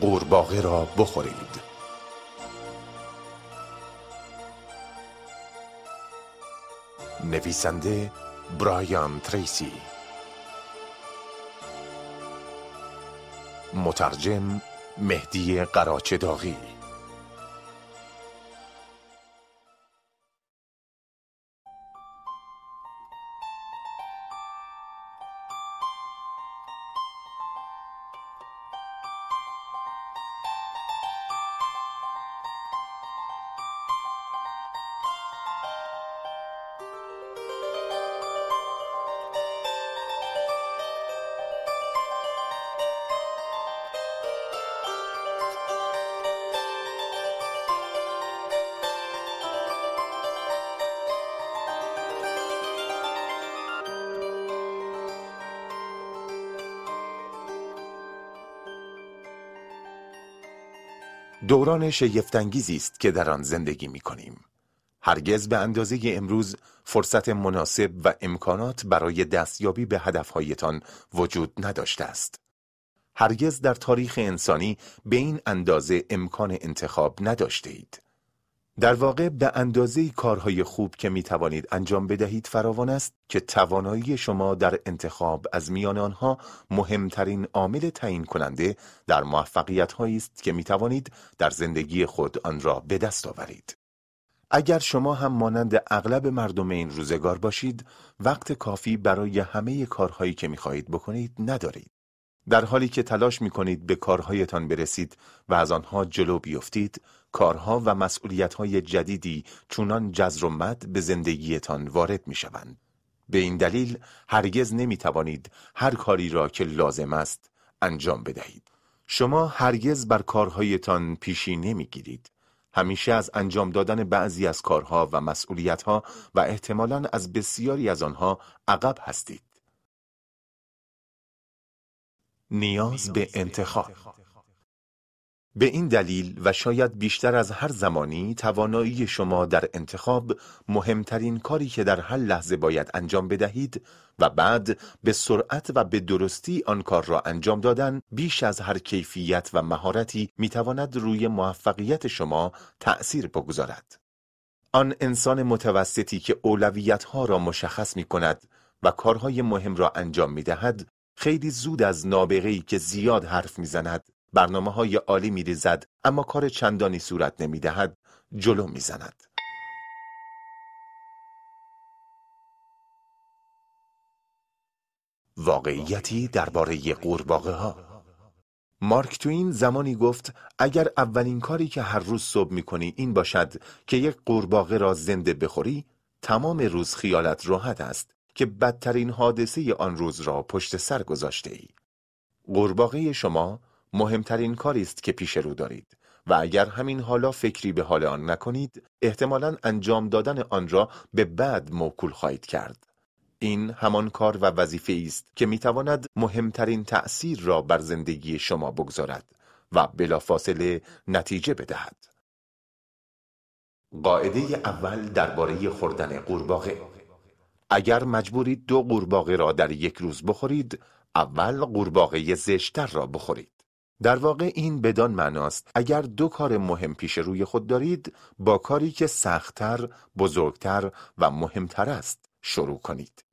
قورباغه را بخورید. نویسنده برایان تریسی. مترجم مهدی قراچداغی دوران شگفتانگیزی است که در آن زندگی می کنیم. هرگز به اندازه امروز فرصت مناسب و امکانات برای دستیابی به هدفهایتان وجود نداشته است. هرگز در تاریخ انسانی به این اندازه امکان انتخاب نداشته اید. در واقع به اندازه کارهای خوب که می توانید انجام بدهید فراوان است که توانایی شما در انتخاب از میان آنها مهمترین عامل تعیین کننده در موفقیت هایی است که می توانید در زندگی خود آن را به دست آورید. اگر شما هم مانند اغلب مردم این روزگار باشید، وقت کافی برای همه کارهایی که می خواهید بکنید ندارید. در حالی که تلاش می کنید به کارهایتان برسید و از آنها جلو بیفتید، کارها و مسئولیتهای جدیدی چونان جزر و مد به زندگیتان وارد می شوند. به این دلیل هرگز نمی توانید هر کاری را که لازم است انجام بدهید. شما هرگز بر کارهایتان پیشی نمی گیرید. همیشه از انجام دادن بعضی از کارها و مسئولیتها و احتمالاً از بسیاری از آنها عقب هستید. نیاز به انتخاب به این دلیل و شاید بیشتر از هر زمانی توانایی شما در انتخاب مهمترین کاری که در هر لحظه باید انجام بدهید و بعد به سرعت و به درستی آن کار را انجام دادن بیش از هر کیفیت و مهارتی می‌تواند روی موفقیت شما تأثیر بگذارد. آن انسان متوسطی که اولویت ها را مشخص می کند و کارهای مهم را انجام می دهد خیلی زود از نابغه‌ای که زیاد حرف می‌زند برنامه های عالی می ریزد اما کار چندانی صورت نمی دهد جلو می زند. واقعیتی درباره قورباغه ها مارک توین زمانی گفت اگر اولین کاری که هر روز صبح می کنی این باشد که یک قورباغه را زنده بخوری تمام روز خیالت راحت است که بدترین حادثه آن روز را پشت سر گذاشته ای. قورباغه شما مهمترین کاری است که پیش رو دارید و اگر همین حالا فکری به حال آن نکنید احتمالا انجام دادن آن را به بعد موکول خواهید کرد. این همان کار و وظیفه است که می‌تواند مهمترین تأثیر را بر زندگی شما بگذارد و بلافاصله نتیجه بدهد. قاعده اول درباره خوردن قورباغه. اگر مجبورید دو قورباغه را در یک روز بخورید اول قورباغه زشتر را بخورید. در واقع این بدان معناست اگر دو کار مهم پیش روی خود دارید با کاری که سختتر، بزرگتر و مهمتر است شروع کنید.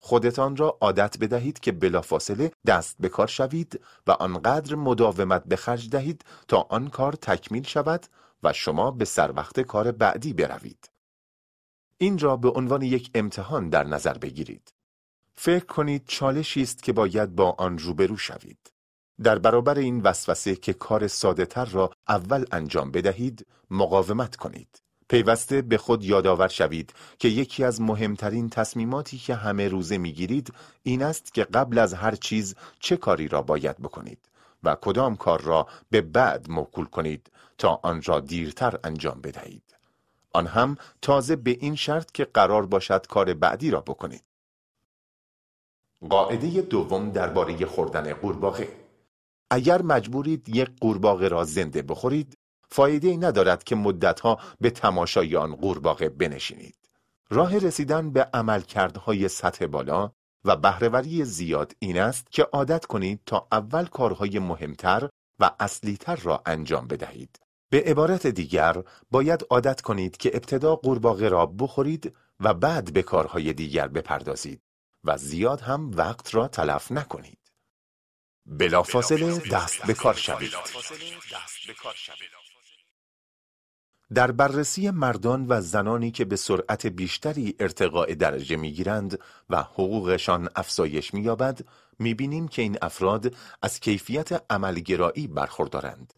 خودتان را عادت بدهید که بلافاصله دست به کار شوید و آنقدر مداومت به خرج دهید تا آن کار تکمیل شود و شما به سر وقت کار بعدی بروید. این را به عنوان یک امتحان در نظر بگیرید. فکر کنید چالشی است که باید با آن روبرو شوید. در برابر این وسوسه که کار ساده تر را اول انجام بدهید مقاومت کنید. پیوسته به خود یادآور شوید که یکی از مهمترین تصمیماتی که همه روزه می‌گیرید این است که قبل از هر چیز چه کاری را باید بکنید و کدام کار را به بعد موکول کنید تا آن را دیرتر انجام بدهید. آن هم تازه به این شرط که قرار باشد کار بعدی را بکنید. قاعده دوم درباره خوردن قورباغه اگر مجبورید یک قورباغه را زنده بخورید فایده ندارد که مدتها به تماشای آن قورباغه بنشینید راه رسیدن به عملکردهای سطح بالا و بهرهوری زیاد این است که عادت کنید تا اول کارهای مهمتر و اصلیتر را انجام بدهید. به عبارت دیگر باید عادت کنید که ابتدا قورباغه را بخورید و بعد به کارهای دیگر بپردازید و زیاد هم وقت را تلف نکنید. بلافاصله دست به کار شوید. در بررسی مردان و زنانی که به سرعت بیشتری ارتقاء درجه می‌گیرند و حقوقشان افزایش مییابد می‌بینیم که این افراد از کیفیت عملگرایی برخوردارند.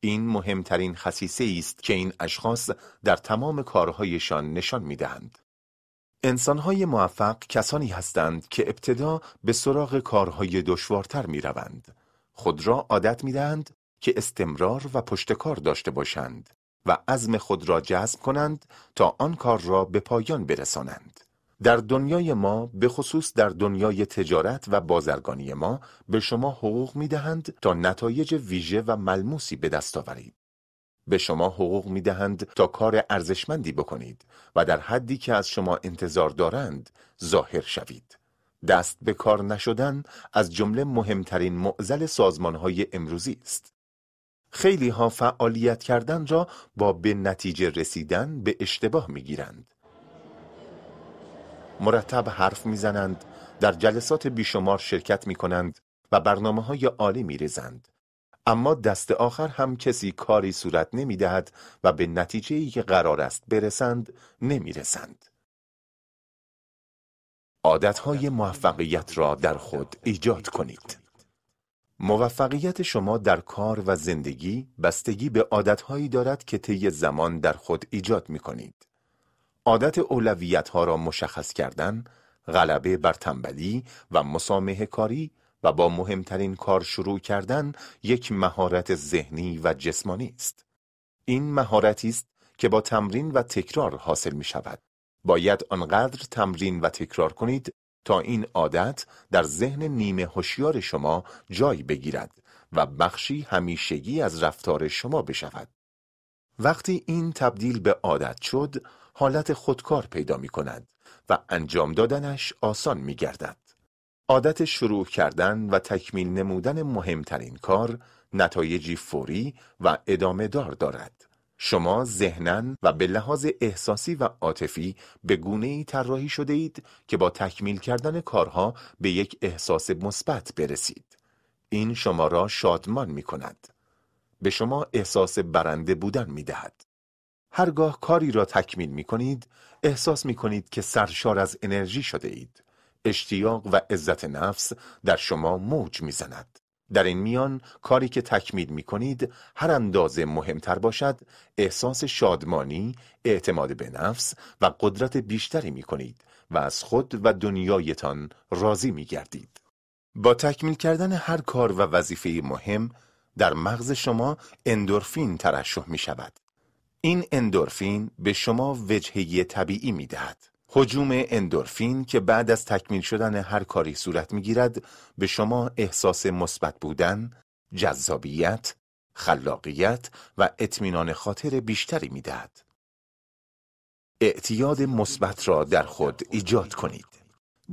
این مهمترین خصیصه است که این اشخاص در تمام کارهایشان نشان می‌دهند. انسانهای موفق کسانی هستند که ابتدا به سراغ کارهای دشوارتر می‌روند خود را عادت می‌دهند که استمرار و پشتکار داشته باشند و عزم خود را جذب کنند تا آن کار را به پایان برسانند. در دنیای ما به خصوص در دنیای تجارت و بازرگانی ما به شما حقوق می دهند تا نتایج ویژه و ملموسی به دست آورید. به شما حقوق می دهند تا کار ارزشمندی بکنید و در حدی که از شما انتظار دارند ظاهر شوید. دست به کار نشدن از جمله مهمترین معزل سازمان های امروزی است. خیلی ها فعالیت کردن را با به نتیجه رسیدن به اشتباه می گیرند. مرتب حرف می‌زنند، در جلسات بیشمار شرکت می کنند و برنامه های عالی می ریزند. اما دست آخر هم کسی کاری صورت نمی دهد و به نتیجه ای که قرار است برسند نمی رسند. عادتهای موفقیت را در خود ایجاد کنید. موفقیت شما در کار و زندگی بستگی به عادتهایی دارد که طی زمان در خود ایجاد می کنید. عادت اولویت ها را مشخص کردن، غلبه بر تنبلی و مسامه کاری و با مهمترین کار شروع کردن یک مهارت ذهنی و جسمانی است. این مهارتی است که با تمرین و تکرار حاصل می شود. باید آنقدر تمرین و تکرار کنید تا این عادت در ذهن نیمه هوشیار شما جای بگیرد و بخشی همیشگی از رفتار شما بشود. وقتی این تبدیل به عادت شد، حالت خودکار پیدا می کند و انجام دادنش آسان می گردد. عادت شروع کردن و تکمیل نمودن مهمترین کار نتایجی فوری و ادامه دار دارد. شما ذهنن و به لحاظ احساسی و عاطفی به گونه ای طراحی شده اید که با تکمیل کردن کارها به یک احساس مثبت برسید. این شما را شادمان می کند. به شما احساس برنده بودن می دهد. هرگاه کاری را تکمیل می کنید، احساس می کنید که سرشار از انرژی شده اید. اشتیاق و عزت نفس در شما موج می زند. در این میان کاری که تکمیل می کنید هر اندازه مهمتر باشد احساس شادمانی، اعتماد به نفس و قدرت بیشتری می کنید و از خود و دنیایتان راضی می گردید. با تکمیل کردن هر کار و وظیفه مهم در مغز شما اندورفین ترشح می شود. این اندورفین به شما وجهی طبیعی می دهد. حجوم اندورفین که بعد از تکمیل شدن هر کاری صورت می‌گیرد به شما احساس مثبت بودن، جذابیت، خلاقیت و اطمینان خاطر بیشتری می‌دهد. اعتیاد مثبت را در خود ایجاد کنید.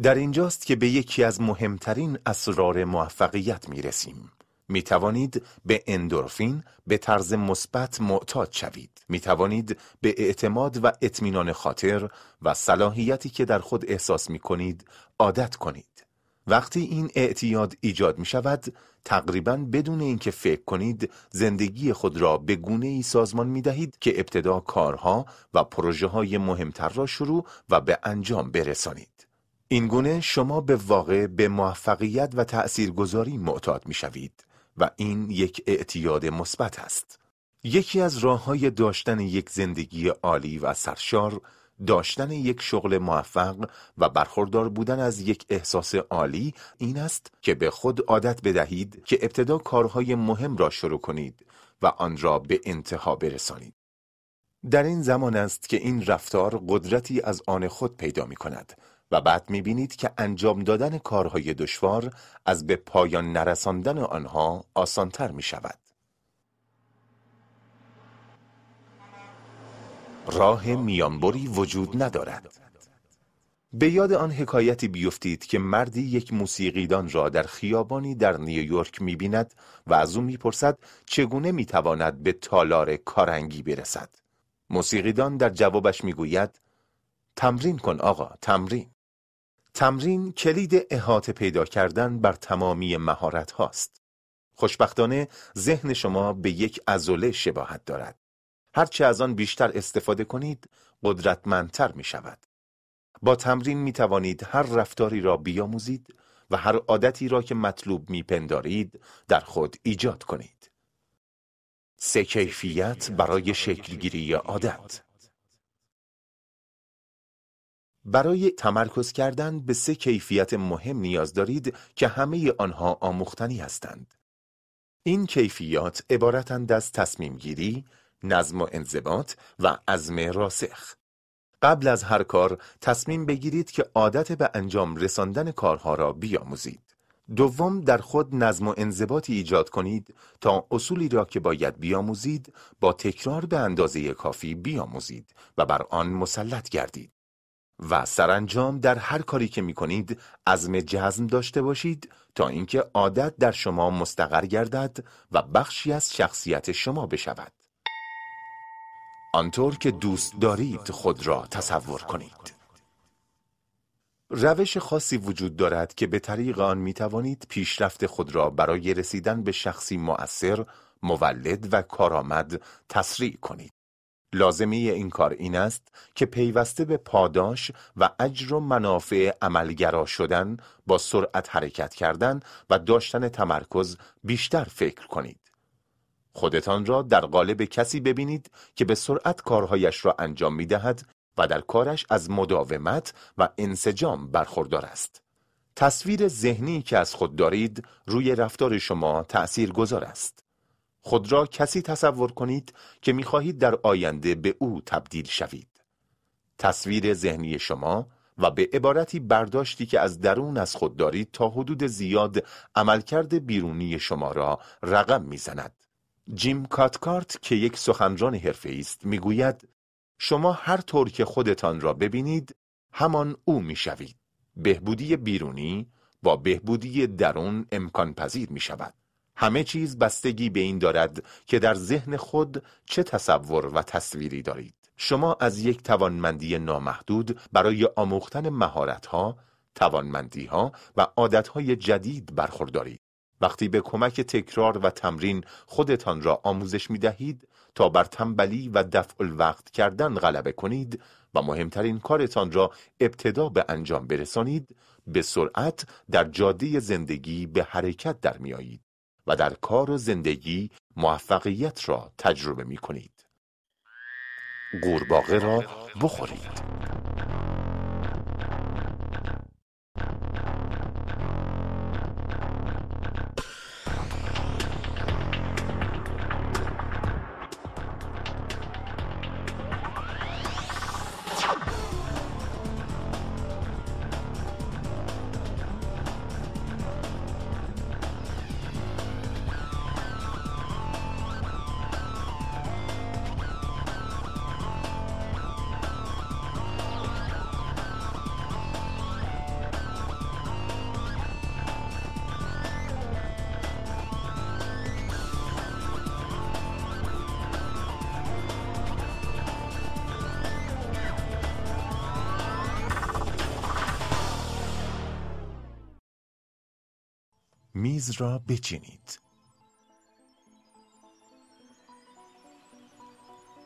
در اینجاست که به یکی از مهمترین اسرار موفقیت می رسیم. می توانید به اندورفین به طرز مثبت معتاد شوید. می توانید به اعتماد و اطمینان خاطر و صلاحیتی که در خود احساس می کنید عادت کنید. وقتی این اعتیاد ایجاد می شود، تقریبا بدون اینکه فکر کنید زندگی خود را به گونه ای سازمان می دهید که ابتدا کارها و پروژه های مهمتر را شروع و به انجام برسانید. این گونه شما به واقع به موفقیت و تأثیرگذاری معتاد می شوید. و این یک اعتیاد مثبت است. یکی از راه های داشتن یک زندگی عالی و سرشار داشتن یک شغل موفق و برخوردار بودن از یک احساس عالی این است که به خود عادت بدهید که ابتدا کارهای مهم را شروع کنید و آن را به انتها برسانید. در این زمان است که این رفتار قدرتی از آن خود پیدا می کند و بعد می‌بینید که انجام دادن کارهای دشوار از به پایان نرساندن آنها آسانتر می شود. راه میانبری وجود ندارد. به یاد آن حکایتی بیفتید که مردی یک موسیقیدان را در خیابانی در نیویورک می‌بیند و از او می‌پرسد چگونه می‌تواند به تالار کارنگی برسد. موسیقیدان در جوابش می‌گوید تمرین کن آقا تمرین. تمرین کلید احاطه پیدا کردن بر تمامی مهارت هاست. خوشبختانه ذهن شما به یک ازوله شباهت دارد. هرچه از آن بیشتر استفاده کنید قدرتمندتر می شود. با تمرین می توانید هر رفتاری را بیاموزید و هر عادتی را که مطلوب می پندارید در خود ایجاد کنید. سه کیفیت برای شکلگیری عادت برای تمرکز کردن به سه کیفیت مهم نیاز دارید که همه آنها آموختنی هستند. این کیفیات عبارتند از تصمیم گیری، نظم و انضباط و عزم راسخ. قبل از هر کار تصمیم بگیرید که عادت به انجام رساندن کارها را بیاموزید. دوم در خود نظم و انضباطی ایجاد کنید تا اصولی را که باید بیاموزید با تکرار به اندازه کافی بیاموزید و بر آن مسلط گردید. و سرانجام در هر کاری که می کنید عزم جزم داشته باشید تا اینکه عادت در شما مستقر گردد و بخشی از شخصیت شما بشود. آنطور که دوست دارید خود را تصور کنید. روش خاصی وجود دارد که به طریق آن می توانید پیشرفت خود را برای رسیدن به شخصی مؤثر، مولد و کارآمد تسریع کنید. لازمه این کار این است که پیوسته به پاداش و اجر و منافع عملگرا شدن با سرعت حرکت کردن و داشتن تمرکز بیشتر فکر کنید. خودتان را در قالب کسی ببینید که به سرعت کارهایش را انجام می دهد و در کارش از مداومت و انسجام برخوردار است. تصویر ذهنی که از خود دارید روی رفتار شما تأثیر گذار است. خود را کسی تصور کنید که می‌خواهید در آینده به او تبدیل شوید. تصویر ذهنی شما و به عبارتی برداشتی که از درون از خود دارید تا حدود زیاد عملکرد بیرونی شما را رقم می‌زند. جیم کاتکارت که یک سخنران حرفه است می‌گوید شما هر طور که خودتان را ببینید همان او می‌شوید. بهبودی بیرونی با بهبودی درون امکان پذیر می شود. همه چیز بستگی به این دارد که در ذهن خود چه تصور و تصویری دارید. شما از یک توانمندی نامحدود برای آموختن مهارت‌ها، توانمندی‌ها و عادت‌های جدید برخوردارید. وقتی به کمک تکرار و تمرین خودتان را آموزش می دهید تا بر تنبلی و دفع الوقت کردن غلبه کنید و مهمترین کارتان را ابتدا به انجام برسانید به سرعت در جاده زندگی به حرکت در میایید و در کار و زندگی موفقیت را تجربه می کنید. قورباغه را بخورید. را بچینید.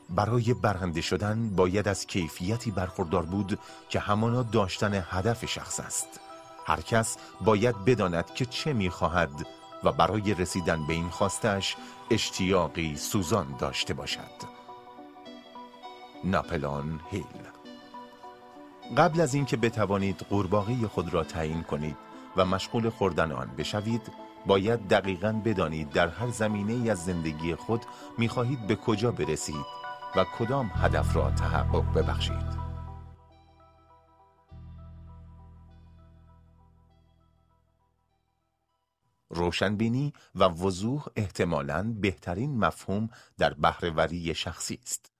برای برنده شدن باید از کیفیتی برخوردار بود که همانا داشتن هدف شخص است. هر کس باید بداند که چه می‌خواهد و برای رسیدن به این خواستش اشتیاقی سوزان داشته باشد. ناپلان هیل. قبل از اینکه بتوانید قورباغه خود را تعیین کنید و مشغول خوردن آن بشوید باید دقیقا بدانید در هر زمینه ای از زندگی خود می‌خواهید به کجا برسید و کدام هدف را تحقق ببخشید. روشنبینی و وضوح احتمالاً بهترین مفهوم در بهرهوری شخصی است.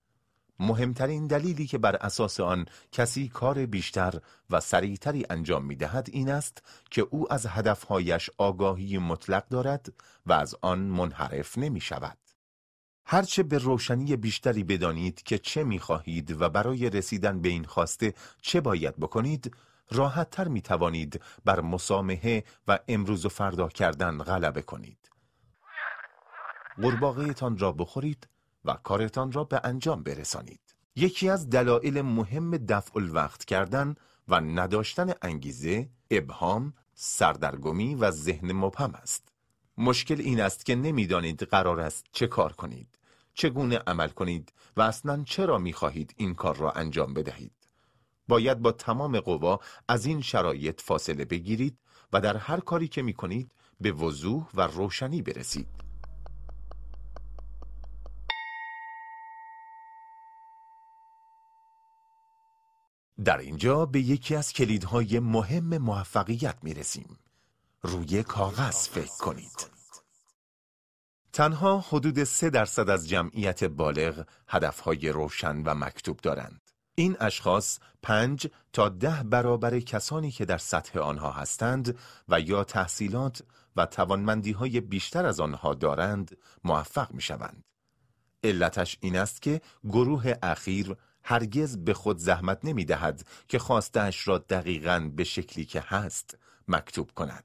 مهمترین دلیلی که بر اساس آن کسی کار بیشتر و سریعتری انجام می دهد این است که او از هدفهایش آگاهی مطلق دارد و از آن منحرف نمی شود. هرچه به روشنی بیشتری بدانید که چه می خواهید و برای رسیدن به این خواسته چه باید بکنید، راحت تر می توانید بر مسامحه و امروز و فردا کردن غلبه کنید. قرباغهتان را بخورید و کارتان را به انجام برسانید. یکی از دلایل مهم دفع الوقت کردن و نداشتن انگیزه، ابهام، سردرگمی و ذهن مبهم است. مشکل این است که نمی‌دانید قرار است چه کار کنید، چگونه عمل کنید و اصلا چرا می خواهید این کار را انجام بدهید. باید با تمام قوا از این شرایط فاصله بگیرید و در هر کاری که می کنید به وضوح و روشنی برسید. در اینجا به یکی از کلیدهای مهم موفقیت می رسیم. روی کاغذ فکر کنید. تنها حدود سه درصد از جمعیت بالغ هدفهای روشن و مکتوب دارند. این اشخاص پنج تا ده برابر کسانی که در سطح آنها هستند و یا تحصیلات و توانمندی های بیشتر از آنها دارند موفق می شوند. علتش این است که گروه اخیر هرگز به خود زحمت نمی دهد که خواستش را دقیقا به شکلی که هست مکتوب کند.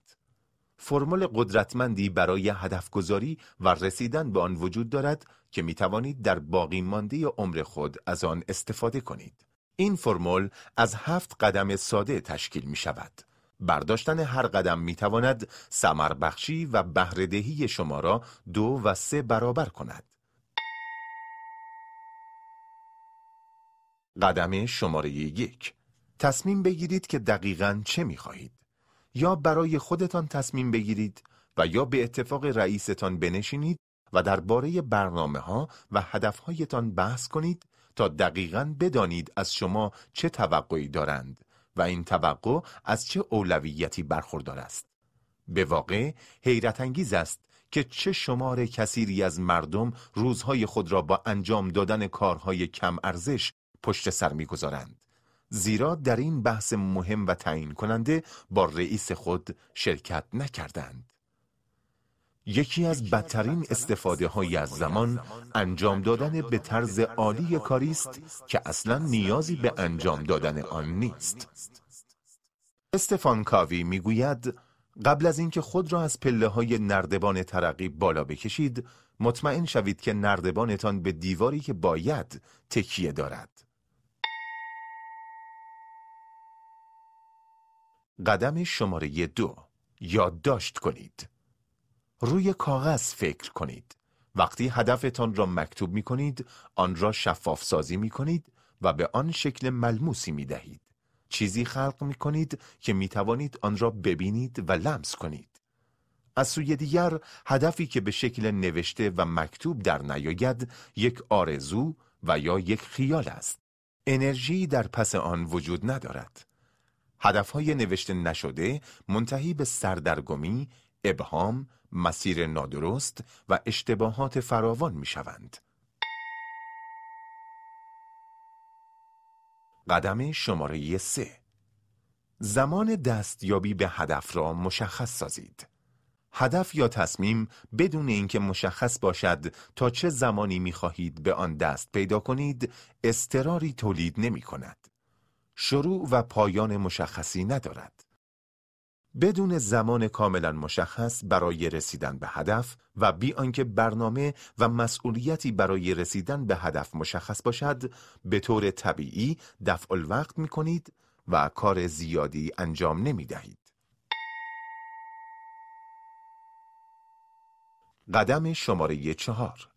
فرمول قدرتمندی برای هدف گذاری و رسیدن به آن وجود دارد که می توانید در باقی مانده عمر خود از آن استفاده کنید. این فرمول از هفت قدم ساده تشکیل می شود. برداشتن هر قدم می تواند سمر بخشی و بهرهدهی شما را دو و سه برابر کند. قدم شماره یک تصمیم بگیرید که دقیقا چه می خواهید. یا برای خودتان تصمیم بگیرید و یا به اتفاق رئیستان بنشینید و درباره برنامه ها و هدفهایتان بحث کنید تا دقیقا بدانید از شما چه توقعی دارند و این توقع از چه اولویتی برخوردار است. به واقع حیرت انگیز است که چه شمار کثیری از مردم روزهای خود را با انجام دادن کارهای کم ارزش پشت سر می‌گذارند. زیرا در این بحث مهم و تعیین کننده با رئیس خود شرکت نکردند. یکی از بدترین استفاده های از زمان انجام دادن به طرز عالی کاری است که اصلا نیازی به انجام دادن آن نیست. استفان کاوی می‌گوید قبل از اینکه خود را از پله های نردبان ترقی بالا بکشید مطمئن شوید که نردبانتان به دیواری که باید تکیه دارد. قدم شماره دو. یادداشت کنید. روی کاغذ فکر کنید. وقتی هدفتان را مکتوب می کنید آن را شفاف سازی می کنید و به آن شکل ملموسی می دهید چیزی خلق می کنید که می توانید آن را ببینید و لمس کنید. از سوی دیگر هدفی که به شکل نوشته و مکتوب در نیاید یک آرزو و یا یک خیال است. انرژی در پس آن وجود ندارد. هدفهای نوشته نشده منتهی به سردرگمی، ابهام، مسیر نادرست و اشتباهات فراوان می شوند. قدم شماره سه زمان دستیابی به هدف را مشخص سازید. هدف یا تصمیم بدون اینکه مشخص باشد تا چه زمانی می خواهید به آن دست پیدا کنید استراری تولید نمی کند. شروع و پایان مشخصی ندارد. بدون زمان کاملا مشخص برای رسیدن به هدف و بی آنکه برنامه و مسئولیتی برای رسیدن به هدف مشخص باشد به طور طبیعی دفع الوقت می کنید و کار زیادی انجام نمی دهید. قدم شماره چهار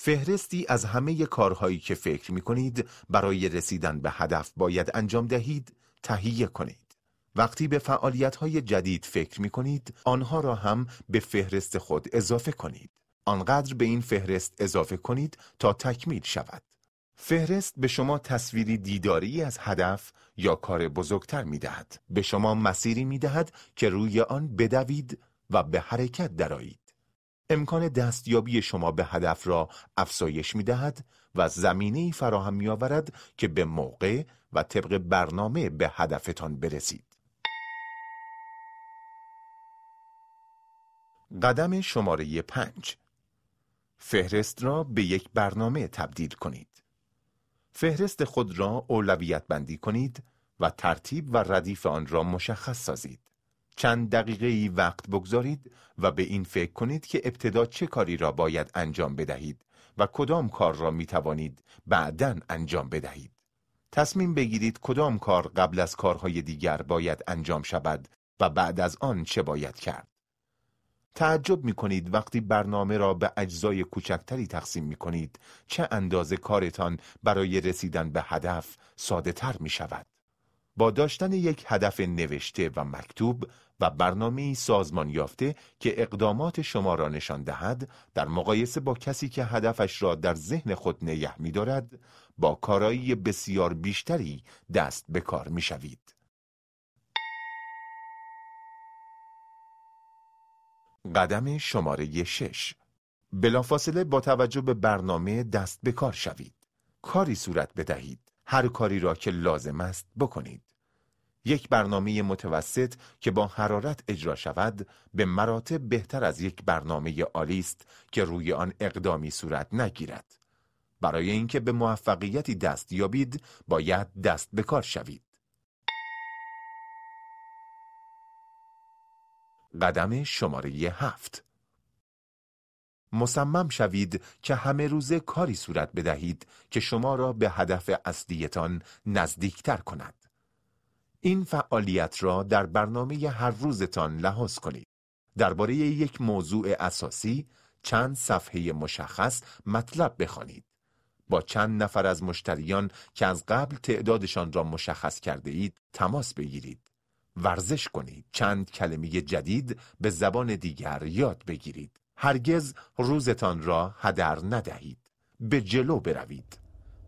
فهرستی از همه کارهایی که فکر می کنید برای رسیدن به هدف باید انجام دهید تهیه کنید. وقتی به فعالیت های جدید فکر می کنید آنها را هم به فهرست خود اضافه کنید. آنقدر به این فهرست اضافه کنید تا تکمیل شود. فهرست به شما تصویری دیداری از هدف یا کار بزرگتر می دهد. به شما مسیری می دهد که روی آن بدوید و به حرکت درایید. امکان دستیابی شما به هدف را افزایش می دهد و زمینه فراهم می آورد که به موقع و طبق برنامه به هدفتان برسید. قدم شماره پنج فهرست را به یک برنامه تبدیل کنید. فهرست خود را اولویت بندی کنید و ترتیب و ردیف آن را مشخص سازید. چند دقیقه ای وقت بگذارید و به این فکر کنید که ابتدا چه کاری را باید انجام بدهید و کدام کار را می توانید بعدا انجام بدهید. تصمیم بگیرید کدام کار قبل از کارهای دیگر باید انجام شود و بعد از آن چه باید کرد. تعجب می کنید وقتی برنامه را به اجزای کوچکتری تقسیم می کنید چه اندازه کارتان برای رسیدن به هدف ساده تر می شود. با داشتن یک هدف نوشته و مکتوب و برنامه سازمان یافته که اقدامات شما را نشان دهد در مقایسه با کسی که هدفش را در ذهن خود نگه می دارد با کارایی بسیار بیشتری دست به کار می شوید. قدم شماره شش بلافاصله با توجه به برنامه دست به کار شوید. کاری صورت بدهید. هر کاری را که لازم است بکنید. یک برنامه متوسط که با حرارت اجرا شود به مراتب بهتر از یک برنامه عالی است که روی آن اقدامی صورت نگیرد. برای اینکه به موفقیتی دست یابید باید دست به کار شوید. قدم شماره هفت مصمم شوید که همه روزه کاری صورت بدهید که شما را به هدف اصلیتان نزدیکتر کند. این فعالیت را در برنامه هر روزتان لحاظ کنید. درباره یک موضوع اساسی چند صفحه مشخص مطلب بخوانید. با چند نفر از مشتریان که از قبل تعدادشان را مشخص کرده اید تماس بگیرید. ورزش کنید. چند کلمه جدید به زبان دیگر یاد بگیرید. هرگز روزتان را هدر ندهید. به جلو بروید.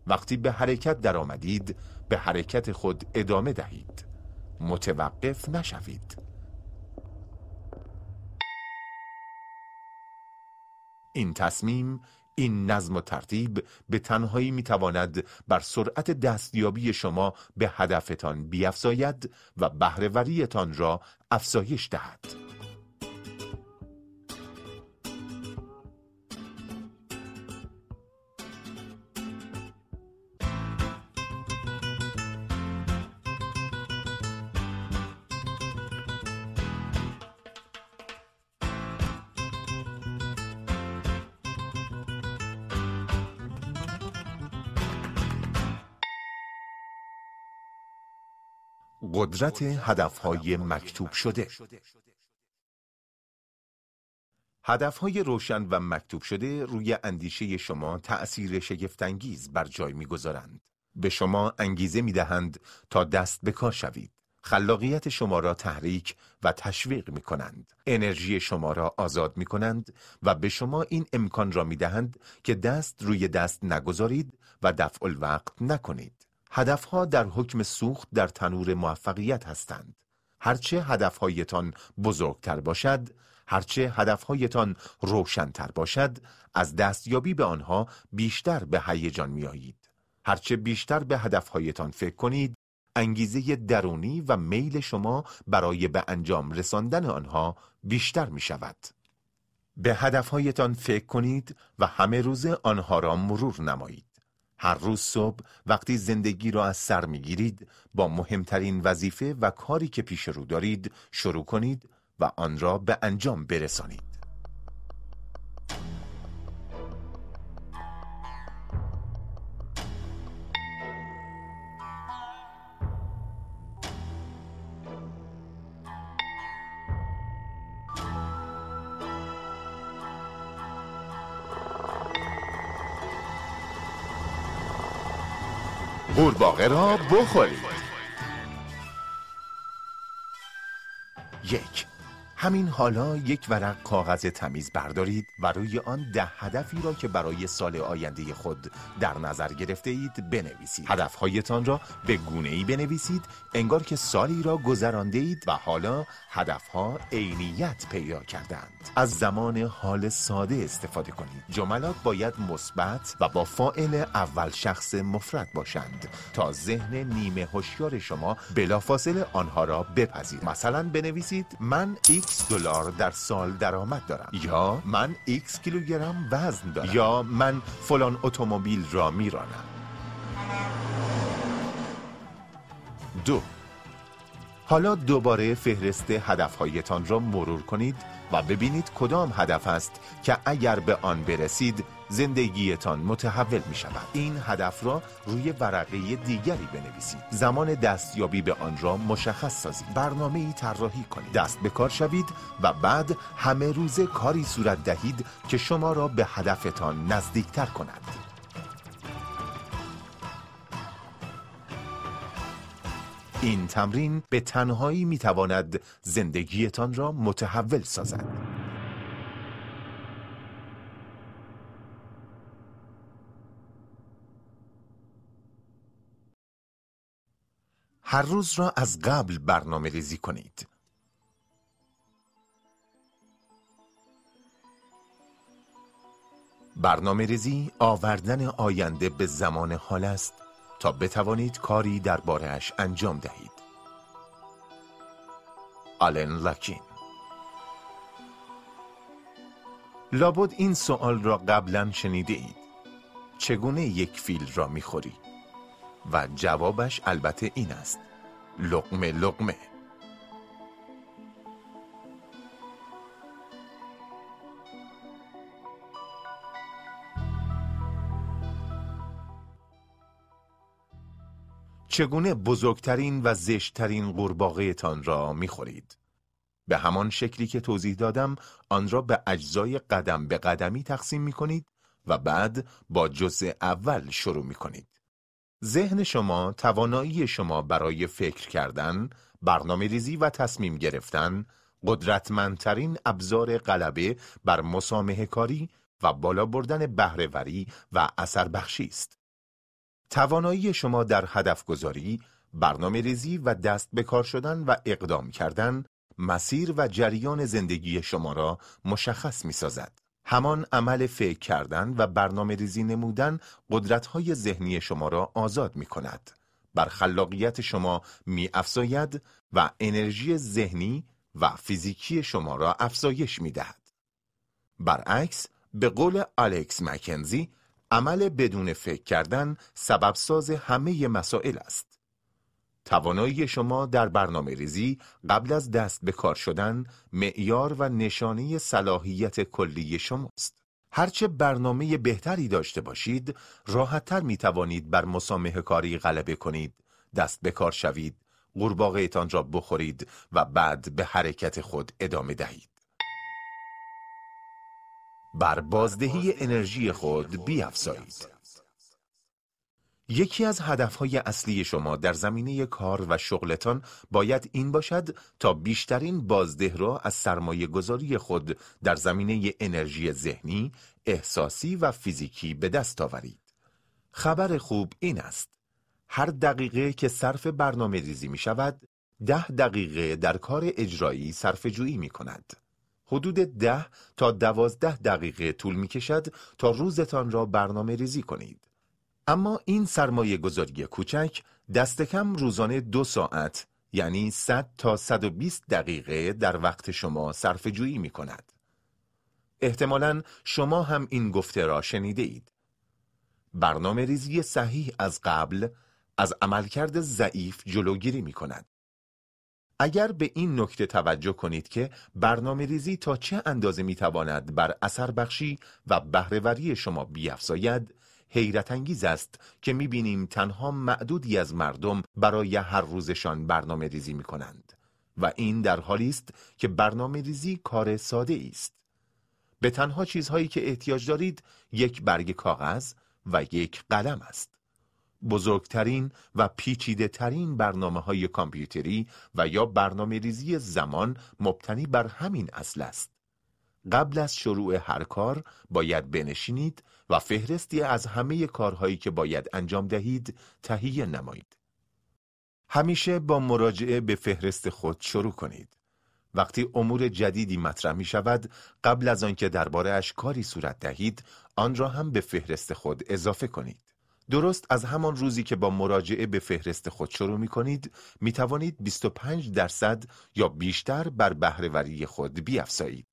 وقتی به حرکت درآمدید به حرکت خود ادامه دهید. متوقف نشوید. این تصمیم این نظم و ترتیب به تنهایی می‌تواند بر سرعت دستیابی شما به هدفتان بیافزاید و بهرهوریتان را افزایش دهد. قدرت هدفهای مکتوب شده هدفهای روشن و مکتوب شده روی اندیشه شما تأثیر شگفتانگیز بر جای می‌گذارند. به شما انگیزه می‌دهند تا دست به کار شوید. خلاقیت شما را تحریک و تشویق می کنند. انرژی شما را آزاد می کنند و به شما این امکان را می دهند که دست روی دست نگذارید و دفع الوقت نکنید. هدفها در حکم سوخت در تنور موفقیت هستند. هرچه هدفهایتان بزرگتر باشد، هرچه هدفهایتان روشنتر باشد، از دستیابی به آنها بیشتر به هیجان میآیید. هرچه بیشتر به هدفهایتان فکر کنید، انگیزه درونی و میل شما برای به انجام رساندن آنها بیشتر می شود. به هدفهایتان فکر کنید و همه روز آنها را مرور نمایید. هر روز صبح وقتی زندگی را از سر می‌گیرید با مهمترین وظیفه و کاری که پیش رو دارید شروع کنید و آن را به انجام برسانید. قورباغه را بخورید یک. همین حالا یک ورق کاغذ تمیز بردارید و روی آن ده هدفی را که برای سال آینده خود در نظر گرفته اید بنویسید. هدفهایتان را به گونه ای بنویسید انگار که سالی را گذرانده اید و حالا هدفها عینیت پیدا کردند. از زمان حال ساده استفاده کنید. جملات باید مثبت و با فائل اول شخص مفرد باشند تا ذهن نیمه هوشیار شما بلافاصله آنها را بپذیرد. مثلا بنویسید من x دلار در سال درآمد دارم. یا من x کیلوگرم وزن دارم. یا من فلان اتومبیل را میرانم. دو. حالا دوباره فهرست هدفهایتان را مرور کنید و ببینید کدام هدف است که اگر به آن برسید زندگیتان متحول می شود. این هدف را روی ورقه دیگری بنویسید. زمان دستیابی به آن را مشخص سازید. برنامه ای طراحی کنید. دست به کار شوید و بعد همه روز کاری صورت دهید که شما را به هدفتان نزدیکتر کند. این تمرین به تنهایی می تواند زندگیتان را متحول سازد. هر روز را از قبل برنامه ریزی کنید. برنامه ریزی آوردن آینده به زمان حال است تا بتوانید کاری دربارهش انجام دهید آلن لاکین لابد این سوال را قبلا شنیده اید چگونه یک فیل را می‌خوری؟ و جوابش البته این است. لقمه لقمه. چگونه بزرگترین و زشتترین قورباغهتان را می‌خورید؟ به همان شکلی که توضیح دادم آن را به اجزای قدم به قدمی تقسیم می کنید و بعد با جزء اول شروع می کنید. ذهن شما توانایی شما برای فکر کردن، برنامه ریزی و تصمیم گرفتن، قدرتمندترین ابزار غلبه بر مسامه کاری و بالا بردن بهرهوری و اثر بخشی است. توانایی شما در هدف گذاری، برنامه ریزی و دست به کار شدن و اقدام کردن مسیر و جریان زندگی شما را مشخص می سازد. همان عمل فکر کردن و برنامه ریزی نمودن قدرت های ذهنی شما را آزاد می کند. بر خلاقیت شما می افزاید و انرژی ذهنی و فیزیکی شما را افزایش می دهد. برعکس به قول الکس مکنزی عمل بدون فکر کردن سببساز همه مسائل است. توانایی شما در برنامه ریزی قبل از دست به کار شدن معیار و نشانه صلاحیت کلی شماست. هرچه برنامه بهتری داشته باشید، راحتتر می توانید بر مسامه کاری غلبه کنید، دست به کار شوید، قورباغهتان را بخورید و بعد به حرکت خود ادامه دهید. بر بازدهی انرژی خود بیافزایید. یکی از هدفهای اصلی شما در زمینه کار و شغلتان باید این باشد تا بیشترین بازده را از سرمایه گذاری خود در زمینه انرژی ذهنی، احساسی و فیزیکی به دست آورید. خبر خوب این است. هر دقیقه که صرف برنامه ریزی می شود، ده دقیقه در کار اجرایی صرف جویی می کند. حدود ده تا دوازده دقیقه طول می کشد تا روزتان را برنامه ریزی کنید. اما این سرمایه گذاری کوچک دست کم روزانه دو ساعت یعنی 100 تا 120 دقیقه در وقت شما صرف جویی می کند. احتمالا شما هم این گفته را شنیده اید. برنامه ریزی صحیح از قبل از عملکرد ضعیف جلوگیری می کند. اگر به این نکته توجه کنید که برنامه ریزی تا چه اندازه می تواند بر اثر بخشی و بهرهوری شما بیافزاید حیرت انگیز است که می بینیم تنها معدودی از مردم برای هر روزشان برنامه ریزی می کنند و این در حالی است که برنامه ریزی کار ساده است. به تنها چیزهایی که احتیاج دارید یک برگ کاغذ و یک قلم است. بزرگترین و پیچیده ترین برنامه های کامپیوتری و یا برنامه ریزی زمان مبتنی بر همین اصل است. قبل از شروع هر کار باید بنشینید و فهرستی از همه کارهایی که باید انجام دهید تهیه نمایید. همیشه با مراجعه به فهرست خود شروع کنید. وقتی امور جدیدی مطرح می شود قبل از آنکه درباره اش کاری صورت دهید آن را هم به فهرست خود اضافه کنید. درست از همان روزی که با مراجعه به فهرست خود شروع می کنید می توانید 25 درصد یا بیشتر بر بهرهوری خود بیافزایید.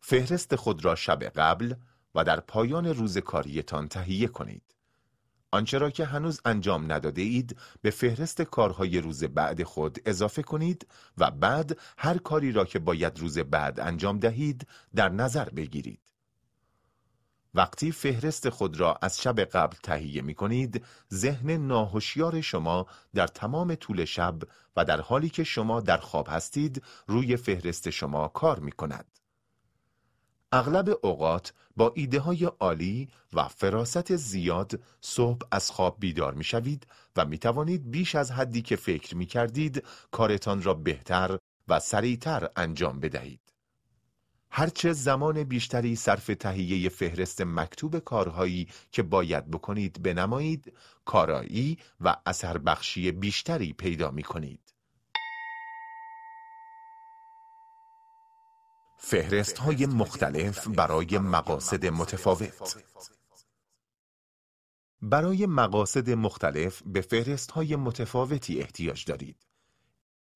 فهرست خود را شب قبل و در پایان روز کاریتان تهیه کنید. آنچه را که هنوز انجام نداده اید به فهرست کارهای روز بعد خود اضافه کنید و بعد هر کاری را که باید روز بعد انجام دهید در نظر بگیرید. وقتی فهرست خود را از شب قبل تهیه می کنید، ذهن ناهوشیار شما در تمام طول شب و در حالی که شما در خواب هستید روی فهرست شما کار می کند. اغلب اوقات با ایده های عالی و فراست زیاد صبح از خواب بیدار می شوید و می توانید بیش از حدی که فکر می کردید کارتان را بهتر و سریعتر انجام بدهید. هرچه زمان بیشتری صرف تهیه فهرست مکتوب کارهایی که باید بکنید بنمایید، کارایی و اثر بخشی بیشتری پیدا می کنید. فهرست های مختلف برای مقاصد متفاوت برای مقاصد مختلف به فهرست های متفاوتی احتیاج دارید.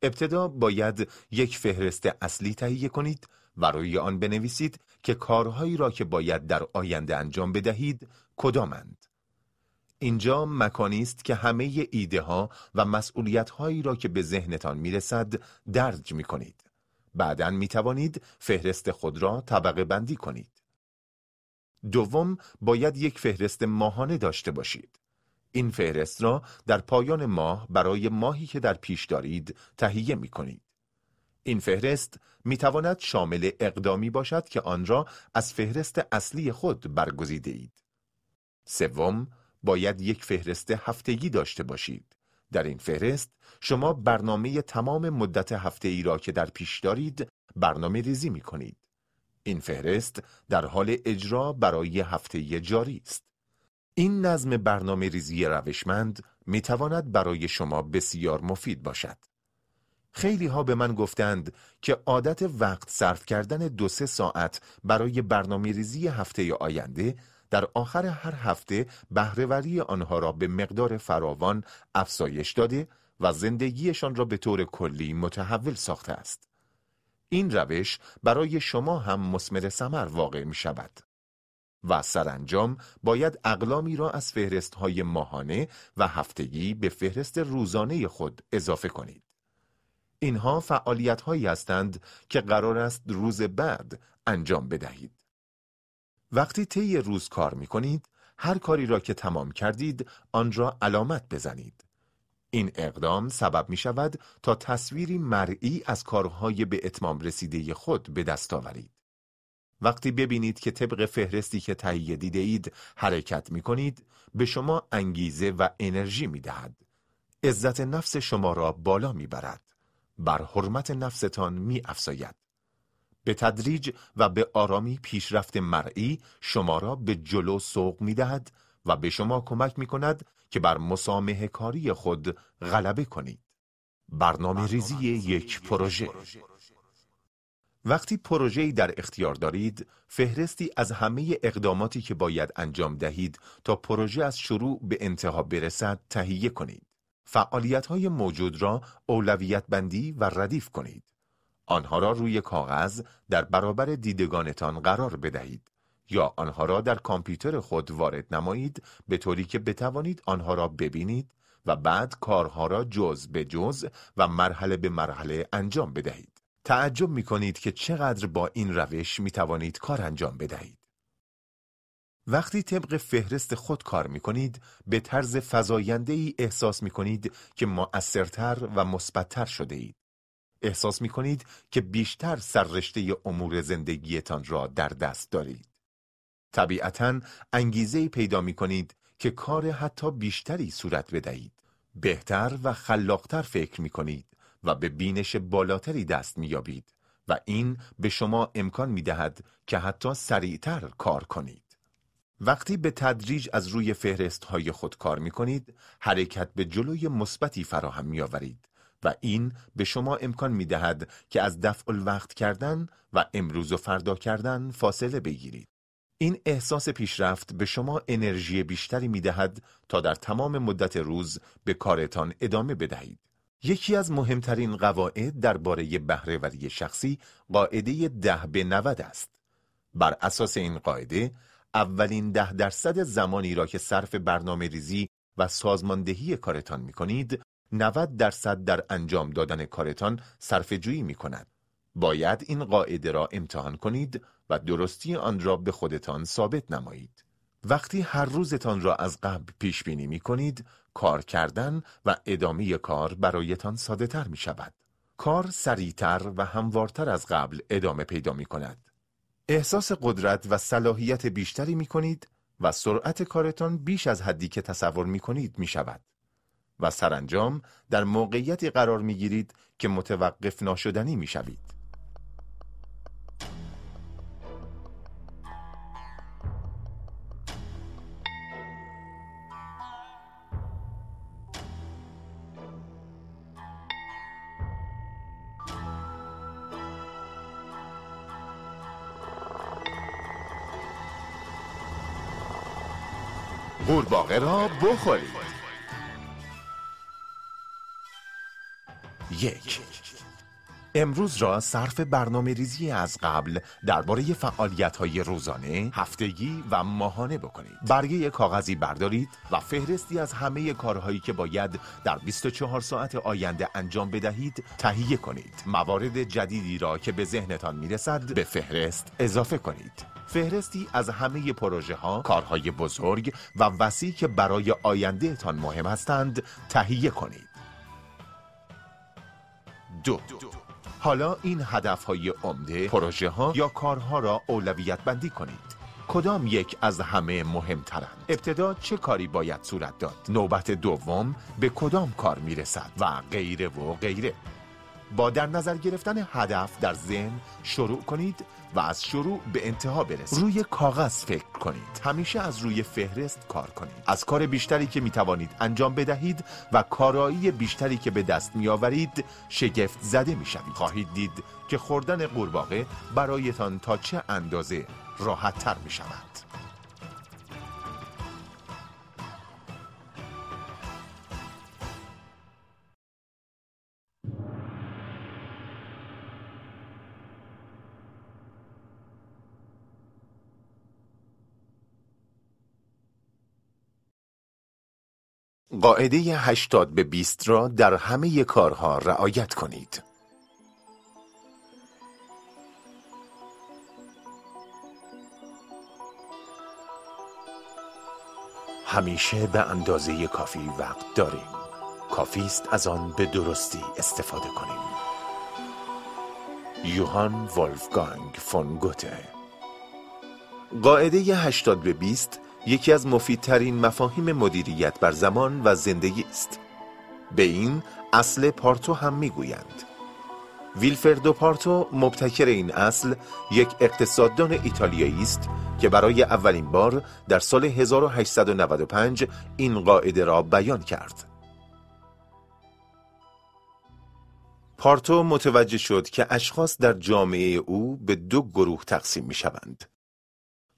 ابتدا باید یک فهرست اصلی تهیه کنید و روی آن بنویسید که کارهایی را که باید در آینده انجام بدهید کدامند. اینجا مکانی است که همه ایده ها و مسئولیت هایی را که به ذهنتان می‌رسد درج می کنید. بعدا می توانید فهرست خود را طبقه بندی کنید. دوم باید یک فهرست ماهانه داشته باشید. این فهرست را در پایان ماه برای ماهی که در پیش دارید تهیه می کنید. این فهرست می تواند شامل اقدامی باشد که آن را از فهرست اصلی خود برگزیده اید. سوم باید یک فهرست هفتگی داشته باشید. در این فهرست شما برنامه تمام مدت هفته ای را که در پیش دارید برنامه ریزی می کنید. این فهرست در حال اجرا برای هفته جاری است. این نظم برنامه ریزی روشمند می تواند برای شما بسیار مفید باشد. خیلی ها به من گفتند که عادت وقت صرف کردن دو سه ساعت برای برنامه ریزی هفته آینده در آخر هر هفته بهرهوری آنها را به مقدار فراوان افزایش داده و زندگیشان را به طور کلی متحول ساخته است. این روش برای شما هم مسمر سمر واقع می شود. و سرانجام باید اقلامی را از فهرست های ماهانه و هفتگی به فهرست روزانه خود اضافه کنید. اینها فعالیت هایی هستند که قرار است روز بعد انجام بدهید. وقتی طی روز کار می کنید، هر کاری را که تمام کردید آن را علامت بزنید. این اقدام سبب می شود تا تصویری مرئی از کارهای به اتمام رسیده خود به دست آورید. وقتی ببینید که طبق فهرستی که تهیه دیده اید حرکت می کنید، به شما انگیزه و انرژی می دهد. عزت نفس شما را بالا می برد. بر حرمت نفستان می افزاید. به تدریج و به آرامی پیشرفت مرئی شما را به جلو سوق می دهد و به شما کمک می کند که بر مسامه کاری خود غلبه کنید. برنامه ریزی یک پروژه وقتی پروژه‌ای در اختیار دارید، فهرستی از همه اقداماتی که باید انجام دهید تا پروژه از شروع به انتها برسد تهیه کنید. فعالیت های موجود را اولویت بندی و ردیف کنید. آنها را روی کاغذ در برابر دیدگانتان قرار بدهید یا آنها را در کامپیوتر خود وارد نمایید به طوری که بتوانید آنها را ببینید و بعد کارها را جز به جز و مرحله به مرحله انجام بدهید. تعجب می کنید که چقدر با این روش می توانید کار انجام بدهید. وقتی طبق فهرست خود کار می کنید به طرز فضاینده ای احساس می کنید که مؤثرتر و مثبتتر شده اید. احساس می کنید که بیشتر سررشته امور زندگیتان را در دست دارید. طبیعتا انگیزه پیدا می کنید که کار حتی بیشتری صورت بدهید. بهتر و خلاقتر فکر می کنید و به بینش بالاتری دست می یابید و این به شما امکان می دهد که حتی سریعتر کار کنید. وقتی به تدریج از روی فهرست های خود کار می کنید، حرکت به جلوی مثبتی فراهم می آورید و این به شما امکان می دهد که از دفع الوقت کردن و امروز و فردا کردن فاصله بگیرید. این احساس پیشرفت به شما انرژی بیشتری می دهد تا در تمام مدت روز به کارتان ادامه بدهید. یکی از مهمترین قواعد درباره بهرهوری شخصی قاعده ده به 90 است. بر اساس این قاعده اولین ده درصد زمانی را که صرف برنامه ریزی و سازماندهی کارتان می کنید 90 درصد در انجام دادن کارتان صرف جویی می کند. باید این قاعده را امتحان کنید و درستی آن را به خودتان ثابت نمایید. وقتی هر روزتان را از قبل پیش بینی می کنید، کار کردن و ادامه کار برایتان ساده تر می شود. کار سریعتر و هموارتر از قبل ادامه پیدا می کند. احساس قدرت و صلاحیت بیشتری می کنید و سرعت کارتان بیش از حدی که تصور می کنید می شود. و سرانجام در موقعیتی قرار می گیرید که متوقف ناشدنی می شوید. قورباغه را بخورید یک امروز را صرف برنامه ریزی از قبل درباره فعالیت های روزانه، هفتگی و ماهانه بکنید. برگه کاغذی بردارید و فهرستی از همه کارهایی که باید در 24 ساعت آینده انجام بدهید تهیه کنید. موارد جدیدی را که به ذهنتان می‌رسد به فهرست اضافه کنید. فهرستی از همه پروژه ها، کارهای بزرگ و وسیع که برای آینده تان مهم هستند تهیه کنید. دو. حالا این هدف های عمده، پروژه ها یا کارها را اولویت بندی کنید. کدام یک از همه مهمترند؟ ابتدا چه کاری باید صورت داد؟ نوبت دوم به کدام کار می‌رسد؟ و غیره و غیره. با در نظر گرفتن هدف در ذهن شروع کنید و از شروع به انتها برسید. روی کاغذ فکر کنید. همیشه از روی فهرست کار کنید. از کار بیشتری که می توانید انجام بدهید و کارایی بیشتری که به دست می آورید شگفت زده می شوید خواهید دید که خوردن قورباغه برایتان تا چه اندازه راحت تر می شود قاعده 80 به 20 را در همه کارها رعایت کنید. همیشه به اندازه کافی وقت داریم. کافی است از آن به درستی استفاده کنیم. یوهان ولفگانگ فون گوته قاعده 80 به 20 یکی از مفیدترین مفاهیم مدیریت بر زمان و زندگی است. به این اصل پارتو هم می‌گویند. ویلفردو پارتو مبتکر این اصل یک اقتصاددان ایتالیایی است که برای اولین بار در سال 1895 این قاعده را بیان کرد. پارتو متوجه شد که اشخاص در جامعه او به دو گروه تقسیم می شوند.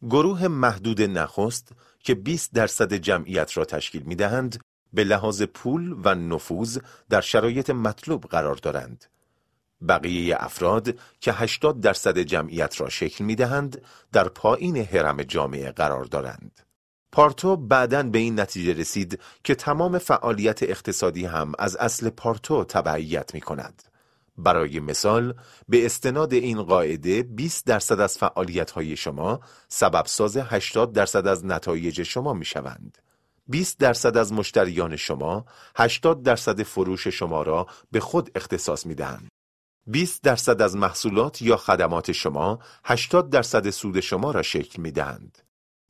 گروه محدود نخست که 20 درصد جمعیت را تشکیل می دهند به لحاظ پول و نفوذ در شرایط مطلوب قرار دارند. بقیه افراد که 80 درصد جمعیت را شکل می دهند در پایین حرم جامعه قرار دارند. پارتو بعدا به این نتیجه رسید که تمام فعالیت اقتصادی هم از اصل پارتو تبعیت می کند. برای مثال به استناد این قاعده 20 درصد از فعالیت های شما سبب ساز 80 درصد از نتایج شما می شوند. 20 درصد از مشتریان شما 80 درصد فروش شما را به خود اختصاص می دهند. 20 درصد از محصولات یا خدمات شما 80 درصد سود شما را شکل می دهند.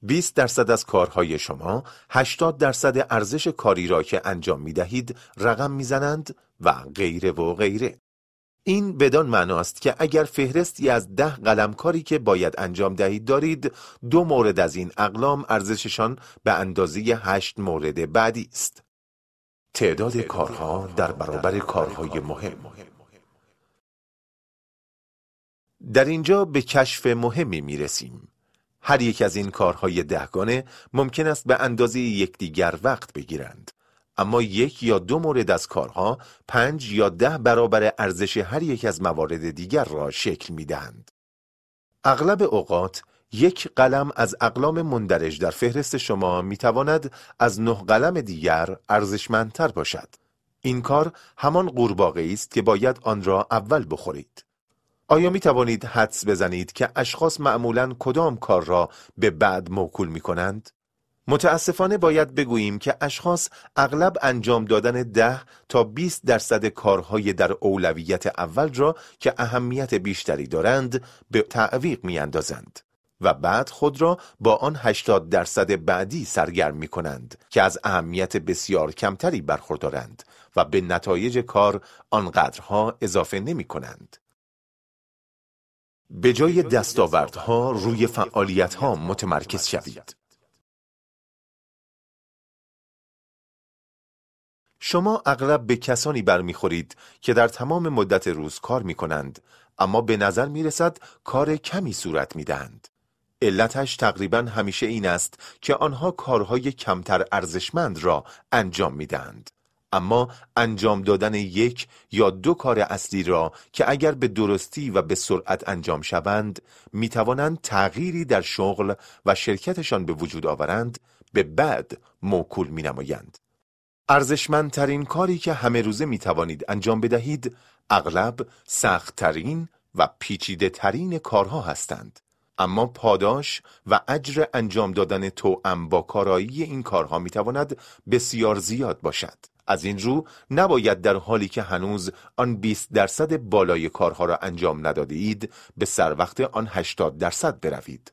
20 درصد از کارهای شما 80 درصد ارزش کاری را که انجام می دهید رقم می‌زنند و غیره و غیره. این بدان معناست که اگر فهرستی از ده قلم کاری که باید انجام دهید دارید دو مورد از این اقلام ارزششان به اندازه هشت مورد بعدی است. تعداد کارها در برابر کارهای مهم در اینجا به کشف مهمی می رسیم. هر یک از این کارهای دهگانه ممکن است به اندازه یکدیگر وقت بگیرند. اما یک یا دو مورد از کارها پنج یا ده برابر ارزش هر یک از موارد دیگر را شکل می دهند. اغلب اوقات یک قلم از اقلام مندرج در فهرست شما می تواند از نه قلم دیگر ارزشمندتر باشد. این کار همان قورباغه است که باید آن را اول بخورید. آیا می توانید حدس بزنید که اشخاص معمولا کدام کار را به بعد موکول می کنند؟ متاسفانه باید بگوییم که اشخاص اغلب انجام دادن ده تا 20 درصد کارهای در اولویت اول را که اهمیت بیشتری دارند به تعویق می اندازند و بعد خود را با آن 80 درصد بعدی سرگرم می کنند که از اهمیت بسیار کمتری برخوردارند و به نتایج کار آنقدرها اضافه نمی کنند. به جای دستاوردها روی فعالیتها متمرکز شوید. شما اغلب به کسانی برمیخورید که در تمام مدت روز کار می کنند اما به نظر می رسد کار کمی صورت می دهند. علتش تقریبا همیشه این است که آنها کارهای کمتر ارزشمند را انجام می دهند. اما انجام دادن یک یا دو کار اصلی را که اگر به درستی و به سرعت انجام شوند می توانند تغییری در شغل و شرکتشان به وجود آورند به بعد موکول می نمایند. ارزشمندترین کاری که همه روزه می توانید انجام بدهید اغلب سختترین و پیچیده ترین کارها هستند. اما پاداش و اجر انجام دادن توأم با کارایی این کارها می تواند بسیار زیاد باشد. از این رو نباید در حالی که هنوز آن 20 درصد بالای کارها را انجام نداده اید به سر وقت آن 80 درصد بروید.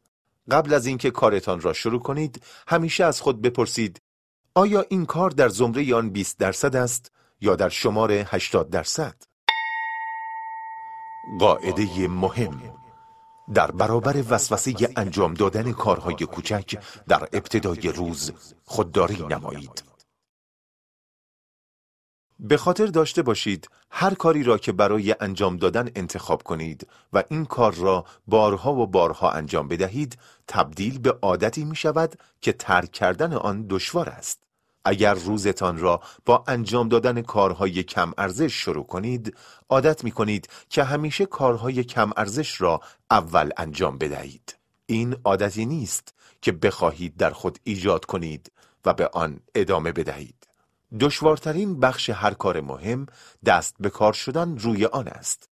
قبل از اینکه کارتان را شروع کنید همیشه از خود بپرسید آیا این کار در زمره آن 20 درصد است یا در شمار 80 درصد؟ قاعده مهم در برابر وسوسه انجام دادن کارهای کوچک در ابتدای روز خودداری نمایید. به خاطر داشته باشید هر کاری را که برای انجام دادن انتخاب کنید و این کار را بارها و بارها انجام بدهید تبدیل به عادتی می شود که ترک کردن آن دشوار است. اگر روزتان را با انجام دادن کارهای کم ارزش شروع کنید عادت می کنید که همیشه کارهای کم ارزش را اول انجام بدهید. این عادتی نیست که بخواهید در خود ایجاد کنید و به آن ادامه بدهید. دشوارترین بخش هر کار مهم دست به کار شدن روی آن است.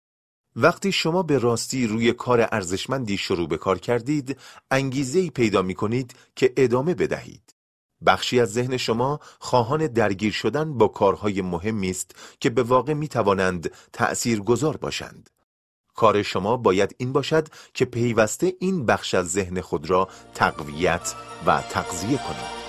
وقتی شما به راستی روی کار ارزشمندی شروع به کار کردید انگیزه پیدا می کنید که ادامه بدهید. بخشی از ذهن شما خواهان درگیر شدن با کارهای مهمی است که به واقع می توانند تأثیر گذار باشند. کار شما باید این باشد که پیوسته این بخش از ذهن خود را تقویت و تقضیه کنید.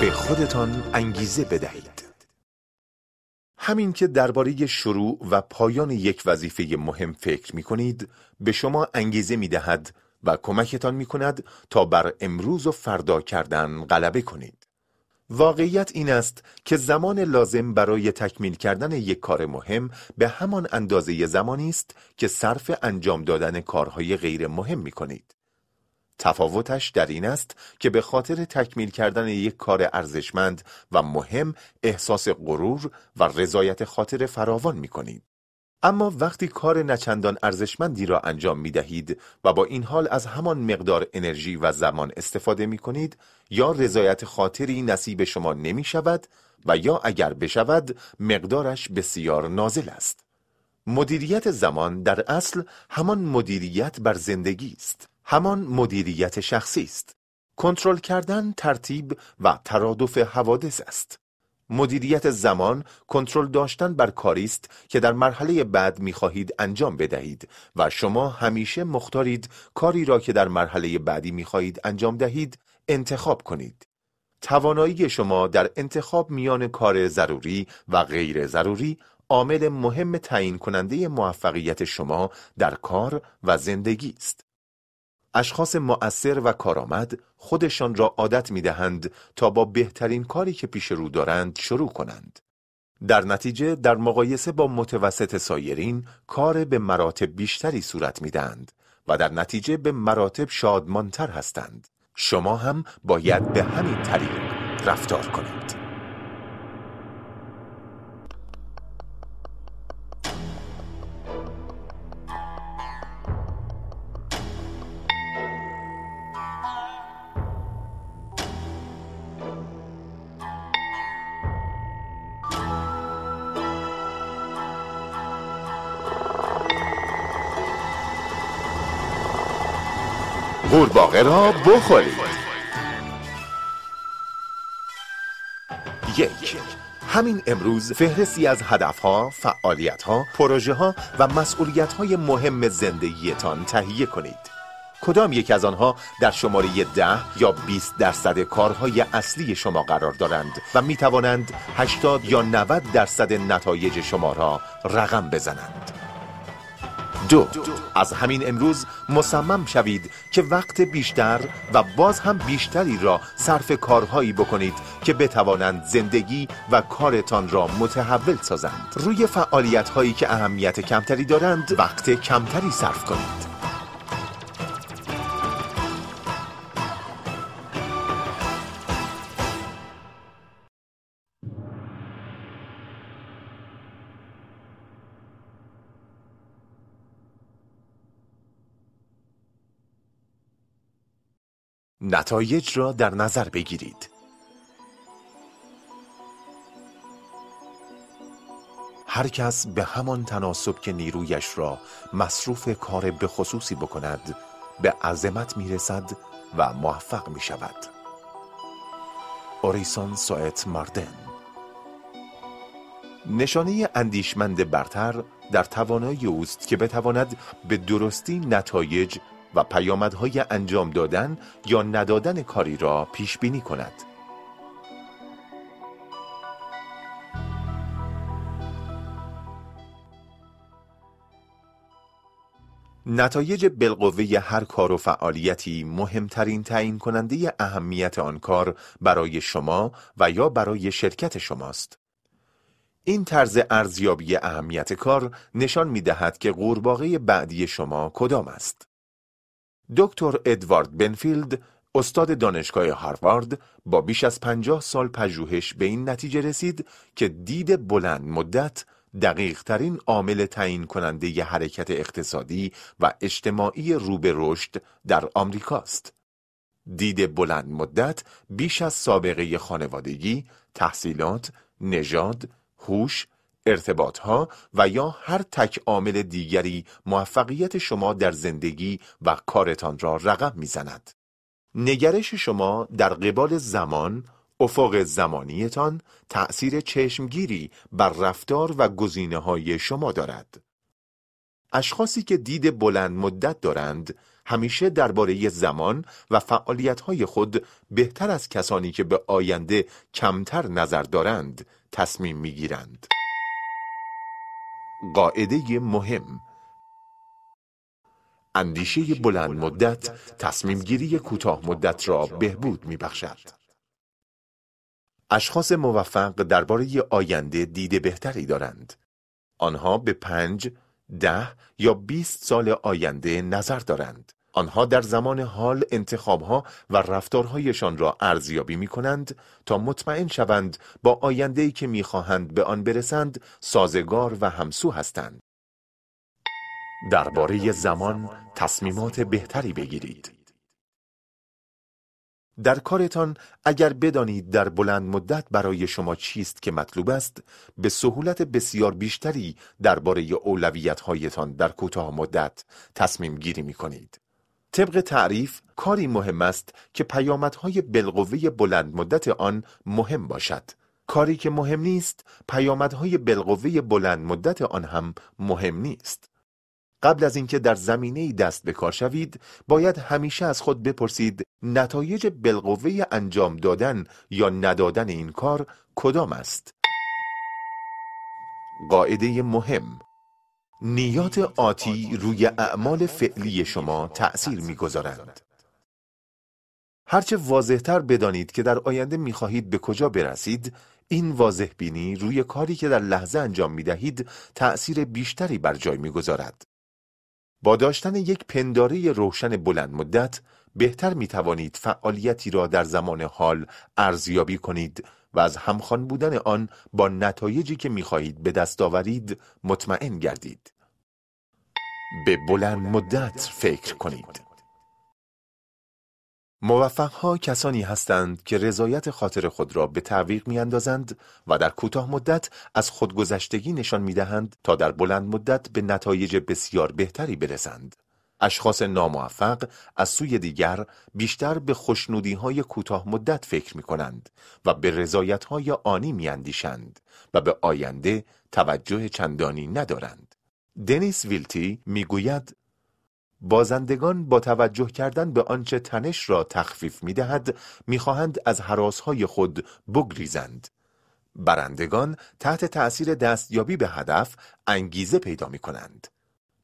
به خودتان انگیزه بدهید. همین که درباره شروع و پایان یک وظیفه مهم فکر می کنید به شما انگیزه می دهد و کمکتان می کند تا بر امروز و فردا کردن غلبه کنید. واقعیت این است که زمان لازم برای تکمیل کردن یک کار مهم به همان اندازه زمانی است که صرف انجام دادن کارهای غیر مهم می کنید. تفاوتش در این است که به خاطر تکمیل کردن یک کار ارزشمند و مهم احساس غرور و رضایت خاطر فراوان می کنید. اما وقتی کار نچندان ارزشمندی را انجام می دهید و با این حال از همان مقدار انرژی و زمان استفاده می کنید یا رضایت خاطری نصیب شما نمی شود و یا اگر بشود مقدارش بسیار نازل است. مدیریت زمان در اصل همان مدیریت بر زندگی است. همان مدیریت شخصی است. کنترل کردن ترتیب و ترادف حوادث است. مدیریت زمان کنترل داشتن بر کاری است که در مرحله بعد می‌خواهید انجام بدهید و شما همیشه مختارید کاری را که در مرحله بعدی می‌خواهید انجام دهید انتخاب کنید. توانایی شما در انتخاب میان کار ضروری و غیر ضروری عامل مهم تعیین کننده موفقیت شما در کار و زندگی است. اشخاص مؤثر و کارآمد خودشان را عادت می دهند تا با بهترین کاری که پیش رو دارند شروع کنند. در نتیجه در مقایسه با متوسط سایرین کار به مراتب بیشتری صورت می دهند و در نتیجه به مراتب شادمانتر هستند. شما هم باید به همین طریق رفتار کنید. قورباغه را بخورید یک همین امروز فهرستی از هدفها، فعالیتها، پروژه ها و مسئولیت های مهم زندگیتان تهیه کنید. کدام یک از آنها در شماره ده یا 20 درصد کارهای اصلی شما قرار دارند و می توانند 80 یا 90 درصد نتایج شما را رقم بزنند؟ دو. از همین امروز مصمم شوید که وقت بیشتر و باز هم بیشتری را صرف کارهایی بکنید که بتوانند زندگی و کارتان را متحول سازند. روی فعالیت هایی که اهمیت کمتری دارند وقت کمتری صرف کنید. نتایج را در نظر بگیرید. هر کس به همان تناسب که نیرویش را مصروف کار به خصوصی بکند به عظمت می رسد و موفق می شود. اوریسون سوئت ماردن نشانه اندیشمند برتر در توانایی اوست که بتواند به درستی نتایج و پیامدهای انجام دادن یا ندادن کاری را پیش بینی کند. نتایج بالقوه هر کار و فعالیتی مهمترین تعیین کننده اهمیت آن کار برای شما و یا برای شرکت شماست. این طرز ارزیابی اهمیت کار نشان می دهد که قورباغه بعدی شما کدام است. دکتر ادوارد بنفیلد استاد دانشگاه هاروارد با بیش از پنجاه سال پژوهش به این نتیجه رسید که دید بلند مدت دقیق ترین عامل تعیین کننده ی حرکت اقتصادی و اجتماعی رو به رشد در آمریکاست. دید بلند مدت بیش از سابقه خانوادگی، تحصیلات، نژاد، هوش، ارتباطها و یا هر تک عامل دیگری موفقیت شما در زندگی و کارتان را رقم می‌زند. نگرش شما در قبال زمان، افق زمانیتان تأثیر چشمگیری بر رفتار و گزینه های شما دارد. اشخاصی که دید بلند مدت دارند همیشه درباره زمان و فعالیت‌های خود بهتر از کسانی که به آینده کمتر نظر دارند تصمیم می‌گیرند. قاعده مهم اندیشه بلند مدت تصمیم گیری کوتاه مدت را بهبود می بخشد. اشخاص موفق درباره آینده دیده بهتری دارند. آنها به پنج، ده یا بیست سال آینده نظر دارند. آنها در زمان حال انتخابها و رفتارهایشان را ارزیابی می کنند تا مطمئن شوند با آینده‌ای که می‌خواهند به آن برسند سازگار و همسو هستند. درباره زمان تصمیمات بهتری بگیرید. در کارتان اگر بدانید در بلند مدت برای شما چیست که مطلوب است به سهولت بسیار بیشتری درباره اولویت‌هایتان در کوتاه مدت تصمیم گیری می کنید. طبق تعریف کاری مهم است که پیامدهای بالقوه بلند مدت آن مهم باشد. کاری که مهم نیست پیامدهای بالقوه بلند مدت آن هم مهم نیست. قبل از اینکه در زمینه دست به کار شوید باید همیشه از خود بپرسید نتایج بالقوه انجام دادن یا ندادن این کار کدام است. قاعده مهم نیات آتی روی اعمال فعلی شما تأثیر می‌گذارند. هرچه واضحتر بدانید که در آینده می‌خواهید به کجا برسید این واضح بینی روی کاری که در لحظه انجام می دهید تأثیر بیشتری بر جای می گذارد. با داشتن یک پنداره روشن بلند مدت بهتر می توانید فعالیتی را در زمان حال ارزیابی کنید و از همخوان بودن آن با نتایجی که می خواهید به دست آورید مطمئن گردید. به بلند مدت فکر کنید. موفقها کسانی هستند که رضایت خاطر خود را به تعویق می اندازند و در کوتاه مدت از خودگذشتگی نشان می دهند تا در بلند مدت به نتایج بسیار بهتری برسند. اشخاص ناموفق از سوی دیگر بیشتر به خوشنودی های کوتاه مدت فکر می کنند و به رضایت های آنی می اندیشند و به آینده توجه چندانی ندارند. دنیس ویلتی می گوید بازندگان با توجه کردن به آنچه تنش را تخفیف می دهد می خواهند از حراسهای خود بگریزند. برندگان تحت تأثیر دستیابی به هدف انگیزه پیدا می کنند.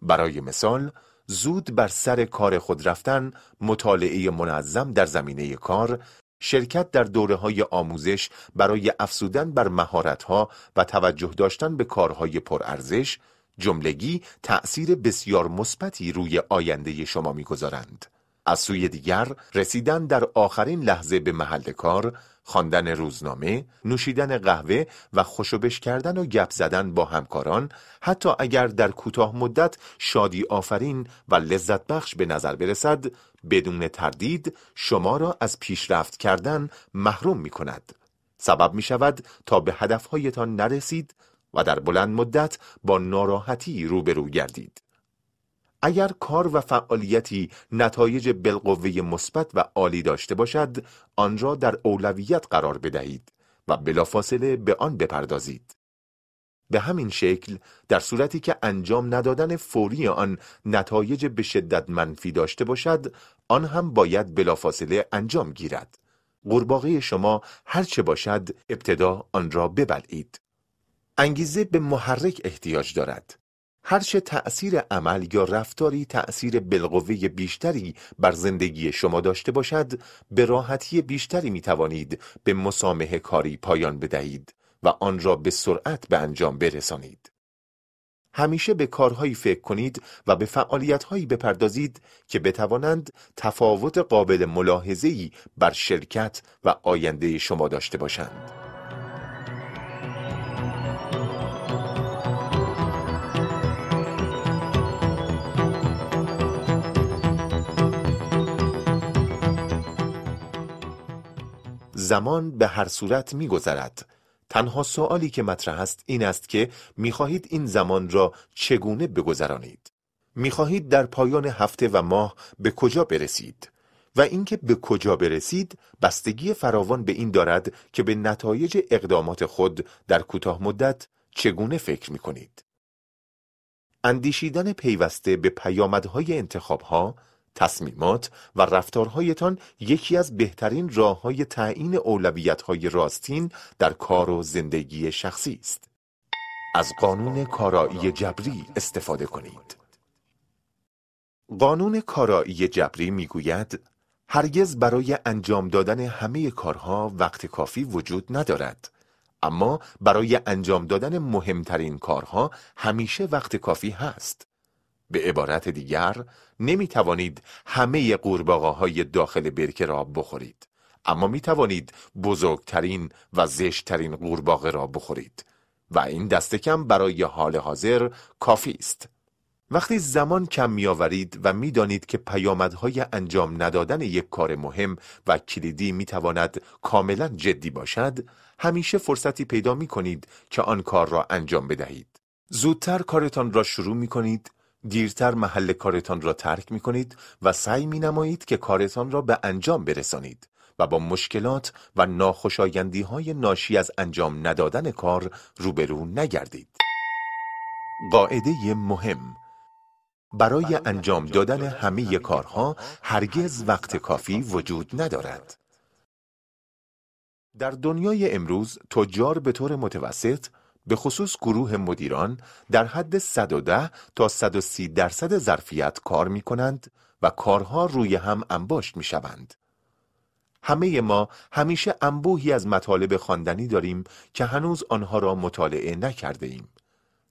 برای مثال، زود بر سر کار خود رفتن، مطالعه منظم در زمینه کار، شرکت در دوره های آموزش برای افزودن بر مهارت‌ها و توجه داشتن به کارهای پرارزش، جملگی تأثیر بسیار مثبتی روی آینده شما می‌گذارند. از سوی دیگر رسیدن در آخرین لحظه به محل کار، خواندن روزنامه، نوشیدن قهوه و خوشوبش کردن و گپ زدن با همکاران حتی اگر در کوتاه مدت شادی آفرین و لذت بخش به نظر برسد بدون تردید شما را از پیشرفت کردن محروم می کند. سبب می شود تا به هدفهایتان نرسید و در بلند مدت با ناراحتی روبرو گردید. اگر کار و فعالیتی نتایج بالقوه مثبت و عالی داشته باشد، آن را در اولویت قرار بدهید و بلافاصله به آن بپردازید. به همین شکل در صورتی که انجام ندادن فوری آن نتایج به شدت منفی داشته باشد، آن هم باید بلافاصله انجام گیرد. قورباغه شما هرچه باشد ابتدا آن را ببلعید. انگیزه به محرک احتیاج دارد. هرچه تأثیر عمل یا رفتاری تأثیر بالقوه بیشتری بر زندگی شما داشته باشد به راحتی بیشتری می توانید به مسامه کاری پایان بدهید و آن را به سرعت به انجام برسانید. همیشه به کارهایی فکر کنید و به فعالیتهایی بپردازید که بتوانند تفاوت قابل ملاحظه‌ای بر شرکت و آینده شما داشته باشند. زمان به هر صورت میگذرد. تنها سوالی که مطرح است این است که می‌خواهید این زمان را چگونه بگذرانید؟ می‌خواهید در پایان هفته و ماه به کجا برسید؟ و اینکه به کجا برسید بستگی فراوان به این دارد که به نتایج اقدامات خود در کوتاه مدت چگونه فکر می کنید. اندیشیدن پیوسته به پیامدهای انتخابها تصمیمات و رفتارهایتان یکی از بهترین راه های تعیین اولویت های راستین در کار و زندگی شخصی است. از قانون کارایی جبری استفاده کنید. قانون کارایی جبری می‌گوید هرگز برای انجام دادن همه کارها وقت کافی وجود ندارد. اما برای انجام دادن مهمترین کارها همیشه وقت کافی هست. به عبارت دیگر نمی توانید همه قورباغه های داخل برکه را بخورید. اما می توانید بزرگترین و زشتترین قورباغه را بخورید. و این دست کم برای حال حاضر کافی است. وقتی زمان کم میآورید و می‌دانید که پیامدهای انجام ندادن یک کار مهم و کلیدی می تواند کاملا جدی باشد همیشه فرصتی پیدا می کنید که آن کار را انجام بدهید. زودتر کارتان را شروع می کنید دیرتر محل کارتان را ترک می کنید و سعی می نمایید که کارتان را به انجام برسانید و با مشکلات و ناخوشایندی های ناشی از انجام ندادن کار روبرو نگردید. قاعده مهم برای انجام دادن همه کارها هرگز وقت کافی وجود ندارد. در دنیای امروز تجار به طور متوسط به خصوص گروه مدیران در حد 110 تا 130 درصد ظرفیت کار می کنند و کارها روی هم انباشت می شوند. همه ما همیشه انبوهی از مطالب خواندنی داریم که هنوز آنها را مطالعه نکرده ایم.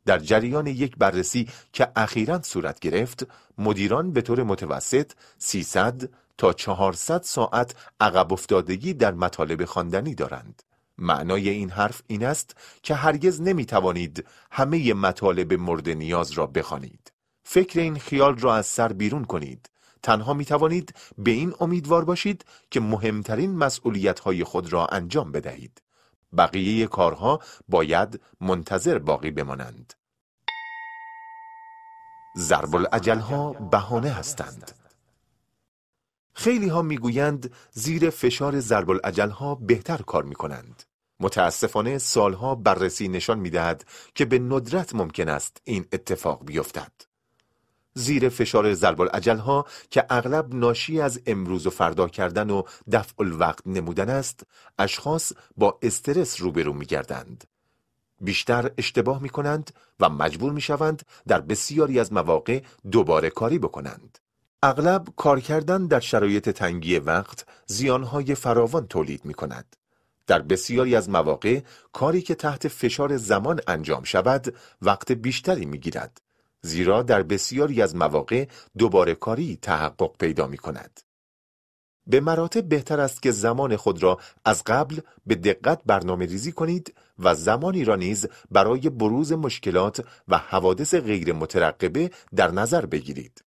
در جریان یک بررسی که اخیرا صورت گرفت، مدیران به طور متوسط 300 تا 400 ساعت عقب افتادگی در مطالب خواندنی دارند. معنای این حرف این است که هرگز نمی توانید همه مطالب مورد نیاز را بخوانید. فکر این خیال را از سر بیرون کنید. تنها می توانید به این امیدوار باشید که مهمترین مسئولیت های خود را انجام بدهید. بقیه کارها باید منتظر باقی بمانند. ضرب ها بهانه هستند. خیلی ها می‌گویند زیر فشار ضرب ها بهتر کار می کنند. متاسفانه سالها بررسی نشان می‌دهد که به ندرت ممکن است این اتفاق بیفتد. زیر فشار ضرب ها که اغلب ناشی از امروز و فردا کردن و دفع الوقت نمودن است اشخاص با استرس روبرو می گردند. بیشتر اشتباه می کنند و مجبور می شوند در بسیاری از مواقع دوباره کاری بکنند. اغلب کار کردن در شرایط تنگی وقت زیانهای فراوان تولید می کند. در بسیاری از مواقع کاری که تحت فشار زمان انجام شود وقت بیشتری می گیرد. زیرا در بسیاری از مواقع دوباره کاری تحقق پیدا می کند. به مراتب بهتر است که زمان خود را از قبل به دقت برنامه ریزی کنید و زمانی را نیز برای بروز مشکلات و حوادث غیر مترقبه در نظر بگیرید.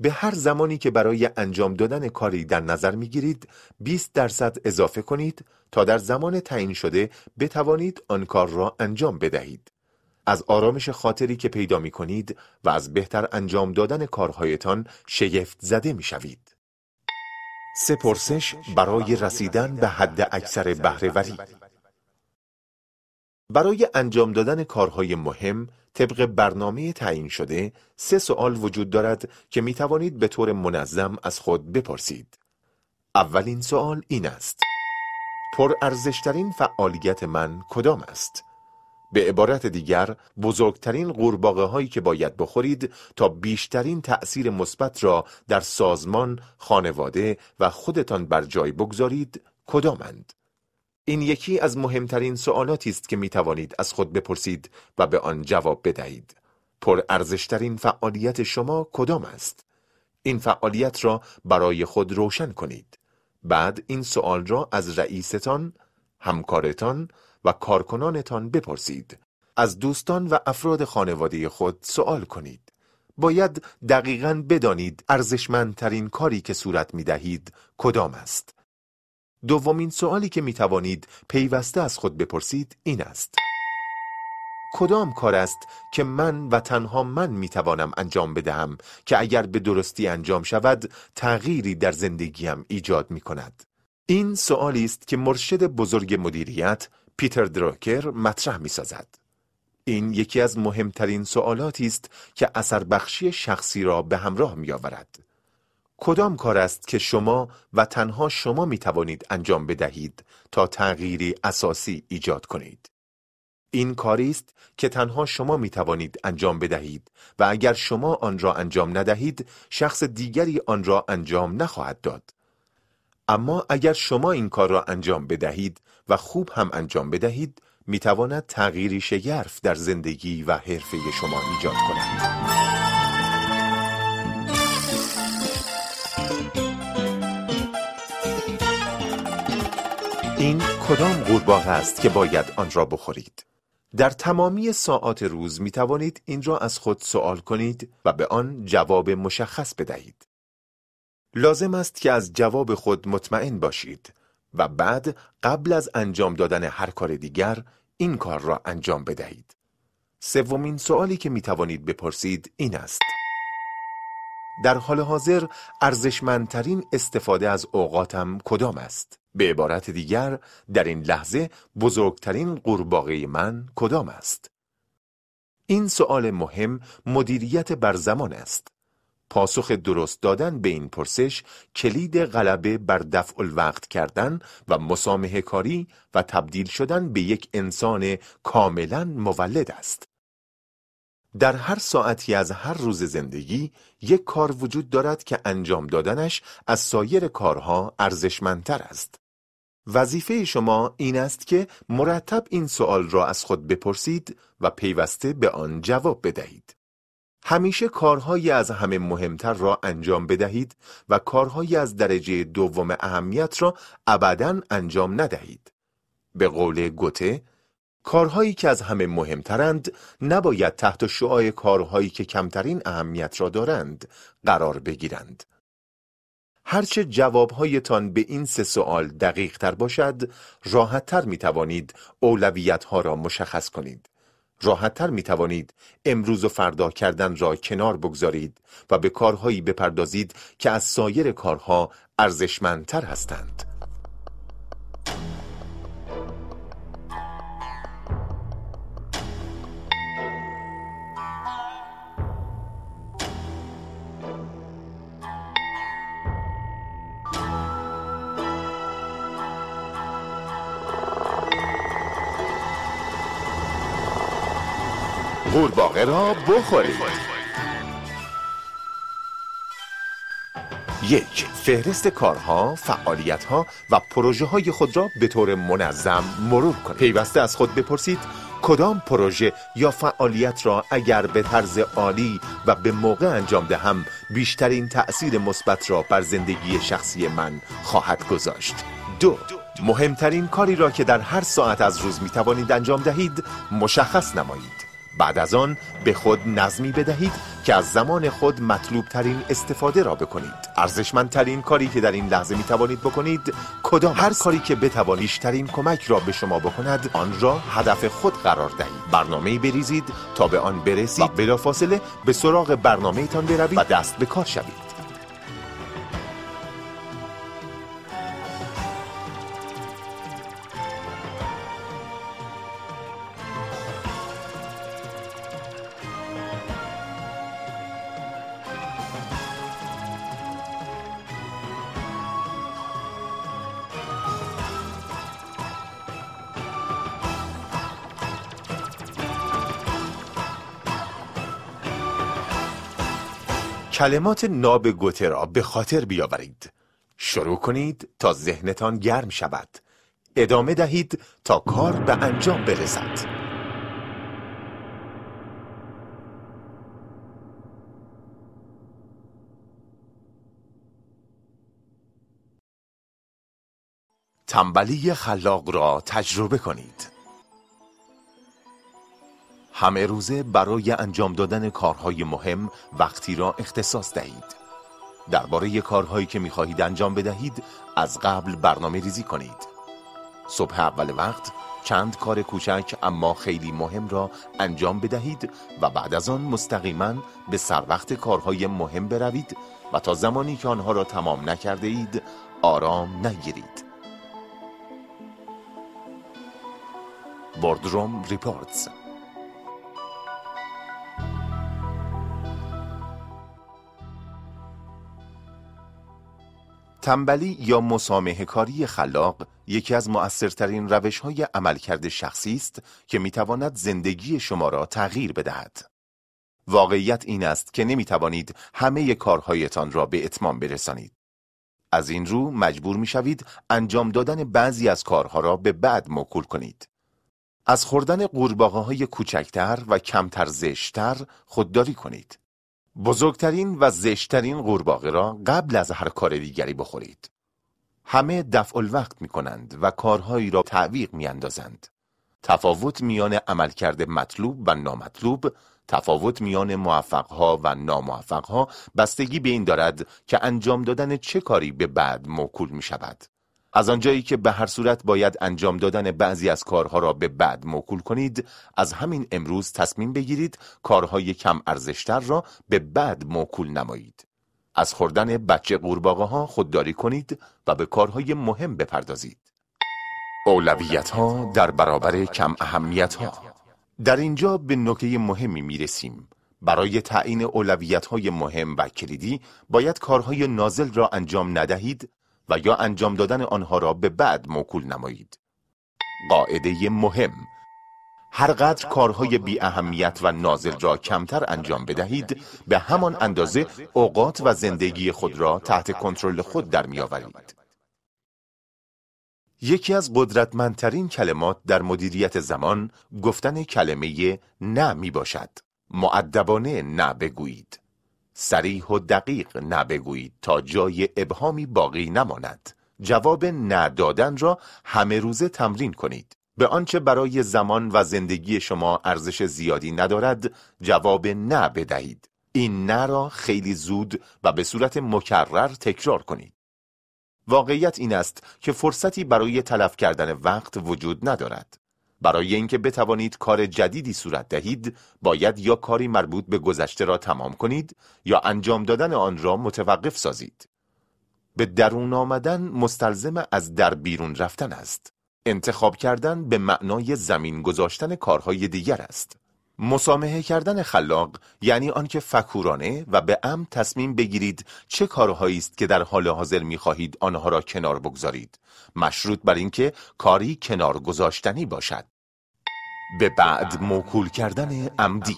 به هر زمانی که برای انجام دادن کاری در نظر می گیرید 20 درصد اضافه کنید تا در زمان تعیین شده بتوانید آن کار را انجام بدهید. از آرامش خاطری که پیدا می کنید و از بهتر انجام دادن کارهایتان شگفت زده می شوید. سپرسش برای رسیدن به حد اکثر بهرهوری برای انجام دادن کارهای مهم طبق برنامه تعیین شده سه سوال وجود دارد که می توانید به طور منظم از خود بپرسید. اولین سوال این است. پر ارزشترین فعالیت من کدام است؟ به عبارت دیگر بزرگترین قورباغه هایی که باید بخورید تا بیشترین تأثیر مثبت را در سازمان، خانواده و خودتان بر جای بگذارید کدامند؟ این یکی از مهمترین سوالاتی است که می توانید از خود بپرسید و به آن جواب بدهید. پر ارزشترین فعالیت شما کدام است؟ این فعالیت را برای خود روشن کنید. بعد این سوال را از رئیستان، همکارتان و کارکنانتان بپرسید. از دوستان و افراد خانواده خود سوال کنید. باید دقیقا بدانید ارزشمندترین کاری که صورت می دهید کدام است. دومین سوالی که می توانید پیوسته از خود بپرسید این است. کدام کار است که من و تنها من می توانم انجام بدهم که اگر به درستی انجام شود تغییری در زندگیم ایجاد می کند؟ این سوالی است که مرشد بزرگ مدیریت پیتر دراکر مطرح می سازد. این یکی از مهمترین سوالاتی است که اثر بخشی شخصی را به همراه می آورد. کدام کار است که شما و تنها شما می توانید انجام بدهید تا تغییری اساسی ایجاد کنید؟ این کاری است که تنها شما می توانید انجام بدهید و اگر شما آن را انجام ندهید شخص دیگری آن را انجام نخواهد داد. اما اگر شما این کار را انجام بدهید و خوب هم انجام بدهید می تواند تغییری شگرف در زندگی و حرفه شما ایجاد کند. این کدام قورباغه است که باید آن را بخورید؟ در تمامی ساعات روز می توانید این را از خود سوال کنید و به آن جواب مشخص بدهید. لازم است که از جواب خود مطمئن باشید و بعد قبل از انجام دادن هر کار دیگر این کار را انجام بدهید. سومین سوالی که می توانید بپرسید این است. در حال حاضر ارزشمندترین استفاده از اوقاتم کدام است؟ به عبارت دیگر در این لحظه بزرگترین قورباغه من کدام است؟ این سؤال مهم مدیریت بر زمان است. پاسخ درست دادن به این پرسش کلید غلبه بر دفع الوقت کردن و مسامه کاری و تبدیل شدن به یک انسان کاملا مولد است. در هر ساعتی از هر روز زندگی یک کار وجود دارد که انجام دادنش از سایر کارها ارزشمندتر است. وظیفه شما این است که مرتب این سوال را از خود بپرسید و پیوسته به آن جواب بدهید. همیشه کارهایی از همه مهمتر را انجام بدهید و کارهایی از درجه دوم اهمیت را ابدا انجام ندهید. به قول گوته کارهایی که از همه مهمترند نباید تحت شعای کارهایی که کمترین اهمیت را دارند قرار بگیرند. هرچه جوابهایتان به این سه سوال دقیق تر باشد، راحت تر می توانید اولویت ها را مشخص کنید. راحت تر می توانید امروز و فردا کردن را کنار بگذارید و به کارهایی بپردازید که از سایر کارها ارزشمندتر هستند. قورباغه را بخورید یک فهرست کارها، فعالیتها و پروژه های خود را به طور منظم مرور کنید. پیوسته از خود بپرسید کدام پروژه یا فعالیت را اگر به طرز عالی و به موقع انجام دهم بیشترین تأثیر مثبت را بر زندگی شخصی من خواهد گذاشت. دو مهمترین کاری را که در هر ساعت از روز می توانید انجام دهید مشخص نمایید. بعد از آن به خود نظمی بدهید که از زمان خود مطلوب ترین استفاده را بکنید. ارزشمندترین کاری که در این لحظه می توانید بکنید کدام هر کاری که بتوانیش ترین کمک را به شما بکند آن را هدف خود قرار دهید. برنامه بریزید تا به آن برسید. و بلافاصله به سراغ برنامه تان بروید و دست به کار شوید. کلمات ناب گوته را به خاطر بیاورید. شروع کنید تا ذهنتان گرم شود. ادامه دهید تا کار به انجام برسد. تنبلی خلاق را تجربه کنید. همه روزه برای انجام دادن کارهای مهم وقتی را اختصاص دهید. درباره کارهایی که می‌خواهید انجام بدهید از قبل برنامه ریزی کنید. صبح اول وقت چند کار کوچک اما خیلی مهم را انجام بدهید و بعد از آن مستقیما به سر وقت کارهای مهم بروید و تا زمانی که آنها را تمام نکرده اید آرام نگیرید. بوردروم ریپورتز تنبلی یا مسامه کاری خلاق یکی از مؤثرترین روش های عملکرد شخصی است که می‌تواند زندگی شما را تغییر بدهد. واقعیت این است که نمی توانید همه کارهایتان را به اتمام برسانید. از این رو مجبور می شوید انجام دادن بعضی از کارها را به بعد موکول کنید. از خوردن قورباغه های کوچکتر و کمتر زشتر خودداری کنید. بزرگترین و زشترین قورباغه را قبل از هر کار دیگری بخورید. همه دفع الوقت می کنند و کارهایی را تعویق می اندازند. تفاوت میان عملکرد مطلوب و نامطلوب تفاوت میان موفقها و ناموفقها بستگی به این دارد که انجام دادن چه کاری به بعد موکول می شود. از آنجایی که به هر صورت باید انجام دادن بعضی از کارها را به بعد موکول کنید از همین امروز تصمیم بگیرید کارهای کم ارزشتر را به بعد موکول نمایید از خوردن بچه قورباغه ها خودداری کنید و به کارهای مهم بپردازید. اولویت ها در برابر کم اهمیت ها در اینجا به نکته مهمی می رسیم. برای تعیین اولویت های مهم و کلیدی باید کارهای نازل را انجام ندهید و یا انجام دادن آنها را به بعد موکول نمایید. قاعده مهم هرقدر کارهای بی اهمیت و نازل را کمتر انجام بدهید به همان اندازه اوقات و زندگی خود را تحت کنترل خود در میآورید. یکی از قدرتمندترین کلمات در مدیریت زمان گفتن کلمه نه می باشد. معدبانه نه بگویید. سریح و دقیق نه بگویید تا جای ابهامی باقی نماند. جواب نه دادن را همه روزه تمرین کنید. به آنچه برای زمان و زندگی شما ارزش زیادی ندارد جواب نه بدهید. این نه را خیلی زود و به صورت مکرر تکرار کنید. واقعیت این است که فرصتی برای تلف کردن وقت وجود ندارد. برای اینکه بتوانید کار جدیدی صورت دهید، باید یا کاری مربوط به گذشته را تمام کنید یا انجام دادن آن را متوقف سازید. به درون آمدن مستلزم از در بیرون رفتن است. انتخاب کردن به معنای زمین گذاشتن کارهای دیگر است. مسامحه کردن خلاق یعنی آنکه فکورانه و به ام تصمیم بگیرید چه کارهایی است که در حال حاضر می‌خواهید آنها را کنار بگذارید مشروط بر اینکه کاری کنار گذاشتنی باشد به بعد موکول کردن عمدی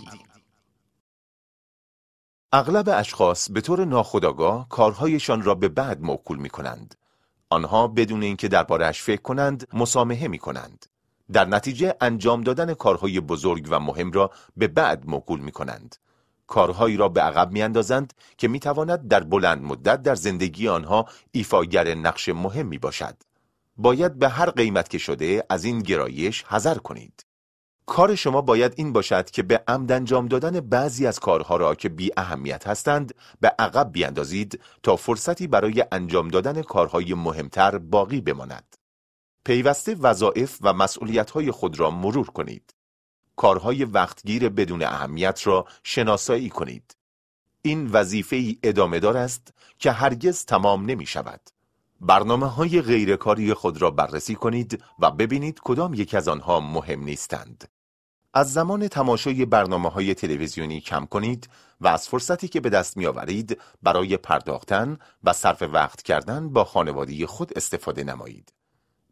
اغلب اشخاص به طور ناخودآگاه کارهایشان را به بعد موکول می کنند. آنها بدون اینکه دربارهش فکر کنند مسامحه می کنند. در نتیجه انجام دادن کارهای بزرگ و مهم را به بعد موکول می کنند. کارهایی را به عقب می اندازند که می تواند در بلند مدت در زندگی آنها ایفاگر نقش مهمی باشد. باید به هر قیمت که شده از این گرایش حذر کنید. کار شما باید این باشد که به عمد انجام دادن بعضی از کارها را که بی اهمیت هستند به عقب بیاندازید تا فرصتی برای انجام دادن کارهای مهمتر باقی بماند. پیوسته وظایف و مسئولیت‌های خود را مرور کنید. کارهای وقتگیر بدون اهمیت را شناسایی کنید. این وظیفه ای ادامه دار است که هرگز تمام نمی شود. برنامه های غیرکاری خود را بررسی کنید و ببینید کدام یک از آنها مهم نیستند. از زمان تماشای برنامه های تلویزیونی کم کنید و از فرصتی که به دست می آورید برای پرداختن و صرف وقت کردن با خانواده خود استفاده نمایید.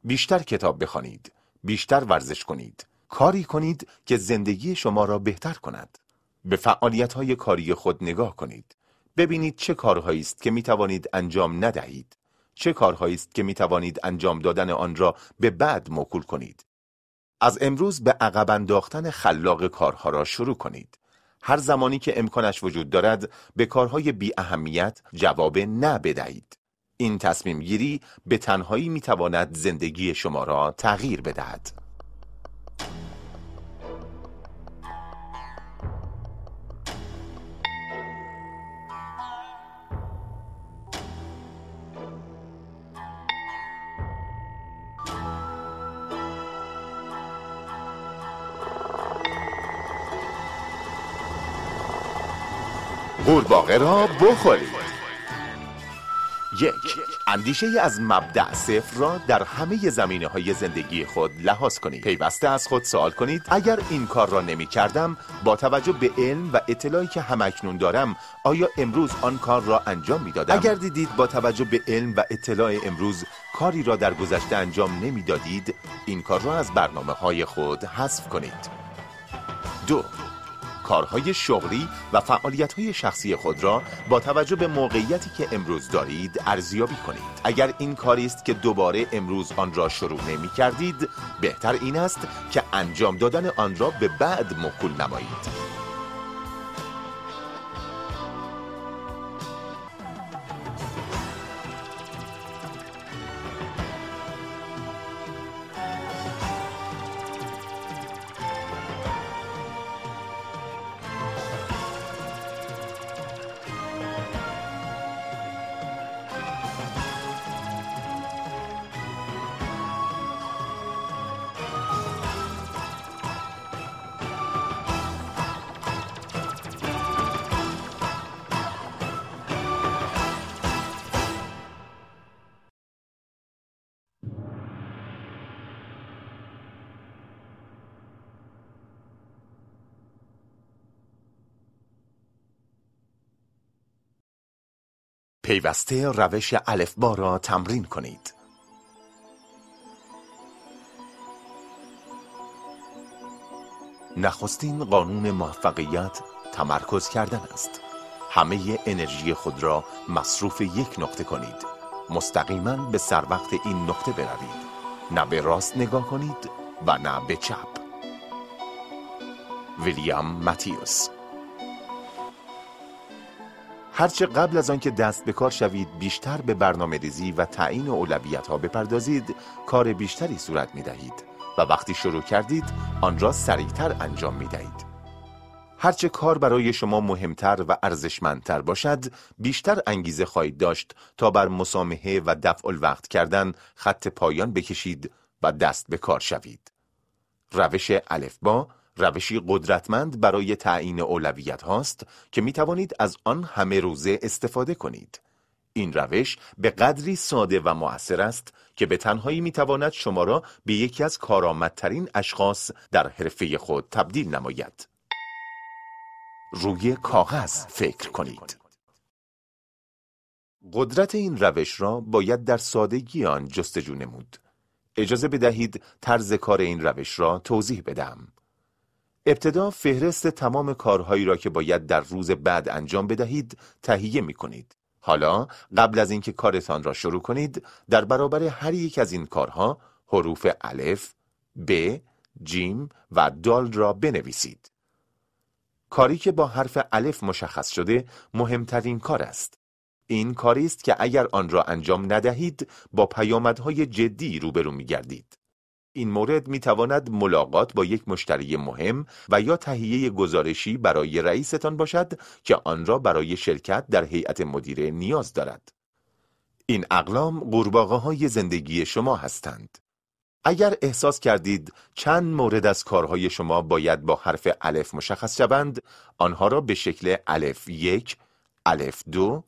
بیشتر کتاب بخوانید، بیشتر ورزش کنید، کاری کنید که زندگی شما را بهتر کند. به فعالیت های کاری خود نگاه کنید. ببینید چه کارهایی است که می توانید انجام ندهید. چه کارهایی است که می توانید انجام دادن آن را به بعد موکول کنید. از امروز به عقب انداختن خلاق کارها را شروع کنید. هر زمانی که امکانش وجود دارد به کارهای بی اهمیت جواب نه بدهید. این تصمیم گیری به تنهایی می تواند زندگی شما را تغییر بدهد. قورباغه را بخورید یک. اندیشه از مبدع صفر را در همه زمینه های زندگی خود لحاظ کنید. پیوسته از خود سوال کنید. اگر این کار را نمی کردم با توجه به علم و اطلاعی که همکنون دارم آیا امروز آن کار را انجام می دادم؟ اگر دیدید با توجه به علم و اطلاع امروز کاری را در گذشته انجام نمی دادید این کار را از برنامه های خود حذف کنید. دو. کارهای شغلی و فعالیتهای شخصی خود را با توجه به موقعیتی که امروز دارید ارزیابی کنید. اگر این کاری است که دوباره امروز آن را شروع نمی کردید بهتر این است که انجام دادن آن را به بعد موکول نمایید. پیوسته روش الفبا را تمرین کنید. نخستین قانون موفقیت تمرکز کردن است. همه انرژی خود را مصروف یک نقطه کنید. مستقیما به سر وقت این نقطه بروید. نه به راست نگاه کنید و نه به چپ. ویلیام ماتیوس هرچه قبل از آنکه دست به کار شوید بیشتر به برنامه ریزی و تعیین اولویت ها بپردازید کار بیشتری صورت می دهید و وقتی شروع کردید آن را سریعتر انجام می دهید. هرچه کار برای شما مهمتر و ارزشمندتر باشد بیشتر انگیزه خواهید داشت تا بر مسامحه و دفع الوقت کردن خط پایان بکشید و دست به کار شوید. روش الفبا روشی قدرتمند برای تعیین اولویت هاست که می توانید از آن همه روزه استفاده کنید. این روش به قدری ساده و مؤثر است که به تنهایی می تواند شما را به یکی از کارآمدترین اشخاص در حرفه خود تبدیل نماید. روی کاغذ فکر کنید. قدرت این روش را باید در سادگی آن جستجو نمود. اجازه بدهید طرز کار این روش را توضیح بدم. ابتدا فهرست تمام کارهایی را که باید در روز بعد انجام بدهید تهیه می کنید. حالا قبل از اینکه کارتان را شروع کنید در برابر هر یک از این کارها حروف الف، ب، جیم و دال را بنویسید. کاری که با حرف الف مشخص شده مهمترین کار است. این کاری است که اگر آن را انجام ندهید با پیامدهای جدی روبرو می گردید. این مورد می تواند ملاقات با یک مشتری مهم و یا تهیه گزارشی برای رئیستان باشد که آن را برای شرکت در هیئت مدیره نیاز دارد. این اقلام قورباغه های زندگی شما هستند. اگر احساس کردید چند مورد از کارهای شما باید با حرف الف مشخص شوند، آنها را به شکل الف یک، الف دو،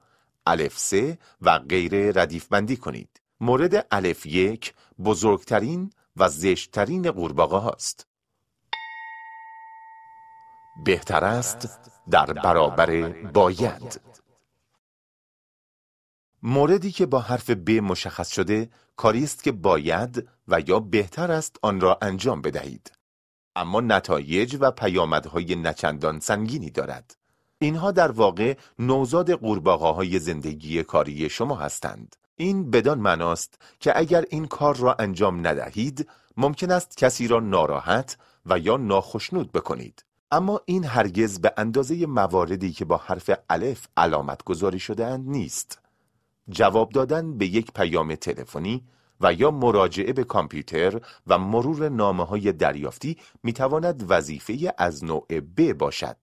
الف سه و غیره ردیف بندی کنید. مورد الف یک بزرگترین و زشتترین قورباغه هاست. بهتر است در برابر باید. موردی که با حرف ب مشخص شده کاری است که باید و یا بهتر است آن را انجام بدهید. اما نتایج و پیامدهای نچندان سنگینی دارد. اینها در واقع نوزاد قورباغه های زندگی کاری شما هستند. این بدان معناست که اگر این کار را انجام ندهید ممکن است کسی را ناراحت و یا ناخشنود بکنید اما این هرگز به اندازه مواردی که با حرف الف علامت گذاری شدهاند نیست جواب دادن به یک پیام تلفنی و یا مراجعه به کامپیوتر و مرور نامه های دریافتی می تواند وظیفه از نوع ب باشد.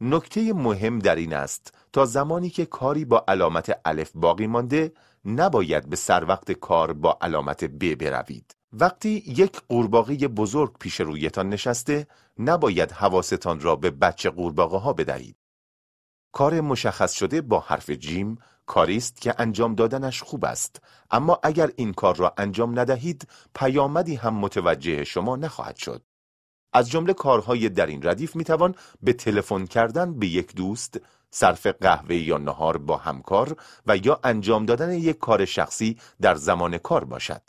نکته مهم در این است تا زمانی که کاری با علامت الف باقی مانده نباید به سر وقت کار با علامت ب بروید. وقتی یک قورباغه بزرگ پیش رویتان نشسته نباید حواستان را به بچه قورباغه ها بدهید. کار مشخص شده با حرف جیم کاری است که انجام دادنش خوب است اما اگر این کار را انجام ندهید پیامدی هم متوجه شما نخواهد شد از جمله کارهای در این ردیف می‌توان به تلفن کردن به یک دوست صرف قهوه یا نهار با همکار و یا انجام دادن یک کار شخصی در زمان کار باشد.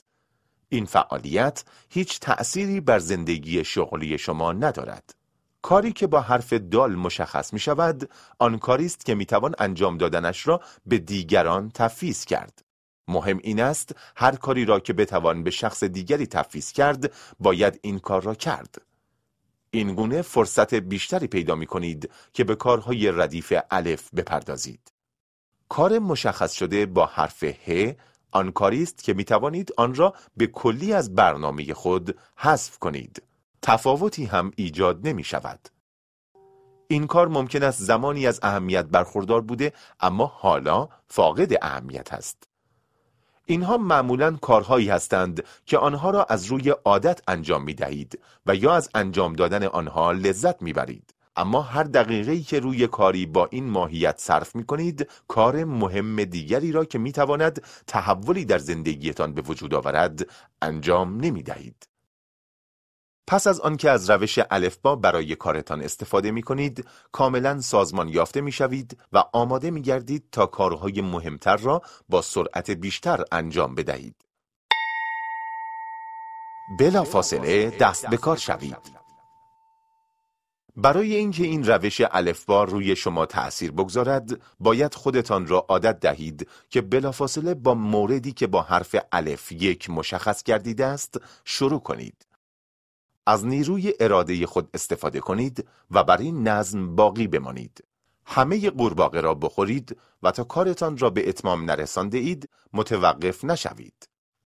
این فعالیت هیچ تأثیری بر زندگی شغلی شما ندارد. کاری که با حرف دال مشخص می شود آن کاری است که می توان انجام دادنش را به دیگران تفیز کرد. مهم این است هر کاری را که بتوان به شخص دیگری تفیز کرد باید این کار را کرد. این گونه فرصت بیشتری پیدا می کنید که به کارهای ردیف الف بپردازید کار مشخص شده با حرف ه آن کاری است که می توانید آن را به کلی از برنامه خود حذف کنید تفاوتی هم ایجاد نمی شود. این کار ممکن است زمانی از اهمیت برخوردار بوده اما حالا فاقد اهمیت است. اینها معمولا کارهایی هستند که آنها را از روی عادت انجام می دهید و یا از انجام دادن آنها لذت می برید. اما هر دقیقه‌ای که روی کاری با این ماهیت صرف می کنید کار مهم دیگری را که می تواند تحولی در زندگیتان به وجود آورد انجام نمی دهید. پس از آنکه از روش الفبا برای کارتان استفاده می کنید، کاملا سازمان یافته می شوید و آماده می گردید تا کارهای مهمتر را با سرعت بیشتر انجام بدهید. بلا فاصله دست به کار شوید. برای اینکه این روش الفبا روی شما تأثیر بگذارد باید خودتان را عادت دهید که بلافاصله با موردی که با حرف الف یک مشخص گردیده است شروع کنید از نیروی اراده خود استفاده کنید و بر این نظم باقی بمانید همه قورباغه را بخورید و تا کارتان را به اتمام نرسانده اید متوقف نشوید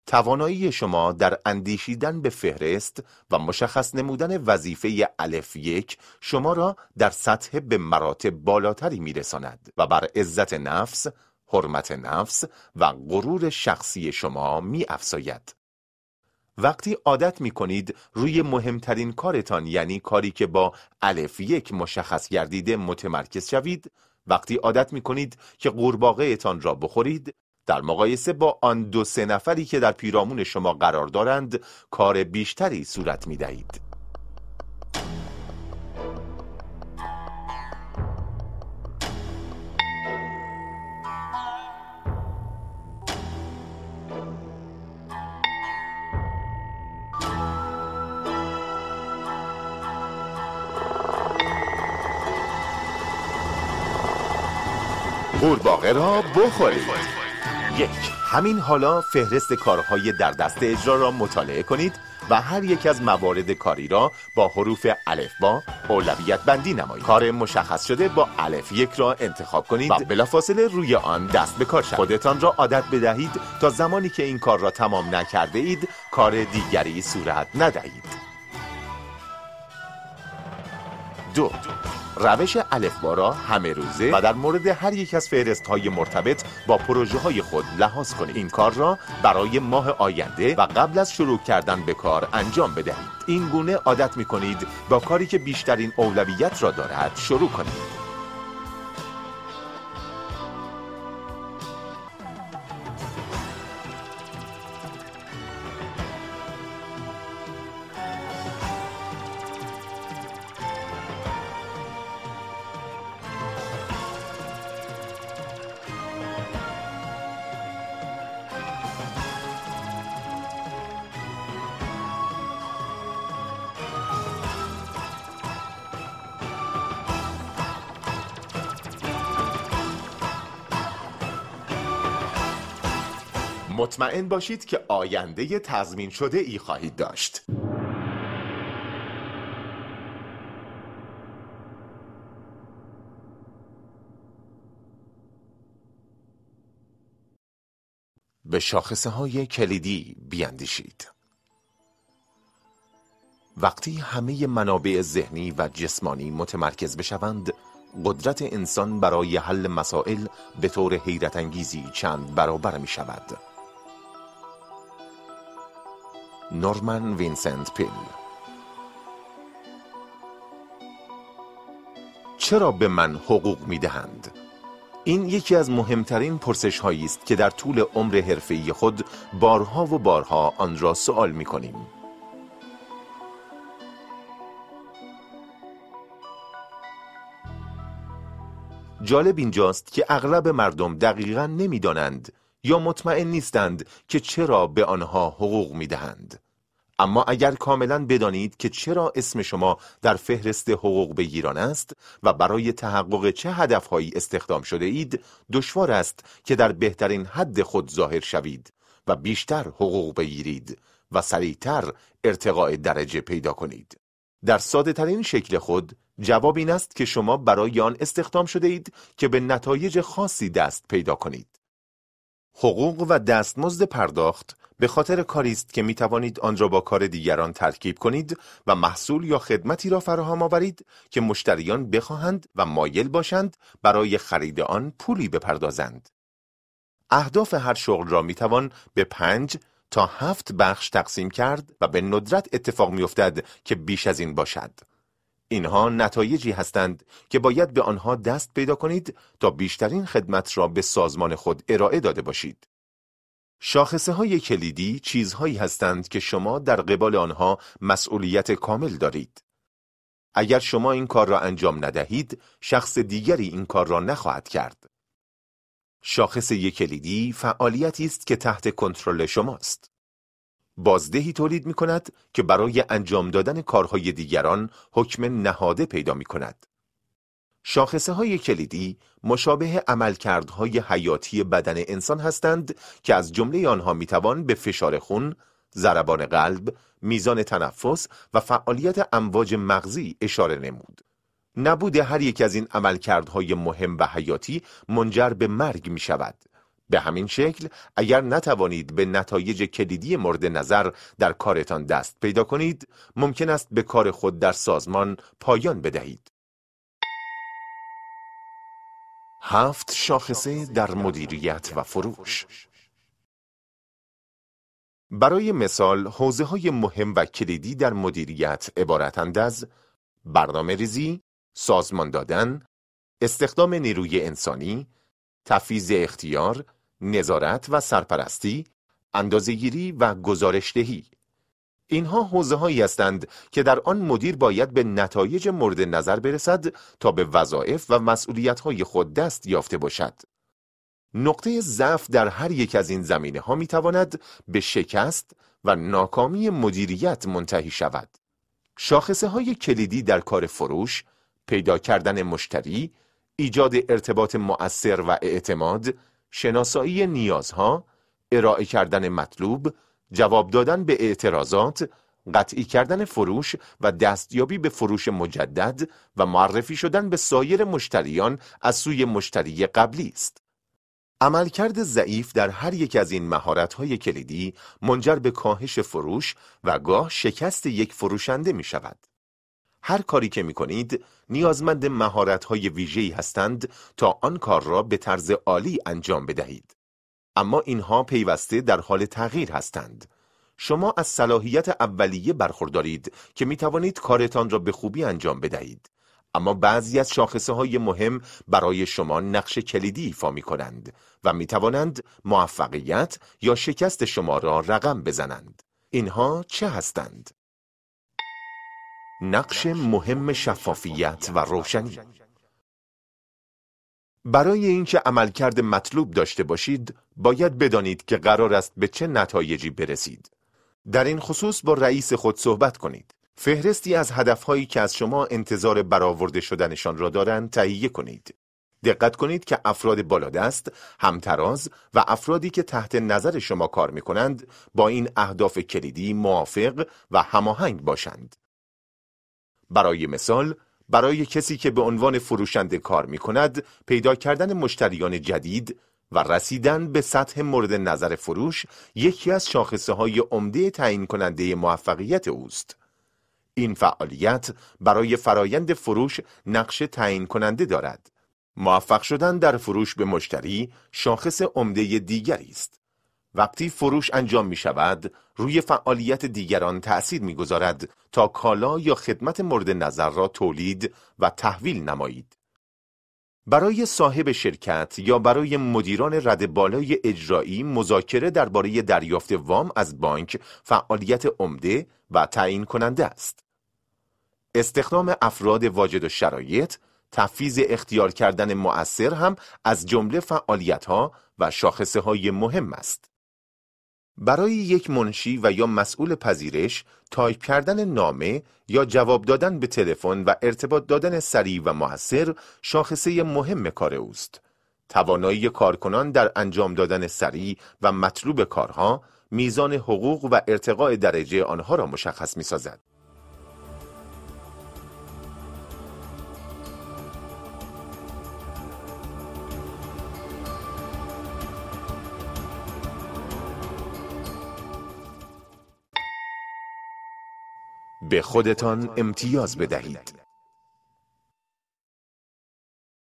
توانایی شما در اندیشیدن به فهرست و مشخص نمودن وظیفه الف یک شما را در سطح به مراتب بالاتری میرساند و بر عزت نفس، حرمت نفس و غرور شخصی شما می افساید. وقتی عادت می کنید روی مهمترین کارتان یعنی کاری که با الف یک مشخص گردیده متمرکز شوید وقتی عادت می کنید که قورباغه را بخورید در مقایسه با آن دو سه نفری که در پیرامون شما قرار دارند کار بیشتری صورت می دهید. قورباغه را بخورید یک. همین حالا فهرست کارهای در دست اجرا را مطالعه کنید و هر یک از موارد کاری را با حروف با اولویت بندی نمایید. کار مشخص شده با الف یک را انتخاب کنید و بلافاصله روی آن دست به کار شوید. خودتان را عادت بدهید تا زمانی که این کار را تمام نکرده اید کار دیگری صورت ندهید. دو. روش الفبا را همه روزه و در مورد هر یک از فهرست های مرتبط با پروژه های خود لحاظ کنید. این کار را برای ماه آینده و قبل از شروع کردن به کار انجام بدهید. این گونه عادت می کنید با کاری که بیشترین اولویت را دارد شروع کنید. مطمئن باشید که آینده تضمین شده ای خواهید داشت. به شاخصه های کلیدی بیاندیشید. وقتی همه منابع ذهنی و جسمانی متمرکز بشوند، قدرت انسان برای حل مسائل به طور حیرت انگیزی چند برابر می شود. نورمن وینسنت پیل چرا به من حقوق می دهند؟ این یکی از مهمترین پرسش هایی است که در طول عمر حرفه‌ای خود بارها و بارها آن را سوال می کنیم. جالب اینجاست که اغلب مردم دقیقا نمی‌دانند یا مطمئن نیستند که چرا به آنها حقوق می دهند. اما اگر کاملا بدانید که چرا اسم شما در فهرست حقوق بگیران است و برای تحقق چه هدفهایی استخدام شده اید دشوار است که در بهترین حد خود ظاهر شوید و بیشتر حقوق بگیرید و سریعتر ارتقاء درجه پیدا کنید. در ساده ترین شکل خود جواب این است که شما برای آن استخدام شده اید که به نتایج خاصی دست پیدا کنید. حقوق و دستمزد پرداخت به خاطر کاری است که می توانید آن را با کار دیگران ترکیب کنید و محصول یا خدمتی را فراهم آورید که مشتریان بخواهند و مایل باشند برای خرید آن پولی بپردازند. اهداف هر شغل را می توان به پنج تا هفت بخش تقسیم کرد و به ندرت اتفاق می افتد که بیش از این باشد. اینها نتایجی هستند که باید به آنها دست پیدا کنید تا بیشترین خدمت را به سازمان خود ارائه داده باشید. شاخصه های کلیدی چیزهایی هستند که شما در قبال آنها مسئولیت کامل دارید. اگر شما این کار را انجام ندهید، شخص دیگری این کار را نخواهد کرد. شاخصه کلیدی فعالیتی است که تحت کنترل شماست. بازدهی تولید می کند که برای انجام دادن کارهای دیگران حکم نهاده پیدا می کند. شاخصه های کلیدی مشابه عملکردهای حیاتی بدن انسان هستند که از جمله آنها می توان به فشار خون، ضربان قلب، میزان تنفس و فعالیت امواج مغزی اشاره نمود. نبود هر یک از این عملکردهای مهم و حیاتی منجر به مرگ می شود. به همین شکل اگر نتوانید به نتایج کلیدی مورد نظر در کارتان دست پیدا کنید ممکن است به کار خود در سازمان پایان بدهید هفت شاخصه در مدیریت و فروش برای مثال حوزه های مهم و کلیدی در مدیریت عبارتند از برنامه ریزی، سازمان دادن، استخدام نیروی انسانی، تفیز اختیار، نظارت و سرپرستی، اندازهگیری و گزارشدهی. اینها حوزه هایی هستند که در آن مدیر باید به نتایج مورد نظر برسد تا به وظایف و مسئولیت های خود دست یافته باشد. نقطه ضعف در هر یک از این زمینه ها می تواند به شکست و ناکامی مدیریت منتهی شود. شاخصه های کلیدی در کار فروش، پیدا کردن مشتری، ایجاد ارتباط مؤثر و اعتماد، شناسایی نیازها، ارائه کردن مطلوب، جواب دادن به اعتراضات، قطعی کردن فروش و دستیابی به فروش مجدد و معرفی شدن به سایر مشتریان از سوی مشتری قبلی است. عملکرد ضعیف در هر یک از این مهارت‌های کلیدی منجر به کاهش فروش و گاه شکست یک فروشنده می شود. هر کاری که می کنید نیازمند مهارت‌های ویژه‌ای هستند تا آن کار را به طرز عالی انجام بدهید. اما اینها پیوسته در حال تغییر هستند. شما از صلاحیت اولیه برخوردارید که می توانید کارتان را به خوبی انجام بدهید. اما بعضی از شاخصه های مهم برای شما نقش کلیدی ایفا می کنند و می توانند موفقیت یا شکست شما را رقم بزنند. اینها چه هستند؟ نقش مهم شفافیت و روشنی برای اینکه عملکرد مطلوب داشته باشید باید بدانید که قرار است به چه نتایجی برسید. در این خصوص با رئیس خود صحبت کنید. فهرستی از هدفهایی که از شما انتظار برآورده شدنشان را دارند تهیه کنید. دقت کنید که افراد بالادست، همتراز و افرادی که تحت نظر شما کار می کنند با این اهداف کلیدی موافق و هماهنگ باشند. برای مثال، برای کسی که به عنوان فروشنده کار می کند، پیدا کردن مشتریان جدید و رسیدن به سطح مورد نظر فروش یکی از شاخصه های عمده تعیین کننده موفقیت اوست. این فعالیت برای فرایند فروش نقش تعیین کننده دارد. موفق شدن در فروش به مشتری شاخص عمده دیگری است. وقتی فروش انجام می شود، روی فعالیت دیگران تأثیر می گذارد تا کالا یا خدمت مورد نظر را تولید و تحویل نمایید. برای صاحب شرکت یا برای مدیران رد بالای اجرایی مذاکره درباره دریافت وام از بانک فعالیت عمده و تعیین کننده است. استخدام افراد واجد و شرایط، تفیز اختیار کردن مؤثر هم از جمله فعالیت ها و شاخصه های مهم است. برای یک منشی و یا مسئول پذیرش تایپ کردن نامه یا جواب دادن به تلفن و ارتباط دادن سریع و موثر شاخصه مهم کار اوست. توانایی کارکنان در انجام دادن سریع و مطلوب کارها میزان حقوق و ارتقاء درجه آنها را مشخص می سازد. به خودتان امتیاز بدهید.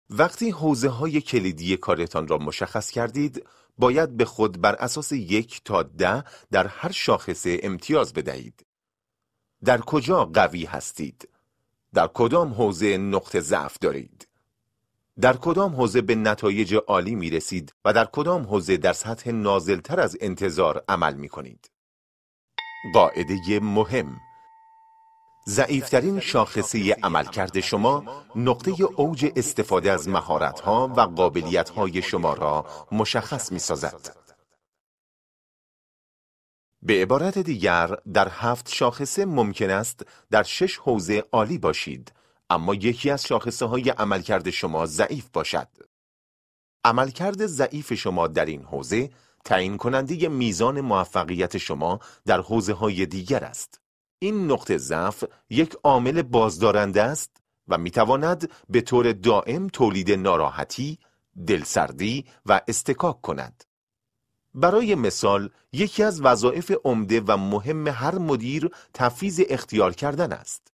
وقتی حوزه های کلیدی کارتان را مشخص کردید، باید به خود بر اساس یک تا ده در هر شاخصه امتیاز بدهید. در کجا قوی هستید؟ در کدام حوزه نقطه ضعف دارید؟ در کدام حوزه به نتایج عالی می رسید و در کدام حوزه در سطح نازلتر از انتظار عمل می کنید. قاعده مهم ضعیفترین شاخصه عملکرد شما نقطه اوج استفاده از مهارت‌ها و قابلیت‌های شما را مشخص می‌سازد. به عبارت دیگر در هفت شاخصه ممکن است در شش حوزه عالی باشید اما یکی از شاخصه های عملکرد شما ضعیف باشد. عملکرد ضعیف شما در این حوزه تعیین کننده میزان موفقیت شما در حوزه های دیگر است. این نقطه ضعف یک عامل بازدارنده است و می‌تواند به طور دائم تولید ناراحتی، دلسردی و استکاک کند. برای مثال یکی از وظایف عمده و مهم هر مدیر تفیز اختیار کردن است.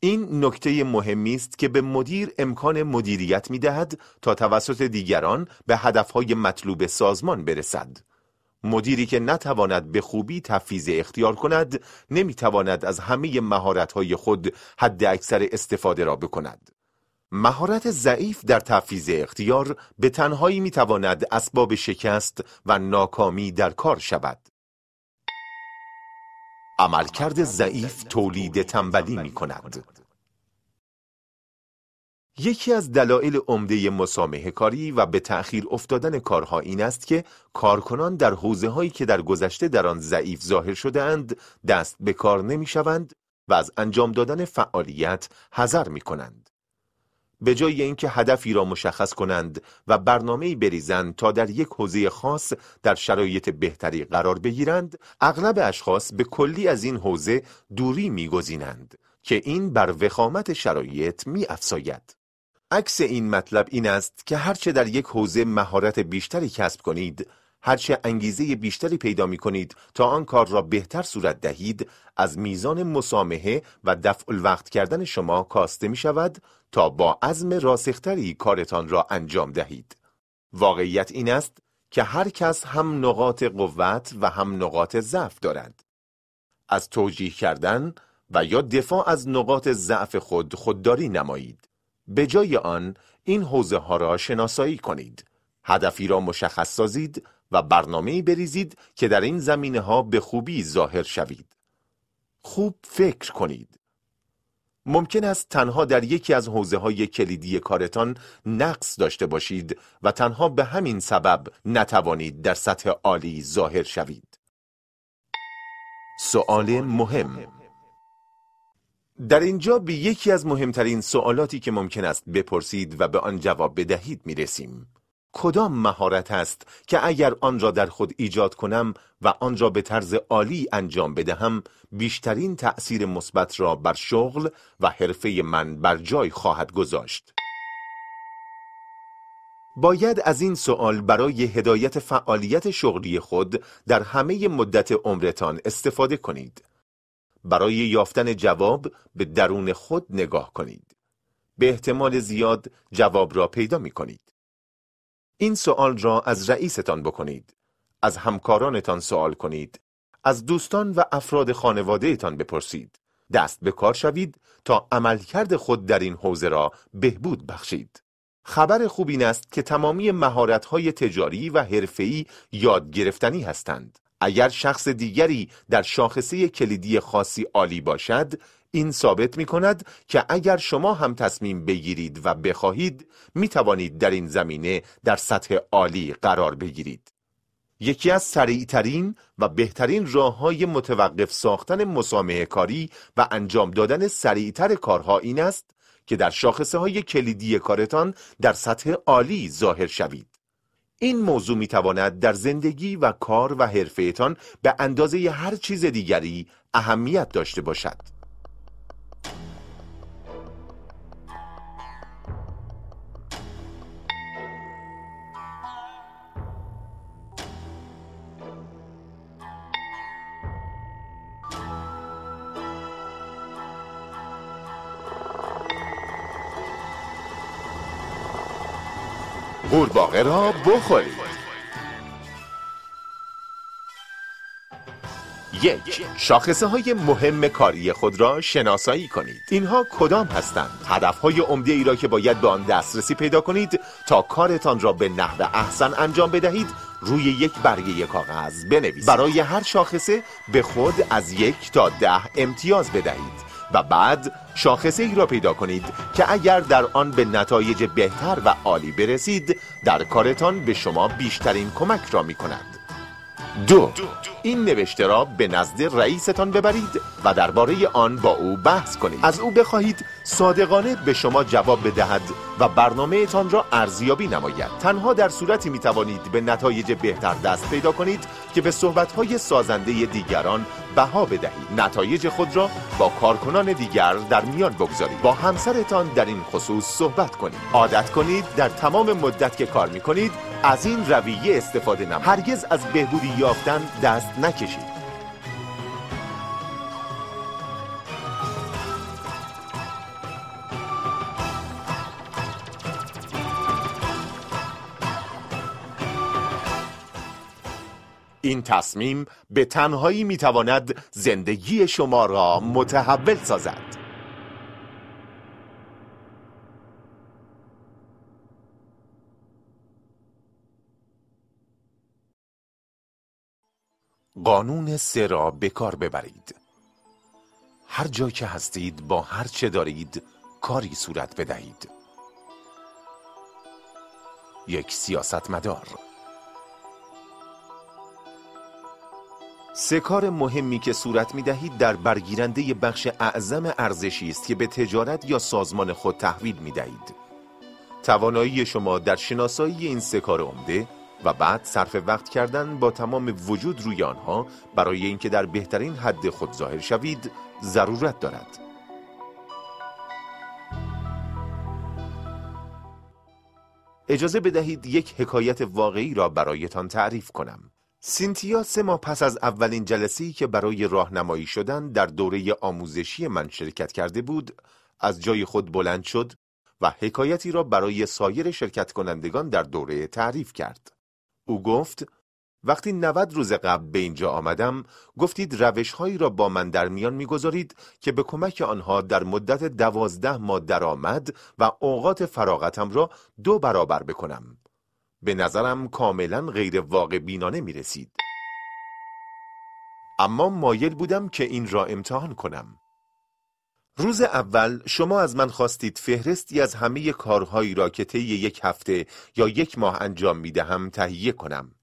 این نکته مهمی است که به مدیر امکان مدیریت می دهد تا توسط دیگران به هدفهای مطلوب سازمان برسد. مدیری که نتواند به خوبی تفیز اختیار کند نمی‌تواند از همه مهارت‌های خود حد اکثر استفاده را بکند. مهارت ضعیف در تفیز اختیار به تنهایی می‌تواند اسباب شکست و ناکامی در کار شود. عملکرد ضعیف تولید تنبلی می کند. یکی از دلایل عمده مسامحه کاری و به تأخیر افتادن کارها این است که کارکنان در حوزه هایی که در گذشته در آن ضعیف ظاهر شده اند دست به کار نمی شوند و از انجام دادن فعالیت حذر می کنند. به جای اینکه هدفی را مشخص کنند و برنامه‌ای بریزند تا در یک حوزه خاص در شرایط بهتری قرار بگیرند، اغلب اشخاص به کلی از این حوزه دوری می‌گزینند که این بر وخامت شرایط می‌افزاید. عکس این مطلب این است که هرچه در یک حوزه مهارت بیشتری کسب کنید هرچه انگیزه بیشتری پیدا می کنید تا آن کار را بهتر صورت دهید از میزان مسامحه و دفع الوقت کردن شما کاسته می شود تا با عزم راسختری کارتان را انجام دهید. واقعیت این است که هر کس هم نقاط قوت و هم نقاط ضعف دارد. از توجیه کردن و یا دفاع از نقاط ضعف خود خودداری نمایید. به جای آن این حوزه ها را شناسایی کنید. هدفی را مشخص سازید و برنامه بریزید که در این زمینه ها به خوبی ظاهر شوید. خوب فکر کنید. ممکن است تنها در یکی از حوزه های کلیدی کارتان نقص داشته باشید و تنها به همین سبب نتوانید در سطح عالی ظاهر شوید. سؤال مهم. در اینجا به یکی از مهمترین سوالاتی که ممکن است بپرسید و به آن جواب بدهید می رسیم. کدام مهارت است که اگر آن را در خود ایجاد کنم و آن را به طرز عالی انجام بدهم بیشترین تأثیر مثبت را بر شغل و حرفه من بر جای خواهد گذاشت باید از این سوال برای هدایت فعالیت شغلی خود در همه مدت عمرتان استفاده کنید برای یافتن جواب به درون خود نگاه کنید به احتمال زیاد جواب را پیدا می کنید این سوال را از رئیستان بکنید. از همکارانتان سوال کنید. از دوستان و افراد خانوادهتان بپرسید. دست به کار شوید تا عملکرد خود در این حوزه را بهبود بخشید. خبر خوب این است که تمامی مهارت‌های تجاری و حرفه‌ای یاد گرفتنی هستند. اگر شخص دیگری در شاخصه کلیدی خاصی عالی باشد، این ثابت می کند که اگر شما هم تصمیم بگیرید و بخواهید می توانید در این زمینه در سطح عالی قرار بگیرید. یکی از سریعترین و بهترین راه های متوقف ساختن مسامه کاری و انجام دادن سریعتر کارها این است که در شاخصه های کلیدی کارتان در سطح عالی ظاهر شوید. این موضوع می تواند در زندگی و کار و حرفهتان به اندازه هر چیز دیگری اهمیت داشته باشد. قورباغه را بخورید. یک شاخصه های مهم کاری خود را شناسایی کنید. اینها کدام هستند؟ هدف های عمده ای را که باید به آن دسترسی پیدا کنید تا کارتان را به نحو احسن انجام بدهید روی یک برگه کاغذ بنویسید. برای هر شاخصه به خود از یک تا ده امتیاز بدهید. و بعد شاخصه ای را پیدا کنید که اگر در آن به نتایج بهتر و عالی برسید در کارتان به شما بیشترین کمک را می کند دو. این نوشته را به نزد رئیستان ببرید و درباره آن با او بحث کنید. از او بخواهید صادقانه به شما جواب بدهد و برنامه تان را ارزیابی نماید. تنها در صورتی می توانید به نتایج بهتر دست پیدا کنید که به صحبتهای سازنده دیگران بها بدهید. نتایج خود را با کارکنان دیگر در میان بگذارید. با همسرتان در این خصوص صحبت کنید. عادت کنید در تمام مدت که کار می کنید از این رویه استفاده نمایید. هرگز از بهبودی یافتن دست نکشید. این تصمیم به تنهایی می‌تواند زندگی شما را متحول سازد. قانون سه را به کار ببرید. هر جا که هستید با هر چه دارید کاری صورت بدهید. یک سیاست مدار سه کار مهمی که صورت می دهید در برگیرنده بخش اعظم ارزشی است که به تجارت یا سازمان خود تحویل می دهید. توانایی شما در شناسایی این سه کار عمده و بعد صرف وقت کردن با تمام وجود روی آنها برای اینکه در بهترین حد خود ظاهر شوید ضرورت دارد. اجازه بدهید یک حکایت واقعی را برایتان تعریف کنم. سینتیا سه ماه پس از اولین جلسه‌ای که برای راهنمایی شدن در دوره آموزشی من شرکت کرده بود از جای خود بلند شد و حکایتی را برای سایر شرکت کنندگان در دوره تعریف کرد او گفت وقتی 90 روز قبل به اینجا آمدم گفتید روش هایی را با من در میان می‌گذارید که به کمک آنها در مدت دوازده ماه درآمد و اوقات فراغتم را دو برابر بکنم به نظرم کاملا غیر واقع بینانه می رسید. اما مایل بودم که این را امتحان کنم. روز اول شما از من خواستید فهرستی از همه کارهایی را که طی یک هفته یا یک ماه انجام می دهم تهیه کنم.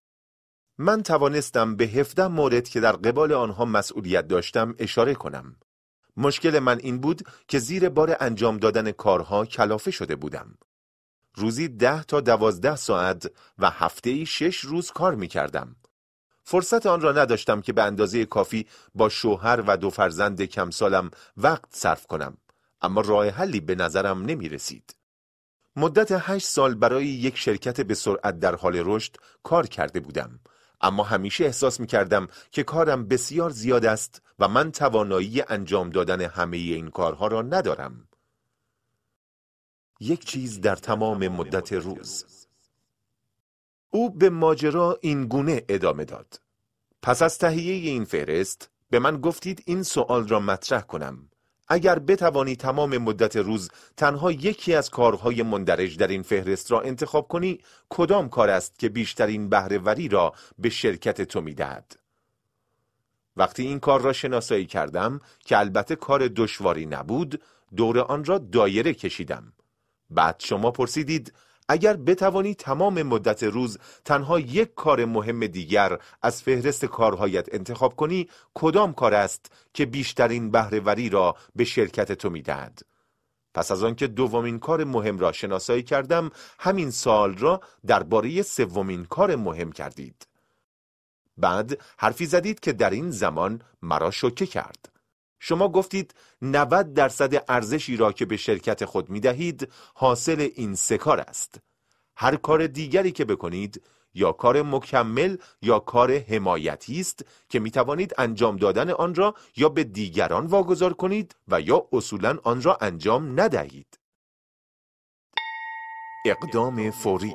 من توانستم به هفته مورد که در قبال آنها مسئولیت داشتم اشاره کنم. مشکل من این بود که زیر بار انجام دادن کارها کلافه شده بودم. روزی ده تا دوازده ساعت و هفته ای شش روز کار می کردم. فرصت آن را نداشتم که به اندازه کافی با شوهر و دو فرزند کم سالم وقت صرف کنم. اما راه حلی به نظرم نمی رسید. مدت هشت سال برای یک شرکت به سرعت در حال رشد کار کرده بودم. اما همیشه احساس می کردم که کارم بسیار زیاد است و من توانایی انجام دادن همه این کارها را ندارم. یک چیز در تمام مدت روز او به ماجرا این گونه ادامه داد. پس از تهیه این فهرست به من گفتید این سوال را مطرح کنم. اگر بتوانی تمام مدت روز تنها یکی از کارهای مندرج در این فهرست را انتخاب کنی کدام کار است که بیشترین بهرهوری را به شرکت تو می‌دهد؟ وقتی این کار را شناسایی کردم که البته کار دشواری نبود دور آن را دایره کشیدم. بعد شما پرسیدید اگر بتوانی تمام مدت روز تنها یک کار مهم دیگر از فهرست کارهایت انتخاب کنی کدام کار است که بیشترین بهرهوری را به شرکت تو می‌دهد؟ پس از آنکه دومین کار مهم را شناسایی کردم همین سال را درباره سومین کار مهم کردید. بعد حرفی زدید که در این زمان مرا شوکه کرد. شما گفتید 90 درصد ارزشی را که به شرکت خود می دهید حاصل این سه کار است. هر کار دیگری که بکنید یا کار مکمل یا کار حمایتی است که می توانید انجام دادن آن را یا به دیگران واگذار کنید و یا اصولا آن را انجام ندهید. اقدام فوری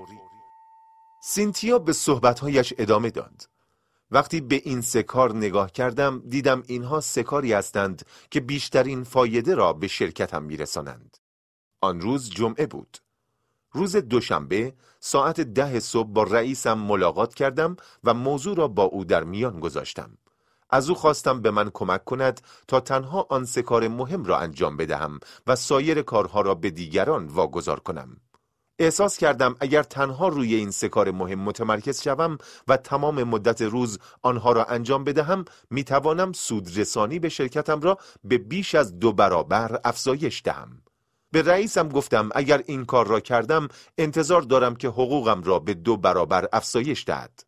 سینتیا به صحبتهایش ادامه داد. وقتی به این سه کار نگاه کردم دیدم اینها سه کاری هستند که بیشترین فایده را به شرکتم میرسانند. آن روز جمعه بود. روز دوشنبه ساعت ده صبح با رئیسم ملاقات کردم و موضوع را با او در میان گذاشتم. از او خواستم به من کمک کند تا تنها آن سه مهم را انجام بدهم و سایر کارها را به دیگران واگذار کنم. احساس کردم اگر تنها روی این سه کار مهم متمرکز شوم و تمام مدت روز آنها را انجام بدهم می توانم سودرسانی به شرکتم را به بیش از دو برابر افزایش دهم. به رئیسم گفتم اگر این کار را کردم انتظار دارم که حقوقم را به دو برابر افزایش دهد.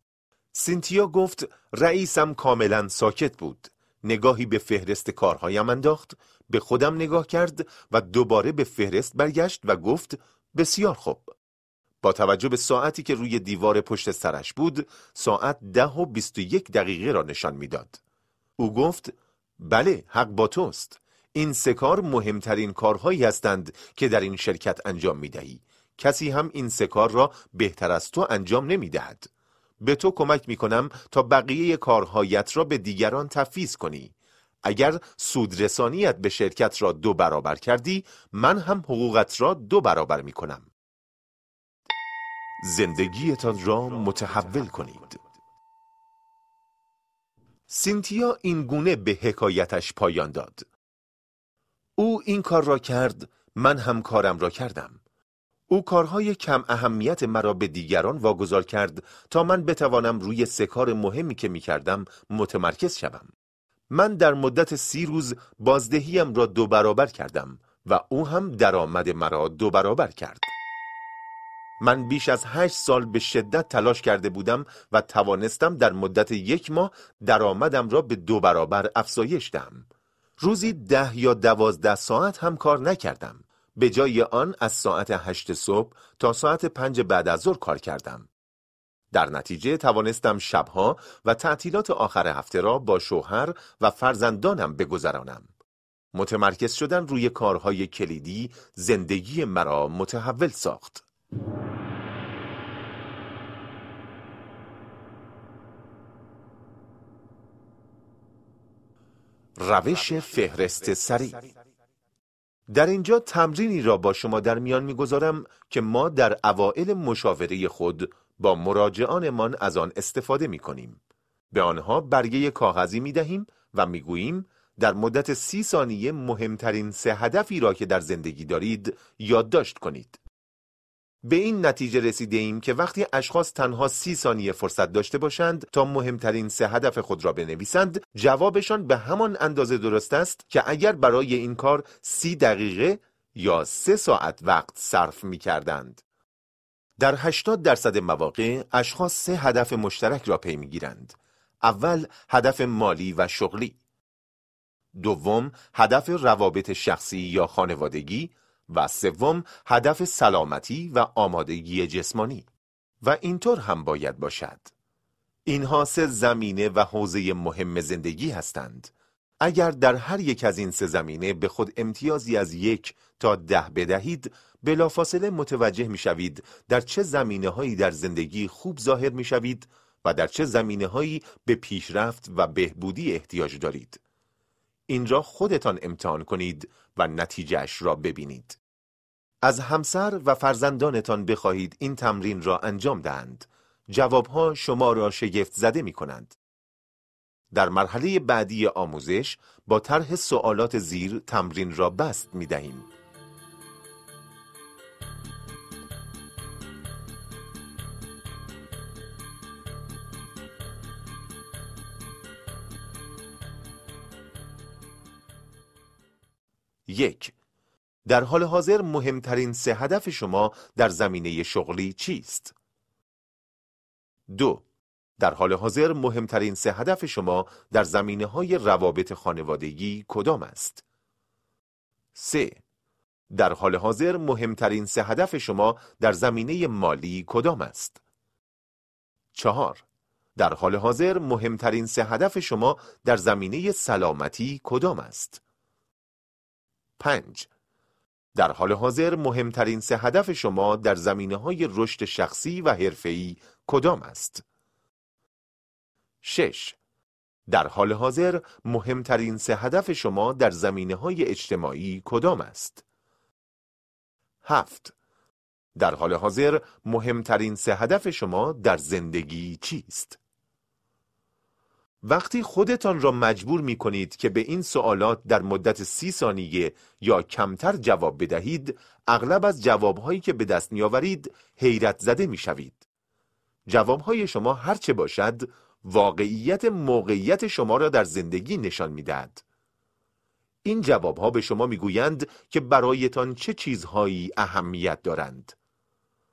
سینتیا گفت رئیسم کاملا ساکت بود. نگاهی به فهرست کارهایم انداخت، به خودم نگاه کرد و دوباره به فهرست برگشت و گفت بسیار خوب. با توجه به ساعتی که روی دیوار پشت سرش بود، ساعت ده و بیست و یک دقیقه را نشان می‌داد. او گفت بله حق با توست. این سه کار مهمترین کارهایی هستند که در این شرکت انجام می دهی. کسی هم این سه کار را بهتر از تو انجام نمی دهد. به تو کمک می کنم تا بقیه کارهایت را به دیگران تفیز کنی. اگر سودرسانیت به شرکت را دو برابر کردی من هم حقوقت را دو برابر می کنم. زندگیتان را متحول کنید. سینتیا این گونه به حکایتش پایان داد. او این کار را کرد من هم کارم را کردم. او کارهای کم اهمیت مرا به دیگران واگذار کرد تا من بتوانم روی سه کار مهمی که می کردم متمرکز شوم. من در مدت سی روز بازدهیم را دو برابر کردم و او هم درآمد مرا دو برابر کرد. من بیش از هشت سال به شدت تلاش کرده بودم و توانستم در مدت یک ماه درآمدم را به دو برابر افزایش دهم. روزی ده یا دوازده ساعت هم کار نکردم. به جای آن از ساعت هشت صبح تا ساعت پنج بعد از ظهر کار کردم. در نتیجه توانستم شبها و تعطیلات آخر هفته را با شوهر و فرزندانم بگذرانم. متمرکز شدن روی کارهای کلیدی زندگی مرا متحول ساخت. روش فهرست سریع در اینجا تمرینی را با شما در میان می‌گذارم که ما در اوائل مشاوره خود با مراجعانمان از آن استفاده می کنیم. به آنها برگه کاغذی می دهیم و می گوییم در مدت سی ثانیه مهمترین سه هدفی را که در زندگی دارید یادداشت کنید. به این نتیجه رسیده ایم که وقتی اشخاص تنها سی ثانیه فرصت داشته باشند تا مهمترین سه هدف خود را بنویسند جوابشان به همان اندازه درست است که اگر برای این کار سی دقیقه یا سه ساعت وقت صرف می کردند. در 80 درصد مواقع اشخاص سه هدف مشترک را پی می‌گیرند. اول هدف مالی و شغلی. دوم هدف روابط شخصی یا خانوادگی و سوم هدف سلامتی و آمادگی جسمانی و اینطور هم باید باشد. اینها سه زمینه و حوزه مهم زندگی هستند. اگر در هر یک از این سه زمینه به خود امتیازی از یک تا ده بدهید بلافاصله متوجه می شوید در چه زمینه هایی در زندگی خوب ظاهر می شوید و در چه زمینه هایی به پیشرفت و بهبودی احتیاج دارید. این را خودتان امتحان کنید و نتیجهش را ببینید. از همسر و فرزندانتان بخواهید این تمرین را انجام دهند. جوابها شما را شگفت زده می کنند. در مرحله بعدی آموزش با طرح سوالات زیر تمرین را بست می دهیم. یک در حال حاضر مهمترین سه هدف شما در زمینه شغلی چیست؟ دو در حال حاضر مهمترین سه هدف شما در زمینه های روابط خانوادگی کدام است؟ سه در حال حاضر مهمترین سه هدف شما در زمینه مالی کدام است؟ چهار در حال حاضر مهمترین سه هدف شما در زمینه سلامتی کدام است؟ پنج در حال حاضر مهمترین سه هدف شما در زمینه های رشد شخصی و حرفه‌ای کدام است؟ 6. در حال حاضر مهمترین سه هدف شما در زمینه های اجتماعی کدام است؟ 7. در حال حاضر مهمترین سه هدف شما در زندگی چیست؟ وقتی خودتان را مجبور می کنید که به این سوالات در مدت سی ثانیه یا کمتر جواب بدهید اغلب از جوابهایی که به دست می آورید حیرت زده می شوید. جوابهای شما هرچه باشد واقعیت موقعیت شما را در زندگی نشان می دهد. این جوابها به شما می‌گویند که برایتان چه چیزهایی اهمیت دارند.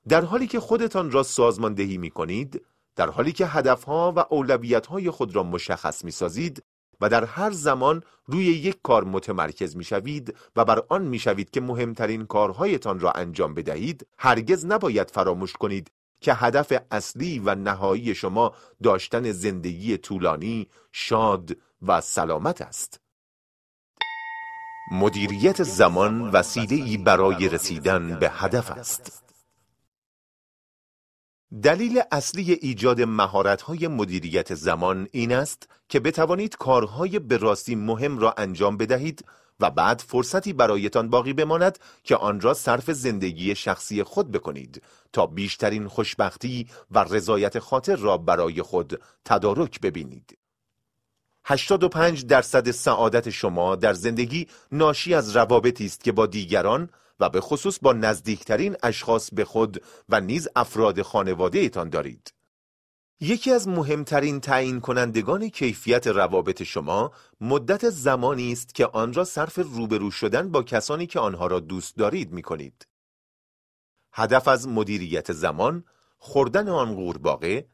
در حالی که خودتان را سازماندهی می کنید، در حالی که هدفها و اولویتهای خود را مشخص می سازید و در هر زمان روی یک کار متمرکز می شوید و بر آن می شوید که مهمترین کارهایتان را انجام بدهید هرگز نباید فراموش کنید که هدف اصلی و نهایی شما داشتن زندگی طولانی، شاد و سلامت است. مدیریت زمان وسیله برای رسیدن به هدف است. دلیل اصلی ایجاد مهارت‌های مدیریت زمان این است که بتوانید کارهای به راستی مهم را انجام بدهید و بعد فرصتی برایتان باقی بماند که آن را صرف زندگی شخصی خود بکنید تا بیشترین خوشبختی و رضایت خاطر را برای خود تدارک ببینید. 85 درصد سعادت شما در زندگی ناشی از روابطی است که با دیگران و به خصوص با نزدیکترین اشخاص به خود و نیز افراد خانواده ایتان دارید. یکی از مهمترین تعیین کنندگان کیفیت روابط شما مدت زمانی است که آن را صرف روبرو شدن با کسانی که آنها را دوست دارید می کنید. هدف از مدیریت زمان خوردن آن قورباغه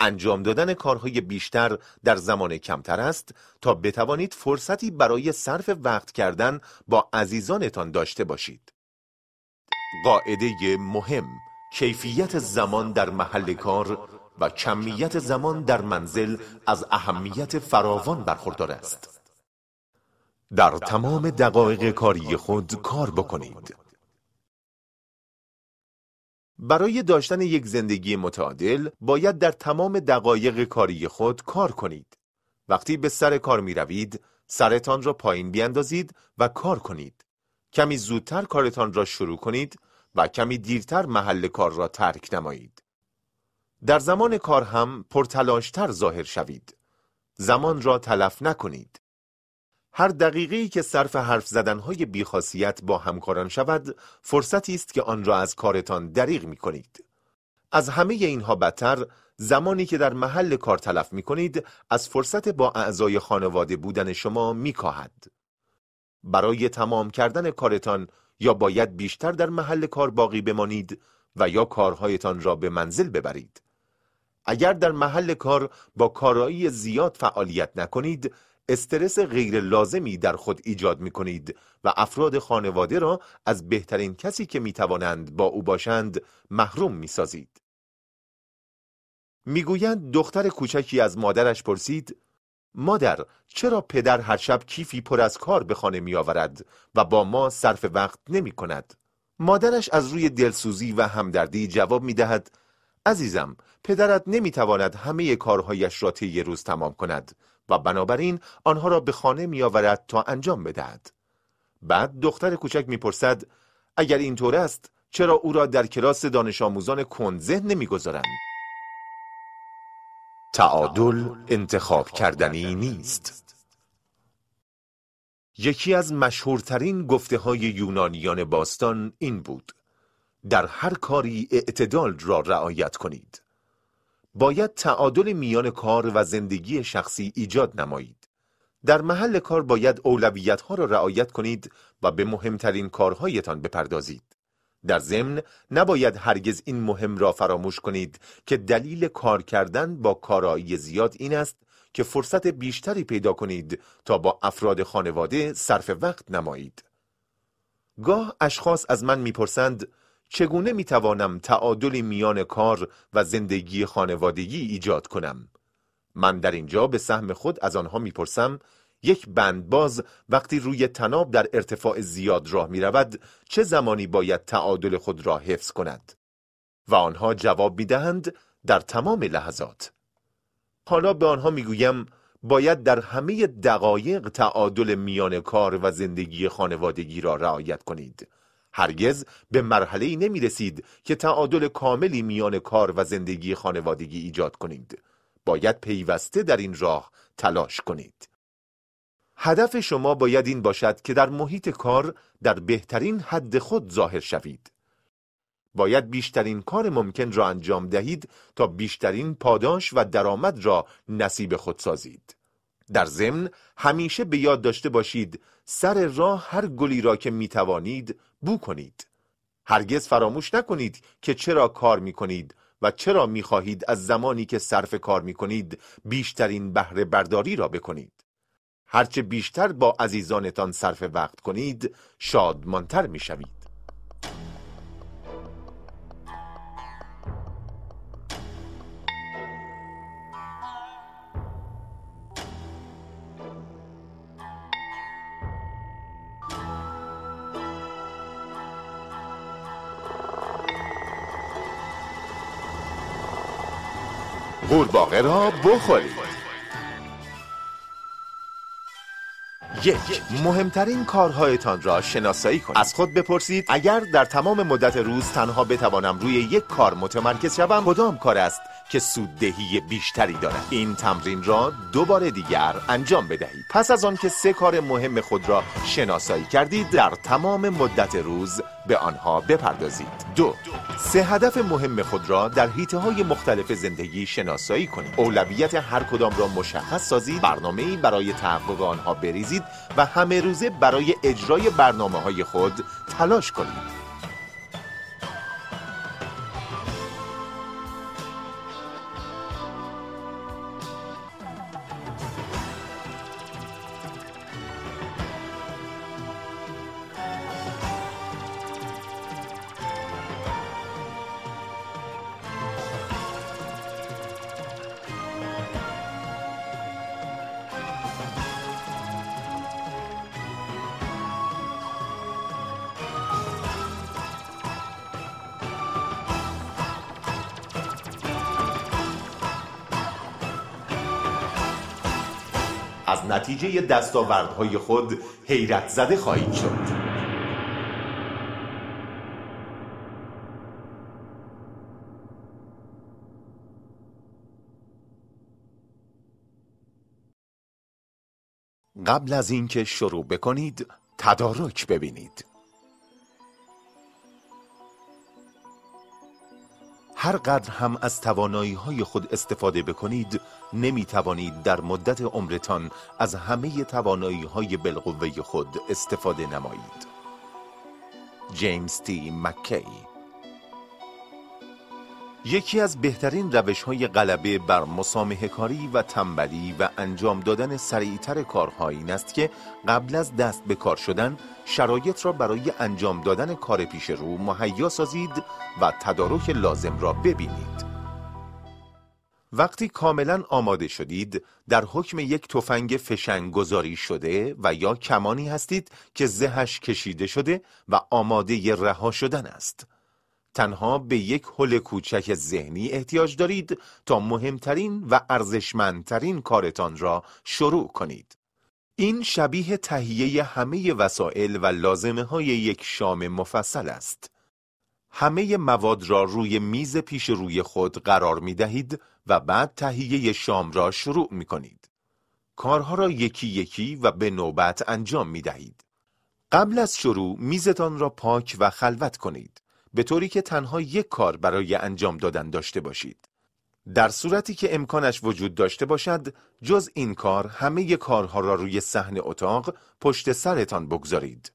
انجام دادن کارهای بیشتر در زمان کمتر است تا بتوانید فرصتی برای صرف وقت کردن با عزیزانتان داشته باشید. قاعده مهم کیفیت زمان در محل کار و کمیت زمان در منزل از اهمیت فراوان برخوردار است. در تمام دقایق کاری خود کار بکنید. برای داشتن یک زندگی متعادل باید در تمام دقایق کاری خود کار کنید. وقتی به سر کار می روید، سرتان را پایین بیاندازید و کار کنید. کمی زودتر کارتان را شروع کنید و کمی دیرتر محل کار را ترک نمایید. در زمان کار هم پرتلاشتر ظاهر شوید. زمان را تلف نکنید. هر دقیقه که صرف حرف زدنهای بیخاصیت با همکاران شود، فرصتی است که آن را از کارتان دریغ می کنید. از همه اینها بدتر، زمانی که در محل کار تلف می کنید، از فرصت با اعضای خانواده بودن شما می کاهد. برای تمام کردن کارتان یا باید بیشتر در محل کار باقی بمانید و یا کارهایتان را به منزل ببرید. اگر در محل کار با کارایی زیاد فعالیت نکنید، استرس غیر لازمی در خود ایجاد می کنید و افراد خانواده را از بهترین کسی که می توانند با او باشند محروم می سازید. می‌گویند دختر کوچکی از مادرش پرسید مادر چرا پدر هر شب کیفی پر از کار به خانه می آورد و با ما صرف وقت نمی کند؟ مادرش از روی دلسوزی و همدردی جواب می دهد عزیزم پدرت نمی تواند همه کارهایش را طی روز تمام کند و بنابراین آنها را به خانه می آورد تا انجام بدهد. بعد دختر کوچک می‌پرسد اگر اینطور است چرا او را در کلاس دانش آموزان نمی گذارند؟ تعادل انتخاب کردنی نیست. یکی از مشهورترین گفته های یونانیان باستان این بود در هر کاری اعتدال را رعایت کنید. باید تعادل میان کار و زندگی شخصی ایجاد نمایید. در محل کار باید اولویت ها را رعایت کنید و به مهمترین کارهایتان بپردازید. در ضمن نباید هرگز این مهم را فراموش کنید که دلیل کار کردن با کارایی زیاد این است که فرصت بیشتری پیدا کنید تا با افراد خانواده صرف وقت نمایید. گاه اشخاص از من می‌پرسند چگونه می‌توانم تعادلی میان کار و زندگی خانوادگی ایجاد کنم؟ من در اینجا به سهم خود از آنها می‌پرسم یک بندباز وقتی روی تناب در ارتفاع زیاد راه می رود چه زمانی باید تعادل خود را حفظ کند؟ و آنها جواب می دهند در تمام لحظات. حالا به آنها می‌گویم باید در همه دقایق تعادل میان کار و زندگی خانوادگی را رعایت کنید. هرگز به مرحله ای نمی رسید که تعادل کاملی میان کار و زندگی خانوادگی ایجاد کنید. باید پیوسته در این راه تلاش کنید. هدف شما باید این باشد که در محیط کار در بهترین حد خود ظاهر شوید. باید بیشترین کار ممکن را انجام دهید تا بیشترین پاداش و درآمد را نصیب خود سازید. در ضمن همیشه به یاد داشته باشید سر راه هر گلی را که می توانید بو کنید. هرگز فراموش نکنید که چرا کار می کنید و چرا می خواهید از زمانی که صرف کار می کنید بیشترین بهره برداری را بکنید. هرچه بیشتر با عزیزانتان صرف وقت کنید شادمانتر می شوید. قورباغه را بخورید یک مهمترین کارهایتان را شناسایی کنید. از خود بپرسید اگر در تمام مدت روز تنها بتوانم روی یک کار متمرکز شوم کدام کار است؟ که سوددهی بیشتری دارد. این تمرین را دو بار دیگر انجام بدهید پس از آن که سه کار مهم خود را شناسایی کردید در تمام مدت روز به آنها بپردازید. دو سه هدف مهم خود را در حیطه های مختلف زندگی شناسایی کنید. اولویت هر کدام را مشخص سازید برنامه برای تحقق آنها بریزید و همه روزه برای اجرای برنامه های خود تلاش کنید. نتیجه دستاوردهای خود حیرت زده خواهید شد. قبل از اینکه شروع بکنید تدارک ببینید. هر قدر هم از توانایی های خود استفاده بکنید نمی توانید در مدت عمرتان از همه توانایی های بالقوه خود استفاده نمایید. جیمز تی مکی یکی از بهترین روش های غلبه بر مسامه کاری و تنبلی و انجام دادن سریعتر کارها این است که قبل از دست به کار شدن شرایط را برای انجام دادن کار پیش رو مهیا سازید و تدارک لازم را ببینید. وقتی کاملا آماده شدید در حکم یک تفنگ فشنگ گذاری شده و یا کمانی هستید که زهش کشیده شده و آماده رها شدن است. تنها به یک حل کوچک ذهنی احتیاج دارید تا مهمترین و ارزشمندترین کارتان را شروع کنید. این شبیه تهیه همه وسایل و لازمه های یک شام مفصل است. همه مواد را روی میز پیش روی خود قرار می دهید و بعد تهیه شام را شروع می کنید. کارها را یکی یکی و به نوبت انجام می دهید. قبل از شروع میزتان را پاک و خلوت کنید. به طوری که تنها یک کار برای انجام دادن داشته باشید. در صورتی که امکانش وجود داشته باشد، جز این کار همه کارها را روی صحن اتاق پشت سرتان بگذارید.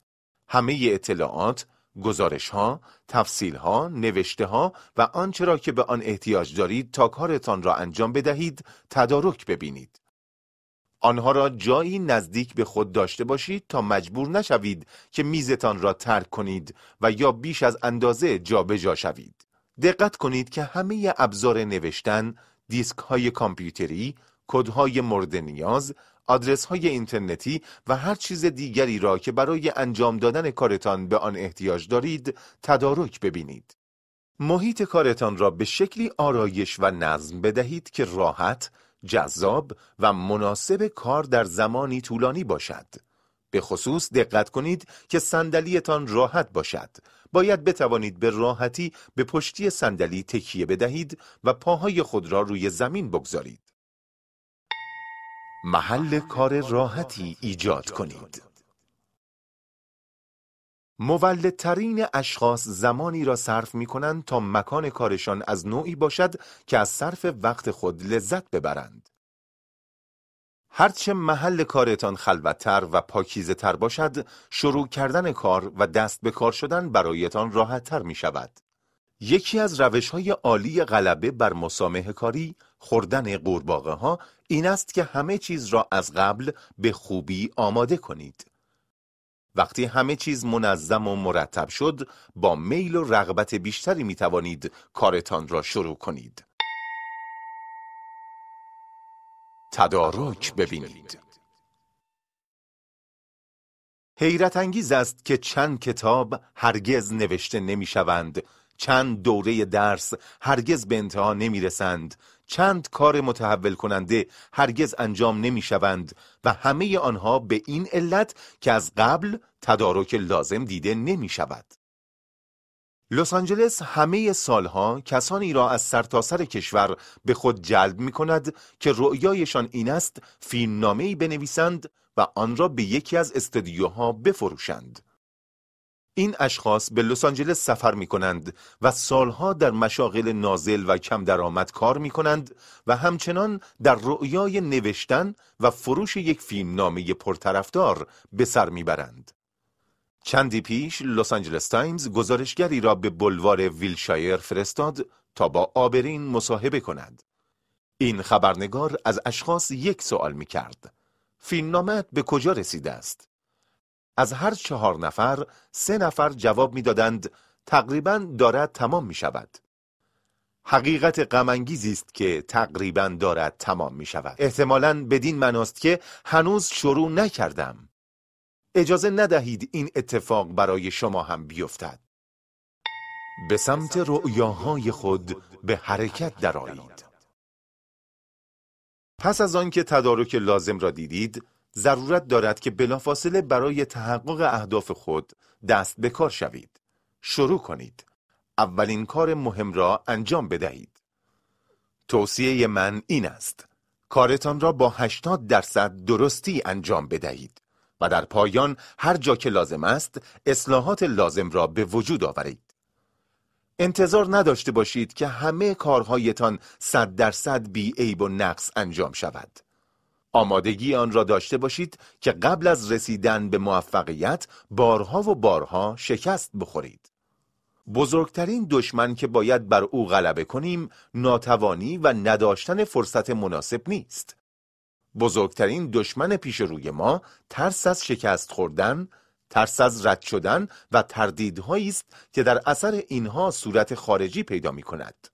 همه اطلاعات، گزارش ها، تفصیل ها، نوشته ها و آنچه را که به آن احتیاج دارید تا کارتان را انجام بدهید، تدارک ببینید. آنها را جایی نزدیک به خود داشته باشید تا مجبور نشوید که میزتان را ترک کنید و یا بیش از اندازه جابجا جا شوید. دقت کنید که همه ابزار نوشتن، دیسک های کامپیوتری، کدهای مورد نیاز، آدرس های اینترنتی و هر چیز دیگری را که برای انجام دادن کارتان به آن احتیاج دارید تدارک ببینید. محیط کارتان را به شکلی آرایش و نظم بدهید که راحت، جذاب و مناسب کار در زمانی طولانی باشد. به خصوص دقت کنید که صندلیتان راحت باشد. باید بتوانید به راحتی به پشتی صندلی تکیه بدهید و پاهای خود را روی زمین بگذارید. محل کار راحتی ایجاد کنید. مولدترین اشخاص زمانی را صرف می کنند تا مکان کارشان از نوعی باشد که از صرف وقت خود لذت ببرند. هرچه محل کارتان خلوتتر و پاکیزه تر باشد، شروع کردن کار و دست به کار شدن برایتان راحتتر می شود. یکی از روش های عالی غلبه بر مسامه کاری خوردن قورباغه ها این است که همه چیز را از قبل به خوبی آماده کنید. وقتی همه چیز منظم و مرتب شد با میل و رغبت بیشتری می توانید کارتان را شروع کنید. تدارک ببینید. حیرت انگیز است که چند کتاب هرگز نوشته نمی شوند چند دوره درس هرگز به انتها نمی رسند چند کار متحول کننده هرگز انجام نمی شوند و همه آنها به این علت که از قبل تدارک لازم دیده نمی شود. لس آنجلس همه سالها کسانی را از سرتاسر سر کشور به خود جلب می کند که رؤیایشان این است فیلمنامه‌ای بنویسند و آن را به یکی از استودیوها بفروشند. این اشخاص به لس آنجلس سفر می کنند و سالها در مشاغل نازل و کم درآمد کار می کنند و همچنان در رؤیای نوشتن و فروش یک فیلمنامه پرطرفدار به سر می‌برند. چندی پیش لس آنجلس تایمز گزارشگری را به بلوار ویلشایر فرستاد تا با عابرین مصاحبه کند. این خبرنگار از اشخاص یک سوال می کرد. فیلمنامت به کجا رسیده است؟ از هر چهار نفر سه نفر جواب می‌دادند تقریبا دارد تمام می شود. حقیقت غمانگیزی است که تقریبا دارد تمام می شود. احتمالاً بدین معناست که هنوز شروع نکردم. اجازه ندهید این اتفاق برای شما هم بیفتد. به سمت رؤیاهای خود به حرکت درآیید. پس از آنکه تدارک لازم را دیدید، ضرورت دارد که بلافاصله برای تحقق اهداف خود دست به کار شوید. شروع کنید. اولین کار مهم را انجام بدهید. توصیه من این است. کارتان را با 80 درصد درستی انجام بدهید و در پایان هر جا که لازم است اصلاحات لازم را به وجود آورید. انتظار نداشته باشید که همه کارهایتان صد درصد بی عیب و نقص انجام شود. آمادگی آن را داشته باشید که قبل از رسیدن به موفقیت بارها و بارها شکست بخورید. بزرگترین دشمن که باید بر او غلبه کنیم ناتوانی و نداشتن فرصت مناسب نیست. بزرگترین دشمن پیش روی ما ترس از شکست خوردن، ترس از رد شدن و تردیدهایی است که در اثر اینها صورت خارجی پیدا می کند.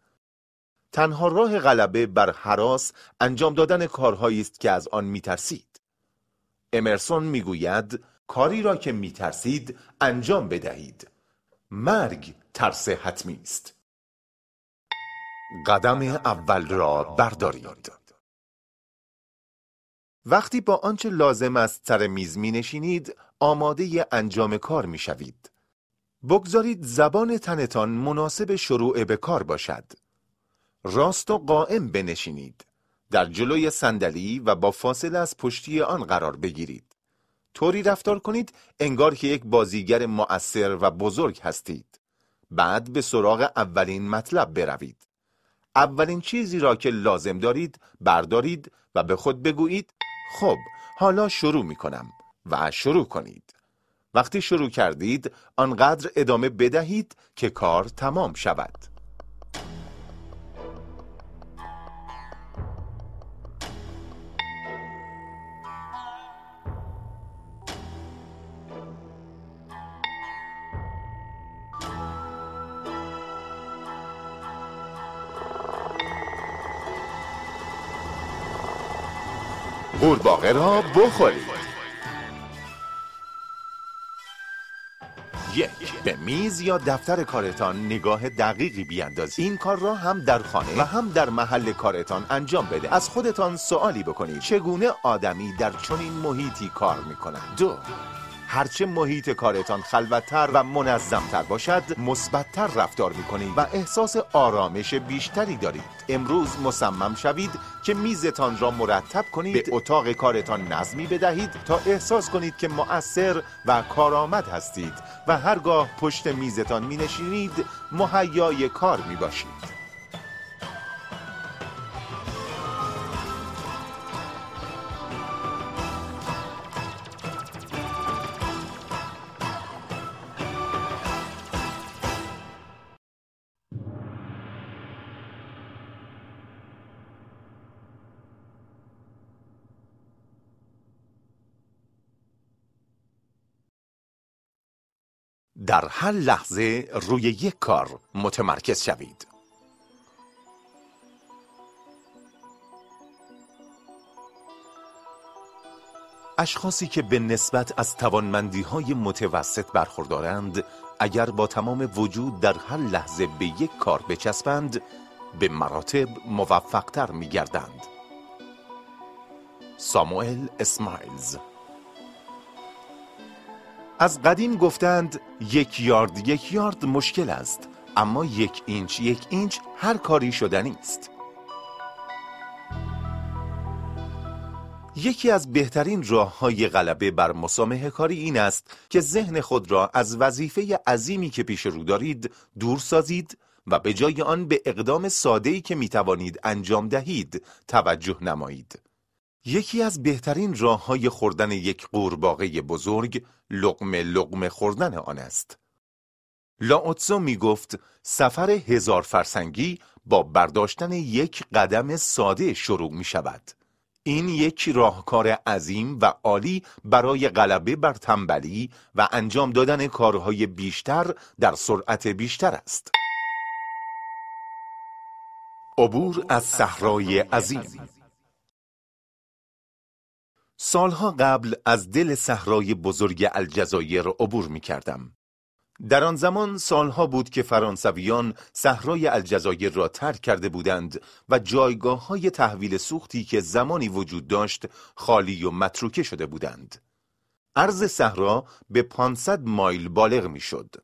تنها راه غلبه بر حراس انجام دادن کارهایی است که از آن میترسید. امرسون می‌گوید کاری را که میترسید انجام بدهید. مرگ ترس حتمی است. قدم اول را بردارید. وقتی با آنچه لازم است سر میز می نشینید آماده انجام کار می شوید. بگذارید زبان تنتان مناسب شروع به کار باشد. راست و قائم بنشینید. در جلوی صندلی و با فاصله از پشتی آن قرار بگیرید. طوری رفتار کنید انگار که یک بازیگر مؤثر و بزرگ هستید. بعد به سراغ اولین مطلب بروید. اولین چیزی را که لازم دارید بردارید و به خود بگویید خب حالا شروع می کنم و شروع کنید. وقتی شروع کردید آنقدر ادامه بدهید که کار تمام شود. قورباغه را بخورید یک به میز یا دفتر کارتان نگاه دقیقی بیاندازید. این کار را هم در خانه و هم در محل کارتان انجام بده. از خودتان سوالی بکنید. چگونه آدمی در چنین محیطی کار می‌کنند دو هرچه محیط کارتان خلوتتر و منظمتر باشد مثبتتر رفتار می‌کنید و احساس آرامش بیشتری دارید. امروز مصمم شوید که میزتان را مرتب کنید به اتاق کارتان نظمی بدهید تا احساس کنید که مؤثر و کارآمد هستید و هرگاه پشت میزتان می نشینید مهیای کار می در هر لحظه روی یک کار متمرکز شوید. اشخاصی که به نسبت از توانمندی های متوسط برخوردارند اگر با تمام وجود در هر لحظه به یک کار بچسبند به مراتب موفقتر می گردند ساموئل اسمایلز از قدیم گفتند یک یارد یک یارد مشکل است اما یک اینچ یک اینچ هر کاری شدنی است یکی از بهترین راه های غلبه بر مسامه کاری این است که ذهن خود را از وظیفه عظیمی که پیش رو دارید دور سازید و به جای آن به اقدام ساده‌ای که می توانید انجام دهید توجه نمایید. یکی از بهترین راه های خوردن یک قورباغه بزرگ لقمه لقمه خوردن آن است. لاوتزو می گفت سفر هزار فرسنگی با برداشتن یک قدم ساده شروع می شود. این یک راهکار عظیم و عالی برای غلبه بر تنبلی و انجام دادن کارهای بیشتر در سرعت بیشتر است. عبور از صحرای عظیم سالها قبل از دل صحرای بزرگ الجزایر عبور می کردم. در آن زمان سالها بود که فرانسویان صحرای الجزایر را ترک کرده بودند و جایگاه های تحویل سوختی که زمانی وجود داشت خالی و متروکه شده بودند. عرض صحرا به 500 مایل بالغ می شد.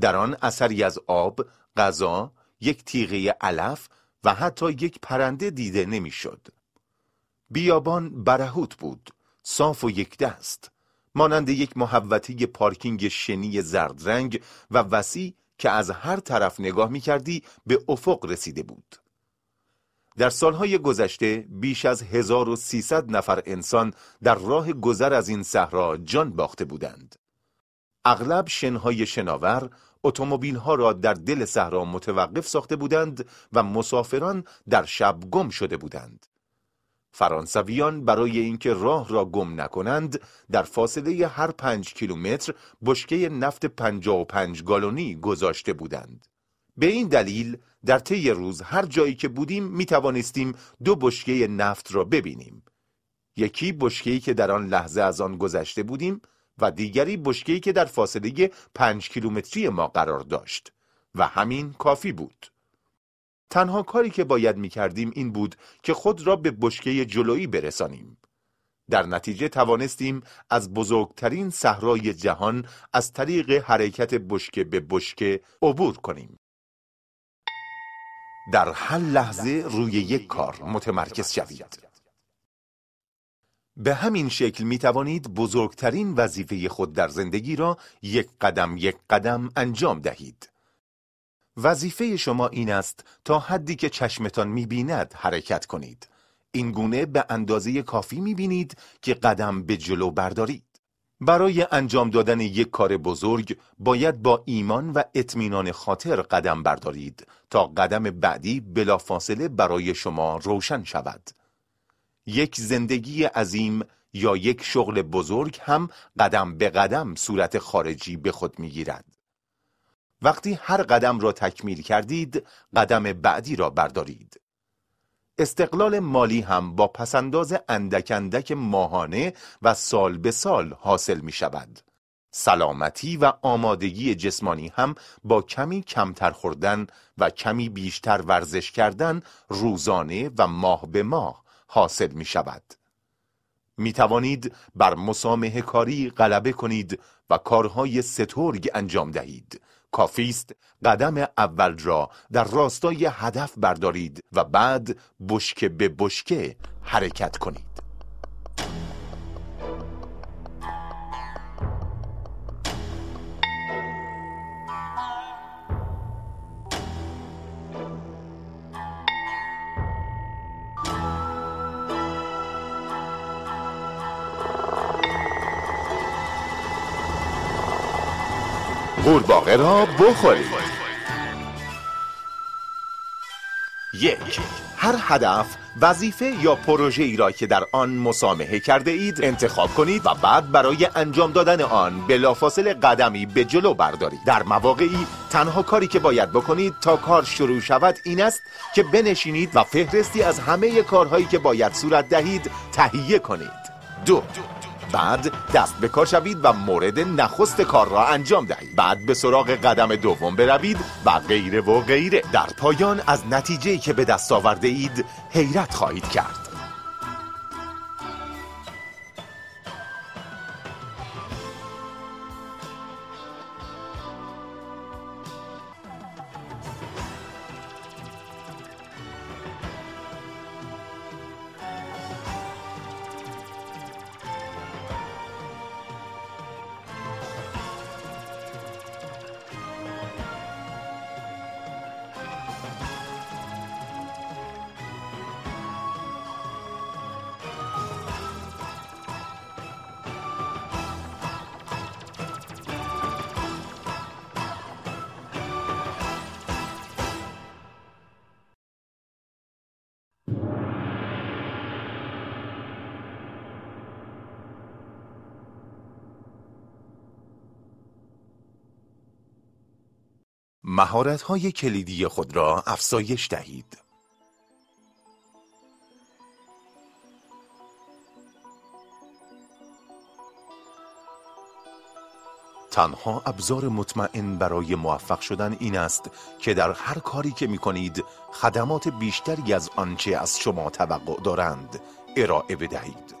در آن اثری از آب، غذا، یک تیغه علف و حتی یک پرنده دیده نمی‌شد. بیابان برهوت بود. صاف و یک دست. مانند یک محوطه پارکینگ شنی زرد رنگ و وسیع که از هر طرف نگاه می کردی به افق رسیده بود. در سالهای گذشته بیش از 1300 نفر انسان در راه گذر از این صحرا جان باخته بودند. اغلب شنهای شناور اتومبیل ها را در دل صحرا متوقف ساخته بودند و مسافران در شب گم شده بودند. فرانسویان برای اینکه راه را گم نکنند در فاصله هر پنج کیلومتر بشکه نفت پنجا و پنج گالونی گذاشته بودند. به این دلیل در طی روز هر جایی که بودیم می توانستیم دو بشکه نفت را ببینیم. یکی بشکه‌ای که در آن لحظه از آن گذشته بودیم و دیگری بشکه‌ای که در فاصله پنج کیلومتری ما قرار داشت و همین کافی بود. تنها کاری که باید می کردیم این بود که خود را به بشکه جلویی برسانیم. در نتیجه توانستیم از بزرگترین صحرای جهان از طریق حرکت بشکه به بشکه عبور کنیم. در هر لحظه روی یک کار متمرکز شوید. به همین شکل می توانید بزرگترین وظیفه خود در زندگی را یک قدم یک قدم انجام دهید. وظیفه شما این است تا حدی که چشمتان می‌بیند حرکت کنید. این گونه به اندازه کافی می‌بینید که قدم به جلو بردارید. برای انجام دادن یک کار بزرگ باید با ایمان و اطمینان خاطر قدم بردارید تا قدم بعدی بلافاصله برای شما روشن شود. یک زندگی عظیم یا یک شغل بزرگ هم قدم به قدم صورت خارجی به خود می‌گیرد. وقتی هر قدم را تکمیل کردید قدم بعدی را بردارید استقلال مالی هم با پسنداز اندک اندک ماهانه و سال به سال حاصل می شود سلامتی و آمادگی جسمانی هم با کمی کمتر خوردن و کمی بیشتر ورزش کردن روزانه و ماه به ماه حاصل می شود. می توانید بر مسامه کاری غلبه کنید و کارهای سترگ انجام دهید. کافی است قدم اول را در راستای هدف بردارید و بعد بشکه به بشکه حرکت کنید. قورباغه را بخورید یک هر هدف وظیفه یا پروژه ای را که در آن مسامحه کرده اید انتخاب کنید و بعد برای انجام دادن آن بلافاصله قدمی به جلو بردارید. در مواقعی تنها کاری که باید بکنید تا کار شروع شود این است که بنشینید و فهرستی از همه کارهایی که باید صورت دهید تهیه کنید. دو بعد دست به کار شوید و مورد نخست کار را انجام دهید. بعد به سراغ قدم دوم بروید و غیره و غیره. در پایان از نتیجه که به دست آورده اید حیرت خواهید کرد. مهارت‌های کلیدی خود را افزایش دهید. تنها ابزار مطمئن برای موفق شدن این است که در هر کاری که می کنید خدمات بیشتری از آنچه از شما توقع دارند ارائه بدهید.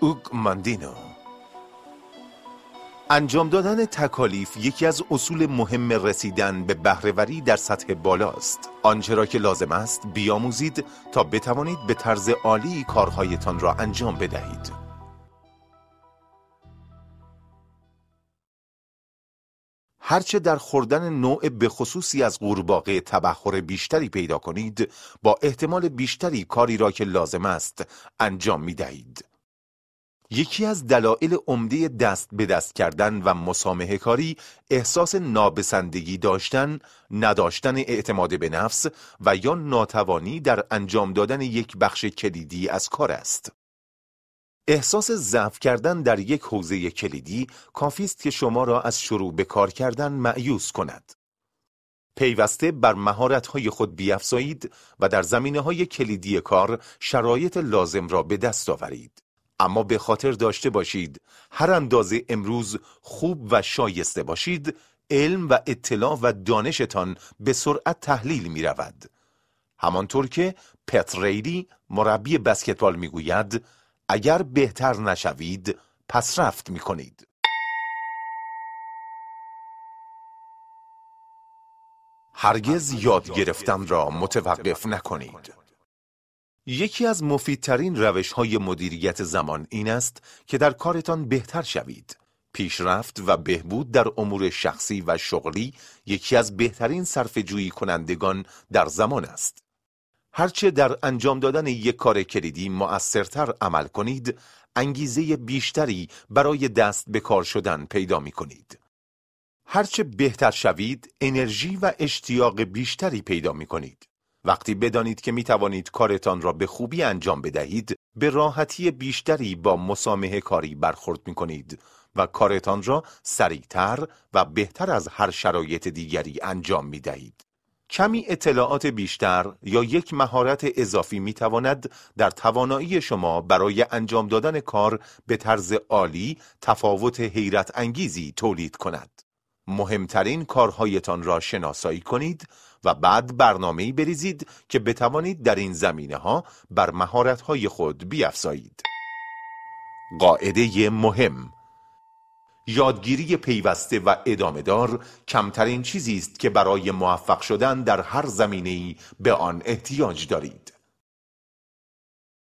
اوگ ماندینو انجام دادن تکالیف یکی از اصول مهم رسیدن به بهرهوری در سطح بالاست آنچه را که لازم است بیاموزید تا بتوانید به طرز عالی کارهایتان را انجام بدهید هرچه در خوردن نوع بخصوصی از قورباغه تبخور بیشتری پیدا کنید با احتمال بیشتری کاری را که لازم است انجام می دهید. یکی از دلایل عمده دست به دست کردن و مسامحه کاری احساس نابسندگی داشتن، نداشتن اعتماد به نفس و یا ناتوانی در انجام دادن یک بخش کلیدی از کار است. احساس ضعف کردن در یک حوزه کلیدی کافی است که شما را از شروع به کار کردن معیوس کند. پیوسته بر مهارت‌های خود بیافزایید و در زمینه‌های کلیدی کار شرایط لازم را به دست آورید. اما به خاطر داشته باشید هر اندازه امروز خوب و شایسته باشید علم و اطلاع و دانشتان به سرعت تحلیل می رود. همانطور که پتریلی مربی بسکتبال می گوید اگر بهتر نشوید پس رفت می کنید. هرگز یاد گرفتن را متوقف نکنید. یکی از مفیدترین روش های مدیریت زمان این است که در کارتان بهتر شوید. پیشرفت و بهبود در امور شخصی و شغلی یکی از بهترین صرف جویی کنندگان در زمان است. هرچه در انجام دادن یک کار کلیدی مؤثرتر عمل کنید، انگیزه بیشتری برای دست به کار شدن پیدا می کنید. هرچه بهتر شوید، انرژی و اشتیاق بیشتری پیدا می کنید. وقتی بدانید که می توانید کارتان را به خوبی انجام بدهید به راحتی بیشتری با مسامه کاری برخورد می کنید و کارتان را سریعتر و بهتر از هر شرایط دیگری انجام می دهید. کمی اطلاعات بیشتر یا یک مهارت اضافی می تواند در توانایی شما برای انجام دادن کار به طرز عالی تفاوت حیرت انگیزی تولید کند. مهمترین کارهایتان را شناسایی کنید و بعد برنامه‌ای بریزید که بتوانید در این زمینه ها بر مهارت های خود بیافزایید. قاعده مهم یادگیری پیوسته و ادامه دار کمترین چیزی است که برای موفق شدن در هر زمینه‌ای به آن احتیاج دارید.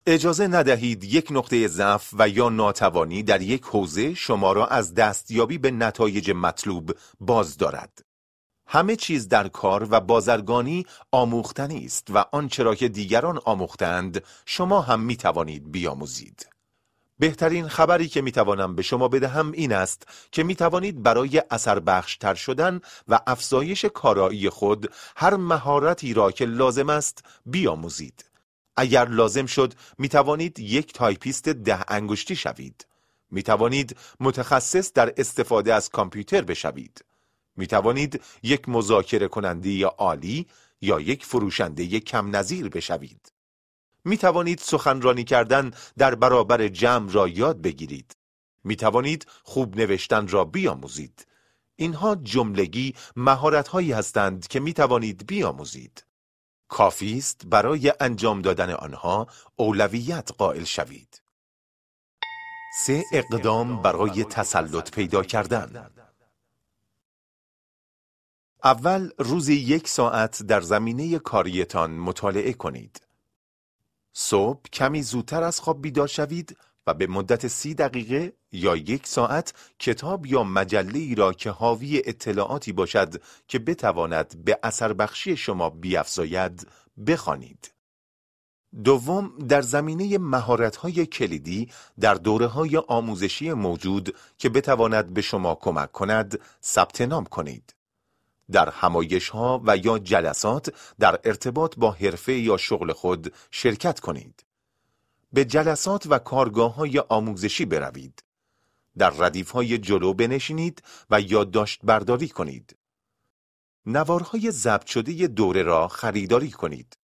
اجازه ندهید یک نقطه ضعف و یا ناتوانی در یک حوزه شما را از دستیابی به نتایج مطلوب باز دارد. همه چیز در کار و بازرگانی آموختنی است و آنچه را که دیگران آموختند شما هم می توانید بیاموزید. بهترین خبری که می‌توانم به شما بدهم این است که می توانید برای اثر بخشتر شدن و افزایش کارایی خود هر مهارتی را که لازم است بیاموزید. اگر لازم شد می توانید یک تایپیست ده انگشتی شوید. می توانید متخصص در استفاده از کامپیوتر بشوید. می توانید یک مذاکره کننده عالی یا یک فروشنده کم نظیر بشوید. می توانید سخنرانی کردن در برابر جمع را یاد بگیرید. می توانید خوب نوشتن را بیاموزید. اینها جملگی مهارت هایی هستند که می توانید بیاموزید. کافی است برای انجام دادن آنها اولویت قائل شوید. سه اقدام برای تسلط پیدا کردن اول روزی یک ساعت در زمینه کاریتان مطالعه کنید. صبح کمی زودتر از خواب بیدار شوید و به مدت سی دقیقه یا یک ساعت کتاب یا مجله ای را که حاوی اطلاعاتی باشد که بتواند به اثر بخشی شما بیافزاید بخوانید. دوم در زمینه مهارت‌های کلیدی در دوره های آموزشی موجود که بتواند به شما کمک کند ثبت نام کنید. در همایش ها و یا جلسات در ارتباط با حرفه یا شغل خود شرکت کنید. به جلسات و کارگاه های آموزشی بروید. در ردیف های جلو بنشینید و یادداشت برداری کنید. نوارهای ضبط شده دوره را خریداری کنید.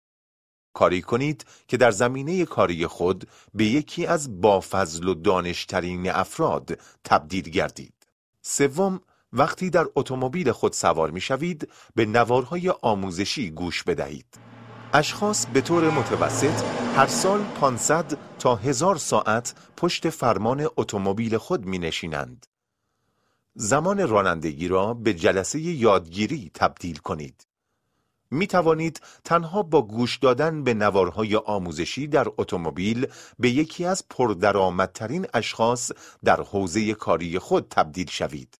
کاری کنید که در زمینه کاری خود به یکی از بافضل و دانشترین افراد تبدیل گردید. سوم وقتی در اتومبیل خود سوار می شوید به نوارهای آموزشی گوش بدهید. اشخاص به طور متوسط هر سال 500 تا 1000 ساعت پشت فرمان اتومبیل خود می نشینند. زمان رانندگی را به جلسه یادگیری تبدیل کنید. می توانید تنها با گوش دادن به نوارهای آموزشی در اتومبیل به یکی از پردرآمدترین اشخاص در حوزه کاری خود تبدیل شوید.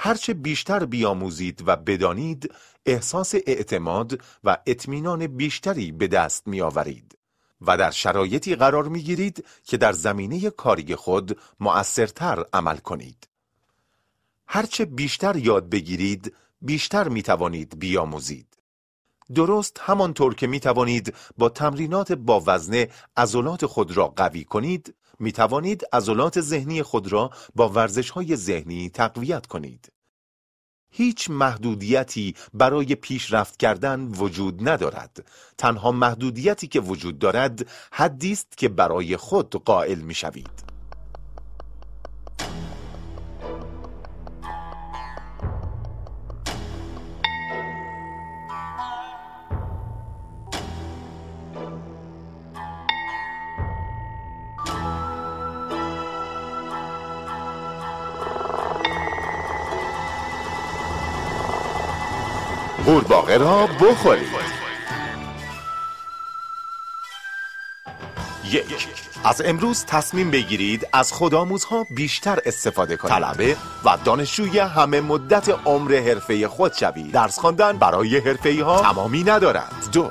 هرچه بیشتر بیاموزید و بدانید احساس اعتماد و اطمینان بیشتری به دست می آورید و در شرایطی قرار می گیرید که در زمینه کاری خود مؤثرتر عمل کنید. هرچه بیشتر یاد بگیرید بیشتر می توانید بیاموزید. درست همانطور که می توانید با تمرینات با وزنه عضلات خود را قوی کنید می توانید عضلات ذهنی خود را با ورزش های ذهنی تقویت کنید. هیچ محدودیتی برای پیشرفت کردن وجود ندارد. تنها محدودیتی که وجود دارد حدی است که برای خود قائل می شوید. قورباغه را بخورید. یک از امروز تصمیم بگیرید از خودآموزها بیشتر استفاده کنید. طلبه و دانشجوی همه مدت عمر حرفه خود شوید. درس خواندن برای حرفه ها تمامی ندارد. دو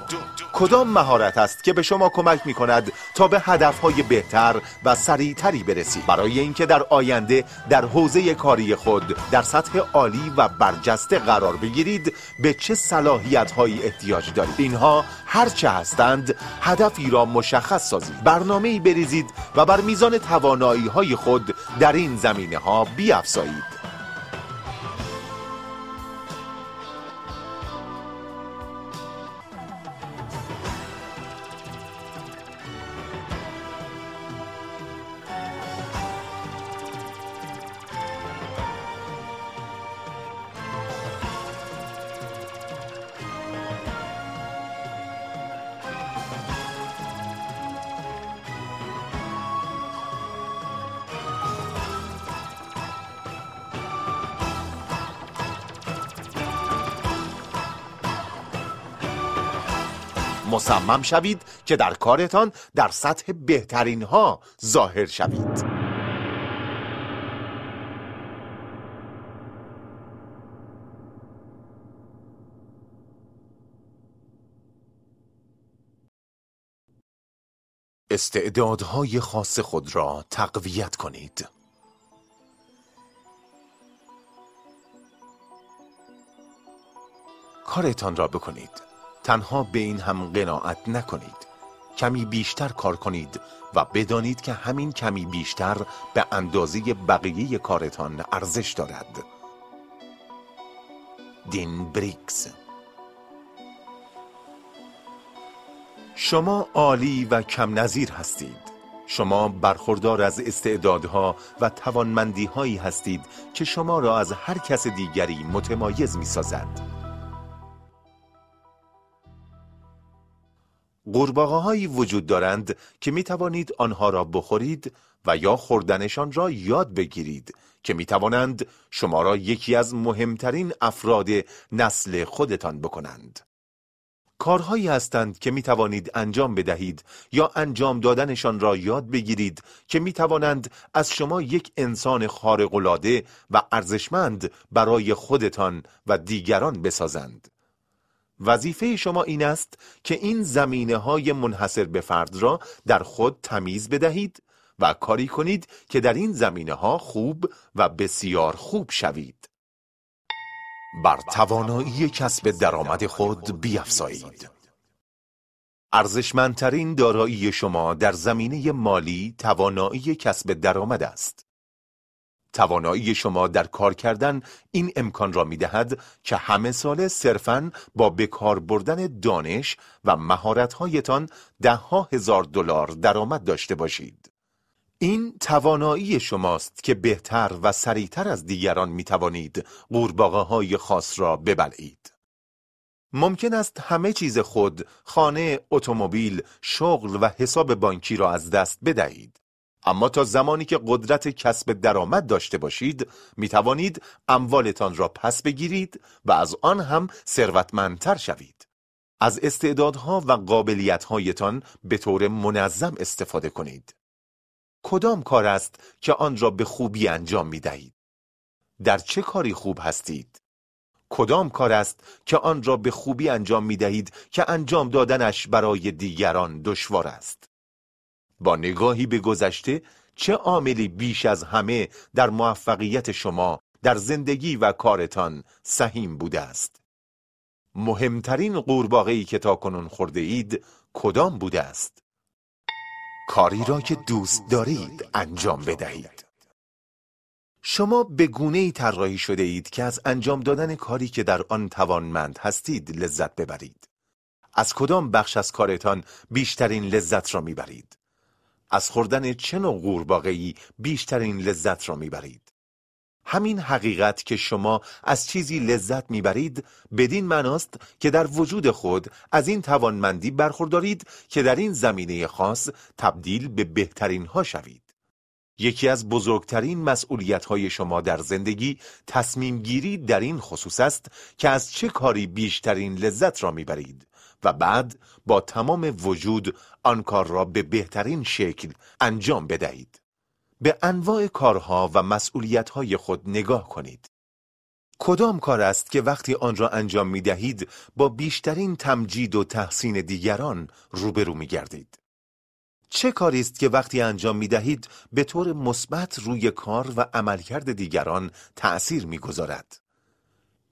کدام مهارت است که به شما کمک می کند تا به هدفهای بهتر و سریعتری برسید؟ برای اینکه در آینده در حوزه کاری خود در سطح عالی و برجسته قرار بگیرید به چه صلاحیت هایی احتیاج دارید؟ اینها هرچه هستند هدفی را مشخص سازید. برنامه بریزید و بر میزان توانایی های خود در این زمینه ها بیافزایید. مصمم شوید که در کارتان در سطح بهترین ها ظاهر شوید. استعدادهای خاص خود را تقویت کنید. کارتان را بکنید. تنها به این هم قناعت نکنید. کمی بیشتر کار کنید و بدانید که همین کمی بیشتر به اندازه بقیه کارتان ارزش دارد. دین بریکس. شما عالی و کم نظیر هستید. شما برخوردار از استعدادها و توانمندی هایی هستید که شما را از هر کس دیگری متمایز می سازد قورباغه هایی وجود دارند که می توانید آنها را بخورید و یا خوردنشان را یاد بگیرید که می توانند شما را یکی از مهمترین افراد نسل خودتان بکنند کارهایی هستند که می توانید انجام بدهید یا انجام دادنشان را یاد بگیرید که می توانند از شما یک انسان خارق‌العاده و ارزشمند برای خودتان و دیگران بسازند. وظیفه شما این است که این زمینه های منحصر به فرد را در خود تمیز بدهید و کاری کنید که در این زمینه ها خوب و بسیار خوب شوید. بر توانایی کسب درآمد خود بیافزایید. ارزشمندترین دارایی شما در زمینه مالی توانایی کسب درآمد است. توانایی شما در کار کردن این امکان را می دهد که همه ساله صرفاً با بکار بردن دانش و مهارت‌هایتان دهها هزار دلار درآمد داشته باشید. این توانایی شماست که بهتر و سریعتر از دیگران می توانید قورباغه های خاص را ببلعید. ممکن است همه چیز خود، خانه، اتومبیل، شغل و حساب بانکی را از دست بدهید. اما تا زمانی که قدرت کسب درآمد داشته باشید می توانید اموالتان را پس بگیرید و از آن هم ثروتمندتر شوید. از استعدادها و قابلیتهایتان به طور منظم استفاده کنید. کدام کار است که آن را به خوبی انجام می دهید؟ در چه کاری خوب هستید؟ کدام کار است که آن را به خوبی انجام می دهید که انجام دادنش برای دیگران دشوار است؟ با نگاهی به گذشته چه عاملی بیش از همه در موفقیت شما در زندگی و کارتان سهیم بوده است؟ مهمترین قورباغه‌ای که تا کنون خورده اید کدام بوده است؟ کاری را که دوست دارید انجام بدهید شما به گونه ای طراحی شده اید که از انجام دادن کاری که در آن توانمند هستید لذت ببرید از کدام بخش از کارتان بیشترین لذت را می‌برید از خوردن چه نوع قورباغه‌ای بیشترین لذت را می‌برید همین حقیقت که شما از چیزی لذت می‌برید بدین معناست که در وجود خود از این توانمندی برخوردارید که در این زمینه خاص تبدیل به بهترین ها شوید. یکی از بزرگترین مسئولیت های شما در زندگی تصمیم گیری در این خصوص است که از چه کاری بیشترین لذت را می‌برید و بعد با تمام وجود آن کار را به بهترین شکل انجام بدهید. به انواع کارها و مسئولیتهای خود نگاه کنید. کدام کار است که وقتی آن را انجام می دهید با بیشترین تمجید و تحسین دیگران روبرو می گردید؟ چه کاری است که وقتی انجام می دهید به طور مثبت روی کار و عملکرد دیگران تأثیر می گذارد؟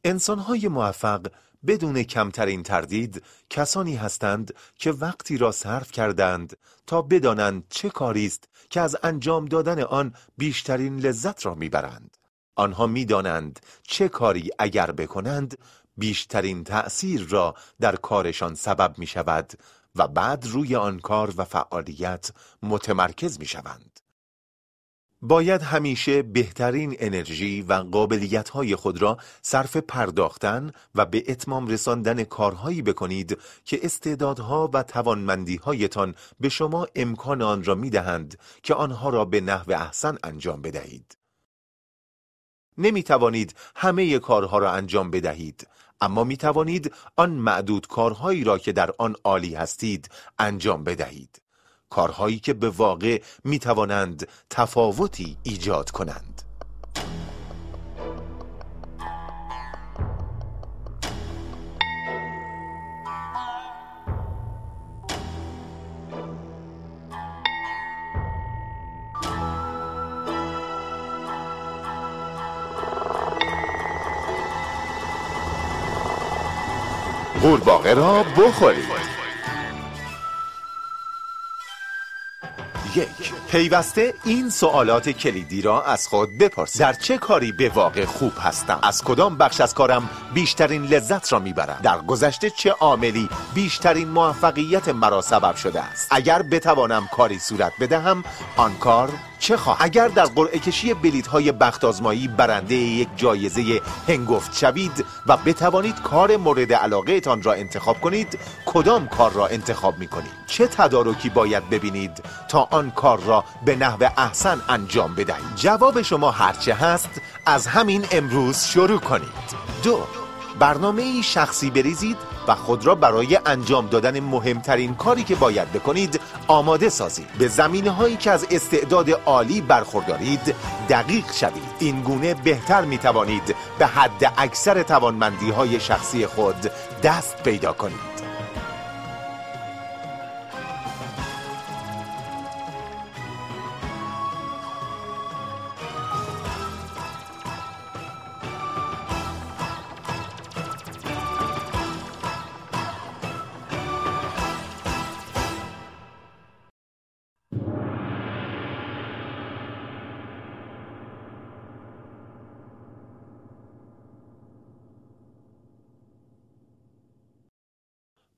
انسانهای موفق بدون کمترین تردید کسانی هستند که وقتی را صرف کردند تا بدانند چه کاری است که از انجام دادن آن بیشترین لذت را می‌برند آنها می‌دانند چه کاری اگر بکنند بیشترین تأثیر را در کارشان سبب می شود و بعد روی آن کار و فعالیت متمرکز می شوند. باید همیشه بهترین انرژی و قابلیت های خود را صرف پرداختن و به اتمام رساندن کارهایی بکنید که استعدادها و توانمندی هایتان به شما امکان آن را می دهند که آنها را به نحو احسن انجام بدهید. نمی توانید همه کارها را انجام بدهید اما می توانید آن معدود کارهایی را که در آن عالی هستید انجام بدهید کارهایی که به واقع می توانند تفاوتی ایجاد کنند. قورباغه را بخورید. یک. پیوسته این سوالات کلیدی را از خود بپرسید. در چه کاری به واقع خوب هستم؟ از کدام بخش از کارم بیشترین لذت را می‌برم؟ در گذشته چه عاملی بیشترین موفقیت مرا سبب شده است؟ اگر بتوانم کاری صورت بدهم آن کار چه خواه؟ اگر در قرعه کشی بلیت های بخت آزمایی برنده یک جایزه هنگفت شوید و بتوانید کار مورد علاقه تان را انتخاب کنید کدام کار را انتخاب می کنید چه تدارکی باید ببینید تا آن کار را به نحو احسن انجام بدهید؟ جواب شما هرچه هست از همین امروز شروع کنید. دو برنامه شخصی بریزید و خود را برای انجام دادن مهمترین کاری که باید بکنید آماده سازید. به زمینه هایی که از استعداد عالی برخوردارید دقیق شوید. این گونه بهتر می توانید به حد اکثر توانمندی های شخصی خود دست پیدا کنید.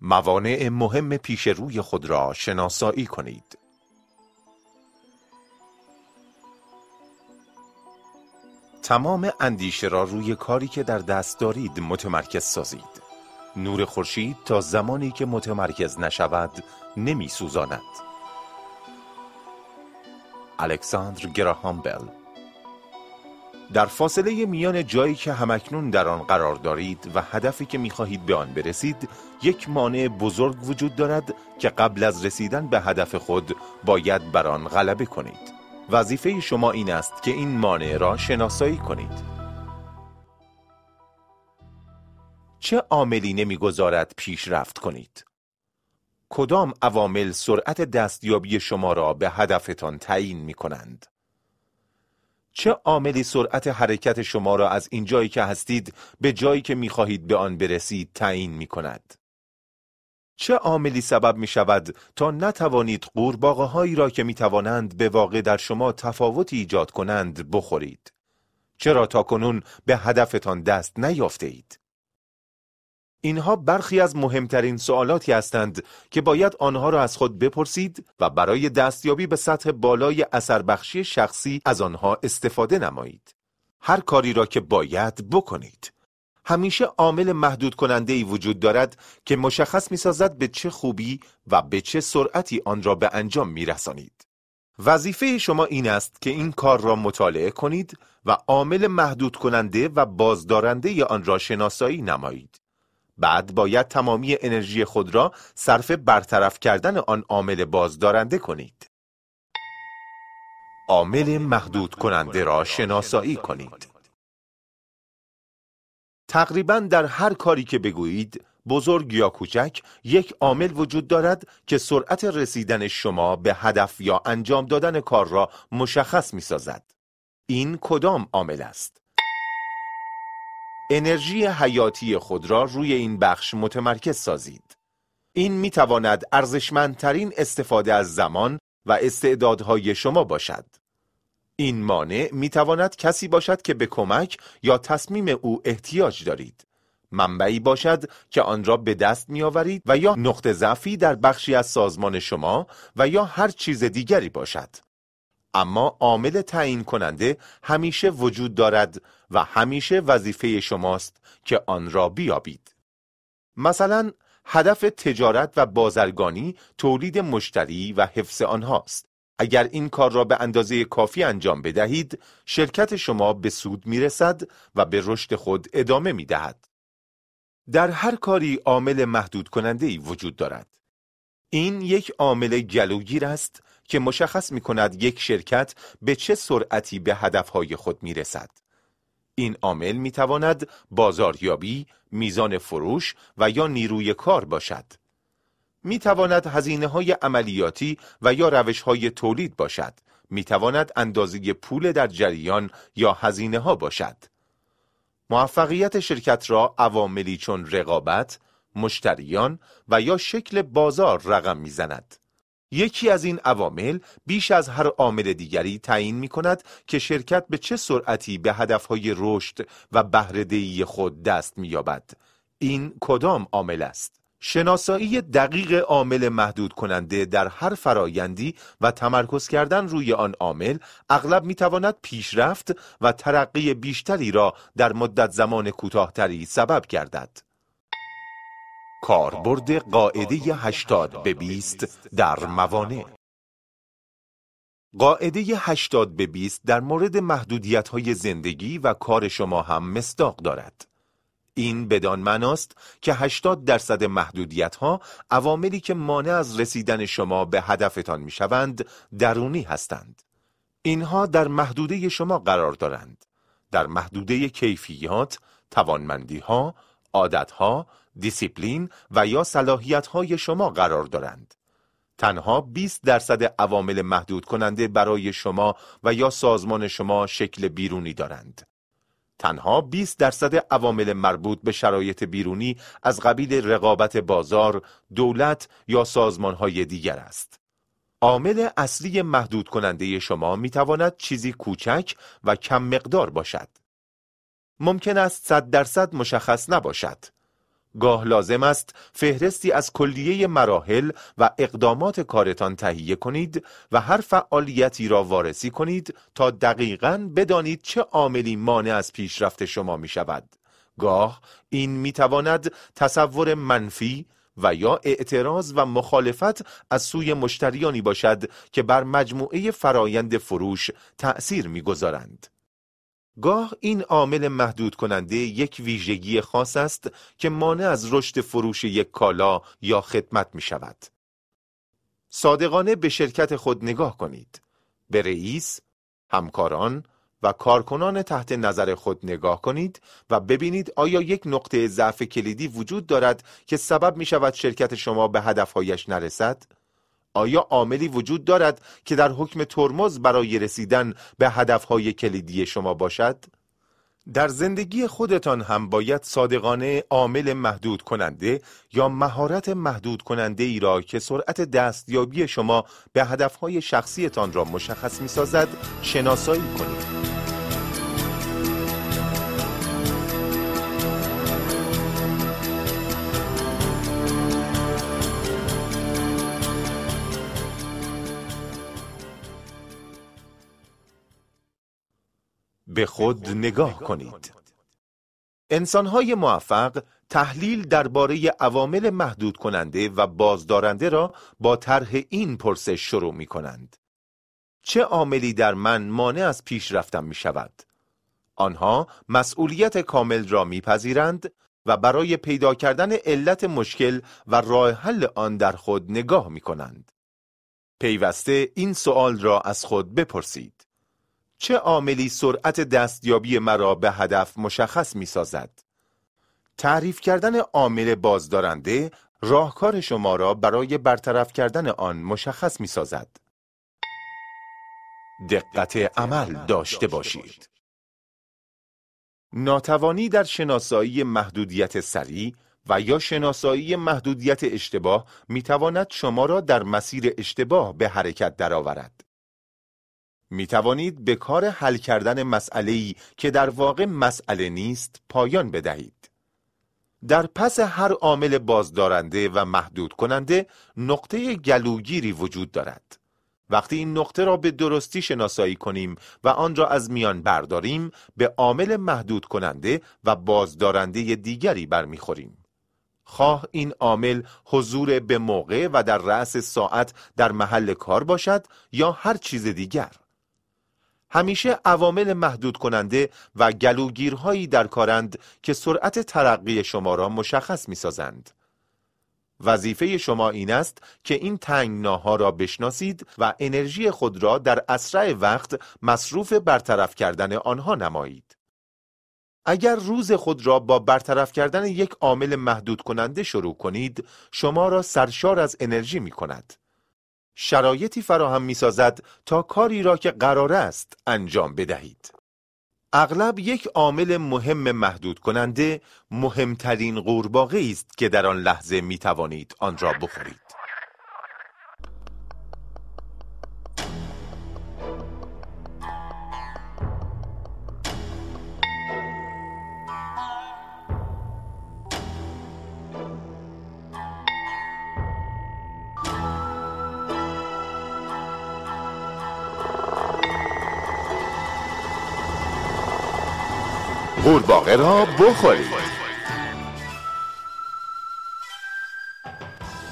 موانع مهم پیش روی خود را شناسایی کنید. تمام اندیشه را روی کاری که در دست دارید متمرکز سازید. نور خورشید تا زمانی که متمرکز نشود نمی سوزاند. الکساندر گراهام بل در فاصله میان جایی که همکنون در آن قرار دارید و هدفی که می‌خواهید به آن برسید یک مانع بزرگ وجود دارد که قبل از رسیدن به هدف خود باید بر آن غلبه کنید. وظیفه شما این است که این مانع را شناسایی کنید. چه عاملی نمی‌گذارد پیشرفت کنید؟ کدام عوامل سرعت دستیابی شما را به هدفتان تعیین می کنند چه عاملی سرعت حرکت شما را از این جایی که هستید به جایی که می‌خواهید به آن برسید تعیین می کند؟ چه عاملی سبب می شود تا نتوانید قورباغه هایی را که می توانند به واقع در شما تفاوتی ایجاد کنند بخورید؟ چرا تا کنون به هدفتان دست نیافته اید؟ اینها برخی از مهمترین سوالاتی هستند که باید آنها را از خود بپرسید و برای دستیابی به سطح بالای اثر بخشی شخصی از آنها استفاده نمایید. هر کاری را که باید بکنید. همیشه عامل محدود کننده ای وجود دارد که مشخص می سازد به چه خوبی و به چه سرعتی آن را به انجام می رسانید. وظیفه شما این است که این کار را مطالعه کنید و عامل محدود کننده و بازدارنده آن را شناسایی نمایید. بعد باید تمامی انرژی خود را صرف برطرف کردن آن عامل بازدارنده کنید. عامل محدود کننده را شناسایی کنید. تقریبا در هر کاری که بگویید بزرگ یا کوچک یک عامل وجود دارد که سرعت رسیدن شما به هدف یا انجام دادن کار را مشخص می سازد. این کدام عامل است؟ انرژی حیاتی خود را روی این بخش متمرکز سازید. این می تواند ارزشمندترین استفاده از زمان و استعدادهای شما باشد. این مانع می تواند کسی باشد که به کمک یا تصمیم او احتیاج دارید. منبعی باشد که آن را به دست می آورید و یا نقطه ضعفی در بخشی از سازمان شما و یا هر چیز دیگری باشد. اما عامل تعیین کننده همیشه وجود دارد و همیشه وظیفه شماست که آن را بیابید. مثلا هدف تجارت و بازرگانی تولید مشتری و حفظ آنهاست. اگر این کار را به اندازه کافی انجام بدهید، شرکت شما به سود می رسد و به رشد خود ادامه می دهد. در هر کاری عامل محدود کننده ای وجود دارد. این یک عامل گلوگیر است که مشخص می کند یک شرکت به چه سرعتی به هدفهای خود می رسد. این عامل می تواند بازاریابی، میزان فروش و یا نیروی کار باشد. می تواند هزینه های عملیاتی و یا روش های تولید باشد. می تواند اندازه پول در جریان یا هزینه ها باشد. موفقیت شرکت را عواملی چون رقابت، مشتریان و یا شکل بازار رقم می‌زند. یکی از این عوامل بیش از هر عامل دیگری تعیین می کند که شرکت به چه سرعتی به هدفهای رشد و بهرهدهی خود دست می یابد. این کدام عامل است؟ شناسایی دقیق عامل محدود کننده در هر فرایندی و تمرکز کردن روی آن عامل اغلب می تواند پیشرفت و ترقی بیشتری را در مدت زمان کوتاهتری سبب گردد. کاربرد قاعده 80 به 20 در موانع قاعده 80 به 20 در مورد محدودیت های زندگی و کار شما هم مصداق دارد. این بدان معناست که 80 درصد محدودیت ها عواملی که مانع از رسیدن شما به هدفتان می شوند درونی هستند. اینها در محدوده شما قرار دارند. در محدوده کیفیات، توانمندی ها، عادت ها، دیسیپلین و یا صلاحیت های شما قرار دارند. تنها 20 درصد عوامل محدود کننده برای شما و یا سازمان شما شکل بیرونی دارند. تنها 20 درصد عوامل مربوط به شرایط بیرونی از قبیل رقابت بازار، دولت یا های دیگر است. عامل اصلی محدود کننده شما می تواند چیزی کوچک و کم مقدار باشد. ممکن است 100 درصد مشخص نباشد. گاه لازم است فهرستی از کلیه مراحل و اقدامات کارتان تهیه کنید و هر فعالیتی را وارسی کنید تا دقیقا بدانید چه عاملی مانع از پیشرفت شما می شود. گاه این می تواند تصور منفی و یا اعتراض و مخالفت از سوی مشتریانی باشد که بر مجموعه فرایند فروش تأثیر می‌گذارند. گاه این عامل محدود کننده یک ویژگی خاص است که مانع از رشد فروش یک کالا یا خدمت می شود. صادقانه به شرکت خود نگاه کنید. به رئیس، همکاران و کارکنان تحت نظر خود نگاه کنید و ببینید آیا یک نقطه ضعف کلیدی وجود دارد که سبب می شود شرکت شما به هدفهایش نرسد؟ آیا عاملی وجود دارد که در حکم ترمز برای رسیدن به هدفهای کلیدی شما باشد؟ در زندگی خودتان هم باید صادقانه عامل محدود کننده یا مهارت محدود کننده ای را که سرعت دستیابی شما به هدفهای شخصیتان را مشخص می سازد شناسایی کنید. به خود نگاه کنید. انسانهای موفق تحلیل درباره عوامل محدود کننده و بازدارنده را با طرح این پرسش شروع می کنند. چه عاملی در من مانع از پیشرفتم می شود؟ آنها مسئولیت کامل را میپذیرند و برای پیدا کردن علت مشکل و راه حل آن در خود نگاه می کنند. پیوسته این سوال را از خود بپرسید. چه عاملی سرعت دستیابی مرا به هدف مشخص می سازد؟ تعریف کردن عامل بازدارنده راهکار شما را برای برطرف کردن آن مشخص می سازد. دقت عمل داشته باشید. ناتوانی در شناسایی محدودیت سریع و یا شناسایی محدودیت اشتباه می تواند شما را در مسیر اشتباه به حرکت درآورد. می توانید به کار حل کردن مسئله که در واقع مسئله نیست پایان بدهید. در پس هر عامل بازدارنده و محدود کننده نقطه گلوگیری وجود دارد. وقتی این نقطه را به درستی شناسایی کنیم و آن را از میان برداریم به عامل محدود کننده و بازدارنده دیگری برمیخوریم. خواه این عامل حضور به موقع و در رأس ساعت در محل کار باشد یا هر چیز دیگر. همیشه عوامل محدود کننده و گلوگیرهایی در کارند که سرعت ترقی شما را مشخص می سازند. وظیفه شما این است که این تنگناها را بشناسید و انرژی خود را در اسرع وقت مصروف برطرف کردن آنها نمایید. اگر روز خود را با برطرف کردن یک عامل محدود کننده شروع کنید، شما را سرشار از انرژی می کند. شرایطی فراهم می سازد تا کاری را که قرار است انجام بدهید. اغلب یک عامل مهم محدود کننده مهمترین قورباغه است که در آن لحظه می توانید آن را بخورید. قورباغه را بخورید.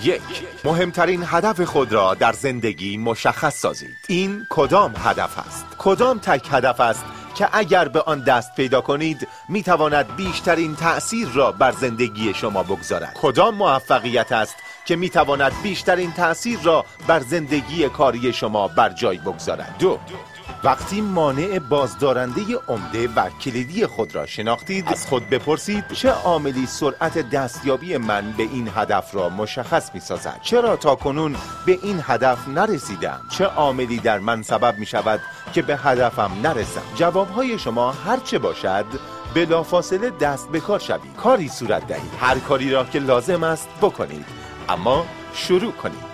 یک مهمترین هدف خود را در زندگی مشخص سازید. این کدام هدف است؟ کدام تک هدف است که اگر به آن دست پیدا کنید می تواند بیشترین تأثیر را بر زندگی شما بگذارد. کدام موفقیت است که می تواند بیشترین تأثیر را بر زندگی کاری شما بر جای بگذارد؟ دو وقتی مانع بازدارنده عمده و کلیدی خود را شناختید از خود بپرسید چه عاملی سرعت دستیابی من به این هدف را مشخص می سازد چرا تا کنون به این هدف نرسیدم؟ چه عاملی در من سبب می شود که به هدفم نرسم؟ جوابهای شما هرچه باشد بلافاصله دست به کار شوید. کاری صورت دهید. هر کاری را که لازم است بکنید. اما شروع کنید.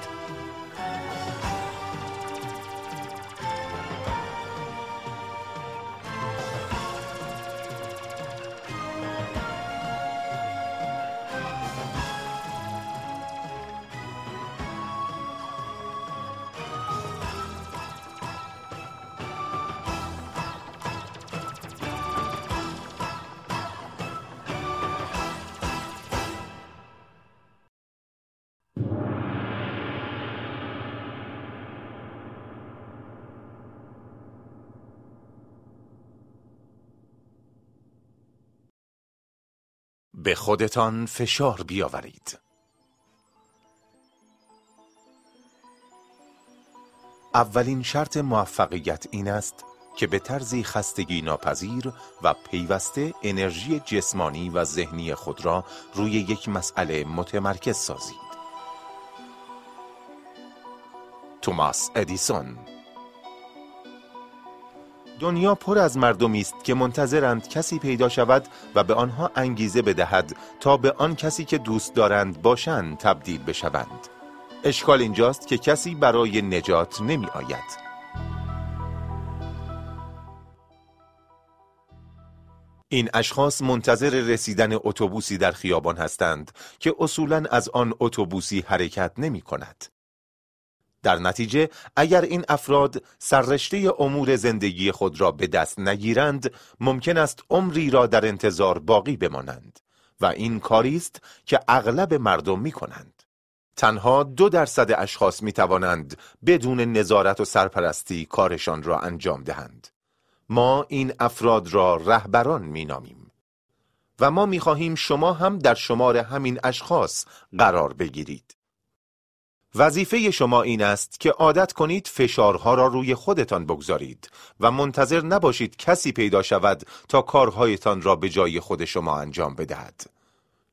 به خودتان فشار بیاورید. اولین شرط موفقیت این است که به طرزی خستگی ناپذیر و پیوسته انرژی جسمانی و ذهنی خود را روی یک مسئله متمرکز سازید. توماس ادیسون دنیا پر از مردمی است که منتظرند کسی پیدا شود و به آنها انگیزه بدهد تا به آن کسی که دوست دارند باشند تبدیل بشوند. اشکال اینجاست که کسی برای نجات نمی آید. این اشخاص منتظر رسیدن اتوبوسی در خیابان هستند که اصولا از آن اتوبوسی حرکت نمی کند. در نتیجه اگر این افراد سررشته امور زندگی خود را به دست نگیرند ممکن است عمری را در انتظار باقی بمانند و این کاری است که اغلب مردم می کنند. تنها دو درصد اشخاص می توانند بدون نظارت و سرپرستی کارشان را انجام دهند. ما این افراد را رهبران می نامیم. و ما می خواهیم شما هم در شمار همین اشخاص قرار بگیرید. وظیفه شما این است که عادت کنید فشارها را روی خودتان بگذارید و منتظر نباشید کسی پیدا شود تا کارهایتان را به جای خود شما انجام بدهد.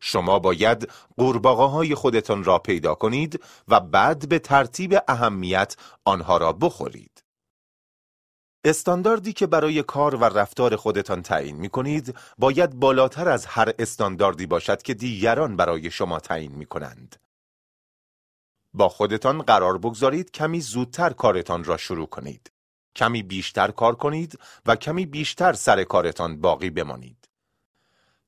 شما باید قورباغه های خودتان را پیدا کنید و بعد به ترتیب اهمیت آنها را بخورید. استانداردی که برای کار و رفتار خودتان تعیین می کنید باید بالاتر از هر استانداردی باشد که دیگران برای شما تعیین می کنند. با خودتان قرار بگذارید کمی زودتر کارتان را شروع کنید. کمی بیشتر کار کنید و کمی بیشتر سر کارتان باقی بمانید.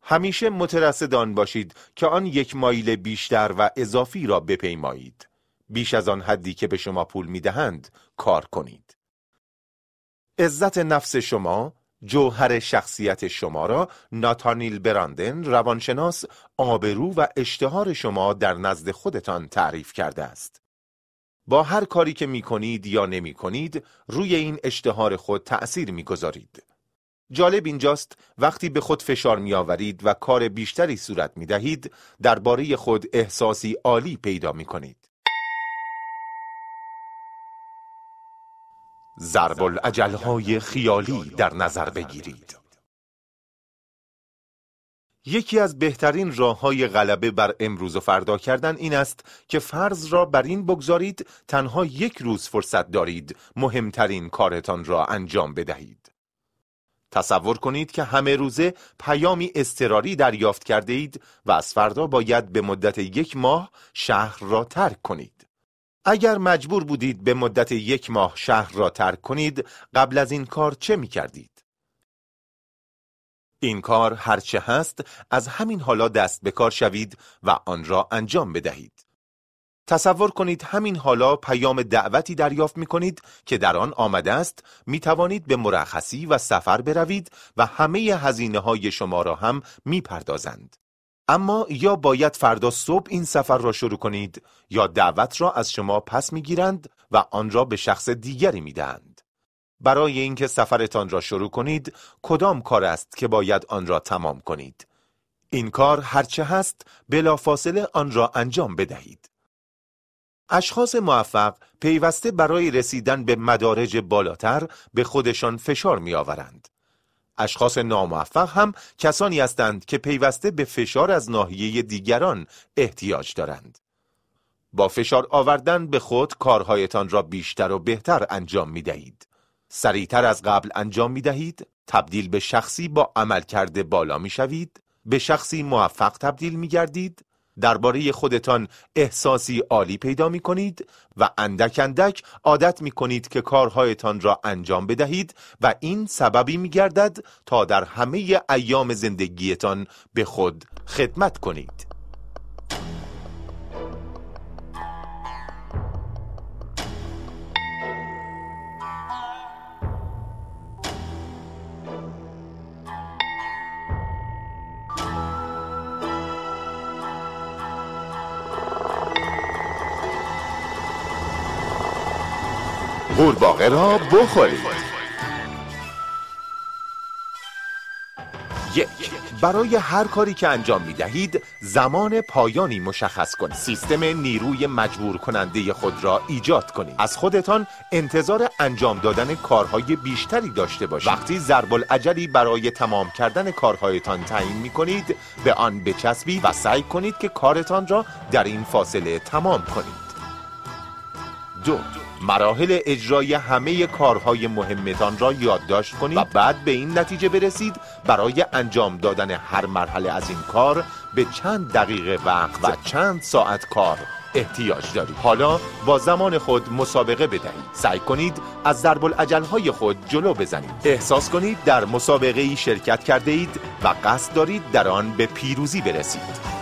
همیشه مترصد آن باشید که آن یک مایل بیشتر و اضافی را بپیمایید. بیش از آن حدی که به شما پول می‌دهند کار کنید. عزت نفس شما جوهر شخصیت شما را ناتانیل براندن روانشناس آبرو و اشتهار شما در نزد خودتان تعریف کرده است. با هر کاری که می کنید یا نمی کنید روی این اشتهار خود تأثیر می گذارید. جالب اینجاست وقتی به خود فشار می آورید و کار بیشتری صورت می دهید درباره خود احساسی عالی پیدا می کنید. ضرب های خیالی در نظر بگیرید. یکی از بهترین راه های غلبه بر امروز و فردا کردن این است که فرض را بر این بگذارید تنها یک روز فرصت دارید مهمترین کارتان را انجام بدهید. تصور کنید که همه روزه پیامی استراری دریافت کرده اید و از فردا باید به مدت یک ماه شهر را ترک کنید. اگر مجبور بودید به مدت یک ماه شهر را ترک کنید قبل از این کار چه می کردید؟ این کار هرچه هست از همین حالا دست به کار شوید و آن را انجام بدهید. تصور کنید همین حالا پیام دعوتی دریافت می کنید که در آن آمده است می توانید به مرخصی و سفر بروید و همه هزینه های شما را هم می پردازند. اما یا باید فردا صبح این سفر را شروع کنید یا دعوت را از شما پس می گیرند و آن را به شخص دیگری می دهند. برای اینکه سفرتان را شروع کنید کدام کار است که باید آن را تمام کنید این کار هرچه هست بلافاصله آن را انجام بدهید اشخاص موفق پیوسته برای رسیدن به مدارج بالاتر به خودشان فشار می آورند. اشخاص ناموفق هم کسانی هستند که پیوسته به فشار از ناحیه دیگران احتیاج دارند. با فشار آوردن به خود کارهایتان را بیشتر و بهتر انجام می دهید. سریعتر از قبل انجام می دهید، تبدیل به شخصی با عمل کرده بالا می شوید، به شخصی موفق تبدیل می گردید، درباره خودتان احساسی عالی پیدا می کنید و اندک اندک عادت می کنید که کارهایتان را انجام بدهید و این سببی می گردد تا در همه ایام زندگیتان به خود خدمت کنید. قورباغه را بخورید. یک برای هر کاری که انجام می دهید زمان پایانی مشخص کنید. سیستم نیروی مجبور کننده خود را ایجاد کنید. از خودتان انتظار انجام دادن کارهای بیشتری داشته باشید. وقتی ضرب العجلی برای تمام کردن کارهایتان تعیین می کنید به آن بچسبید و سعی کنید که کارتان را در این فاصله تمام کنید. دو مراحل اجرای همه کارهای مهمتان را یادداشت کنید و بعد به این نتیجه برسید برای انجام دادن هر مرحله از این کار به چند دقیقه وقت و چند ساعت کار احتیاج دارید. حالا با زمان خود مسابقه بدهید. سعی کنید از ضرب های خود جلو بزنید. احساس کنید در مسابقه ای شرکت کرده اید و قصد دارید در آن به پیروزی برسید.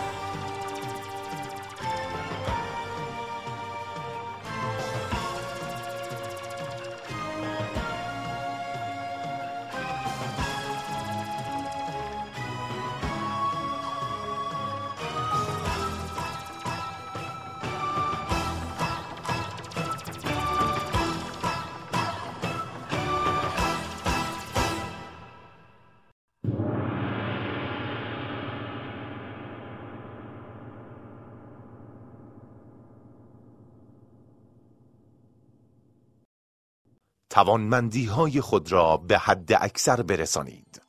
توانمندی های خود را به حد اکثر برسانید.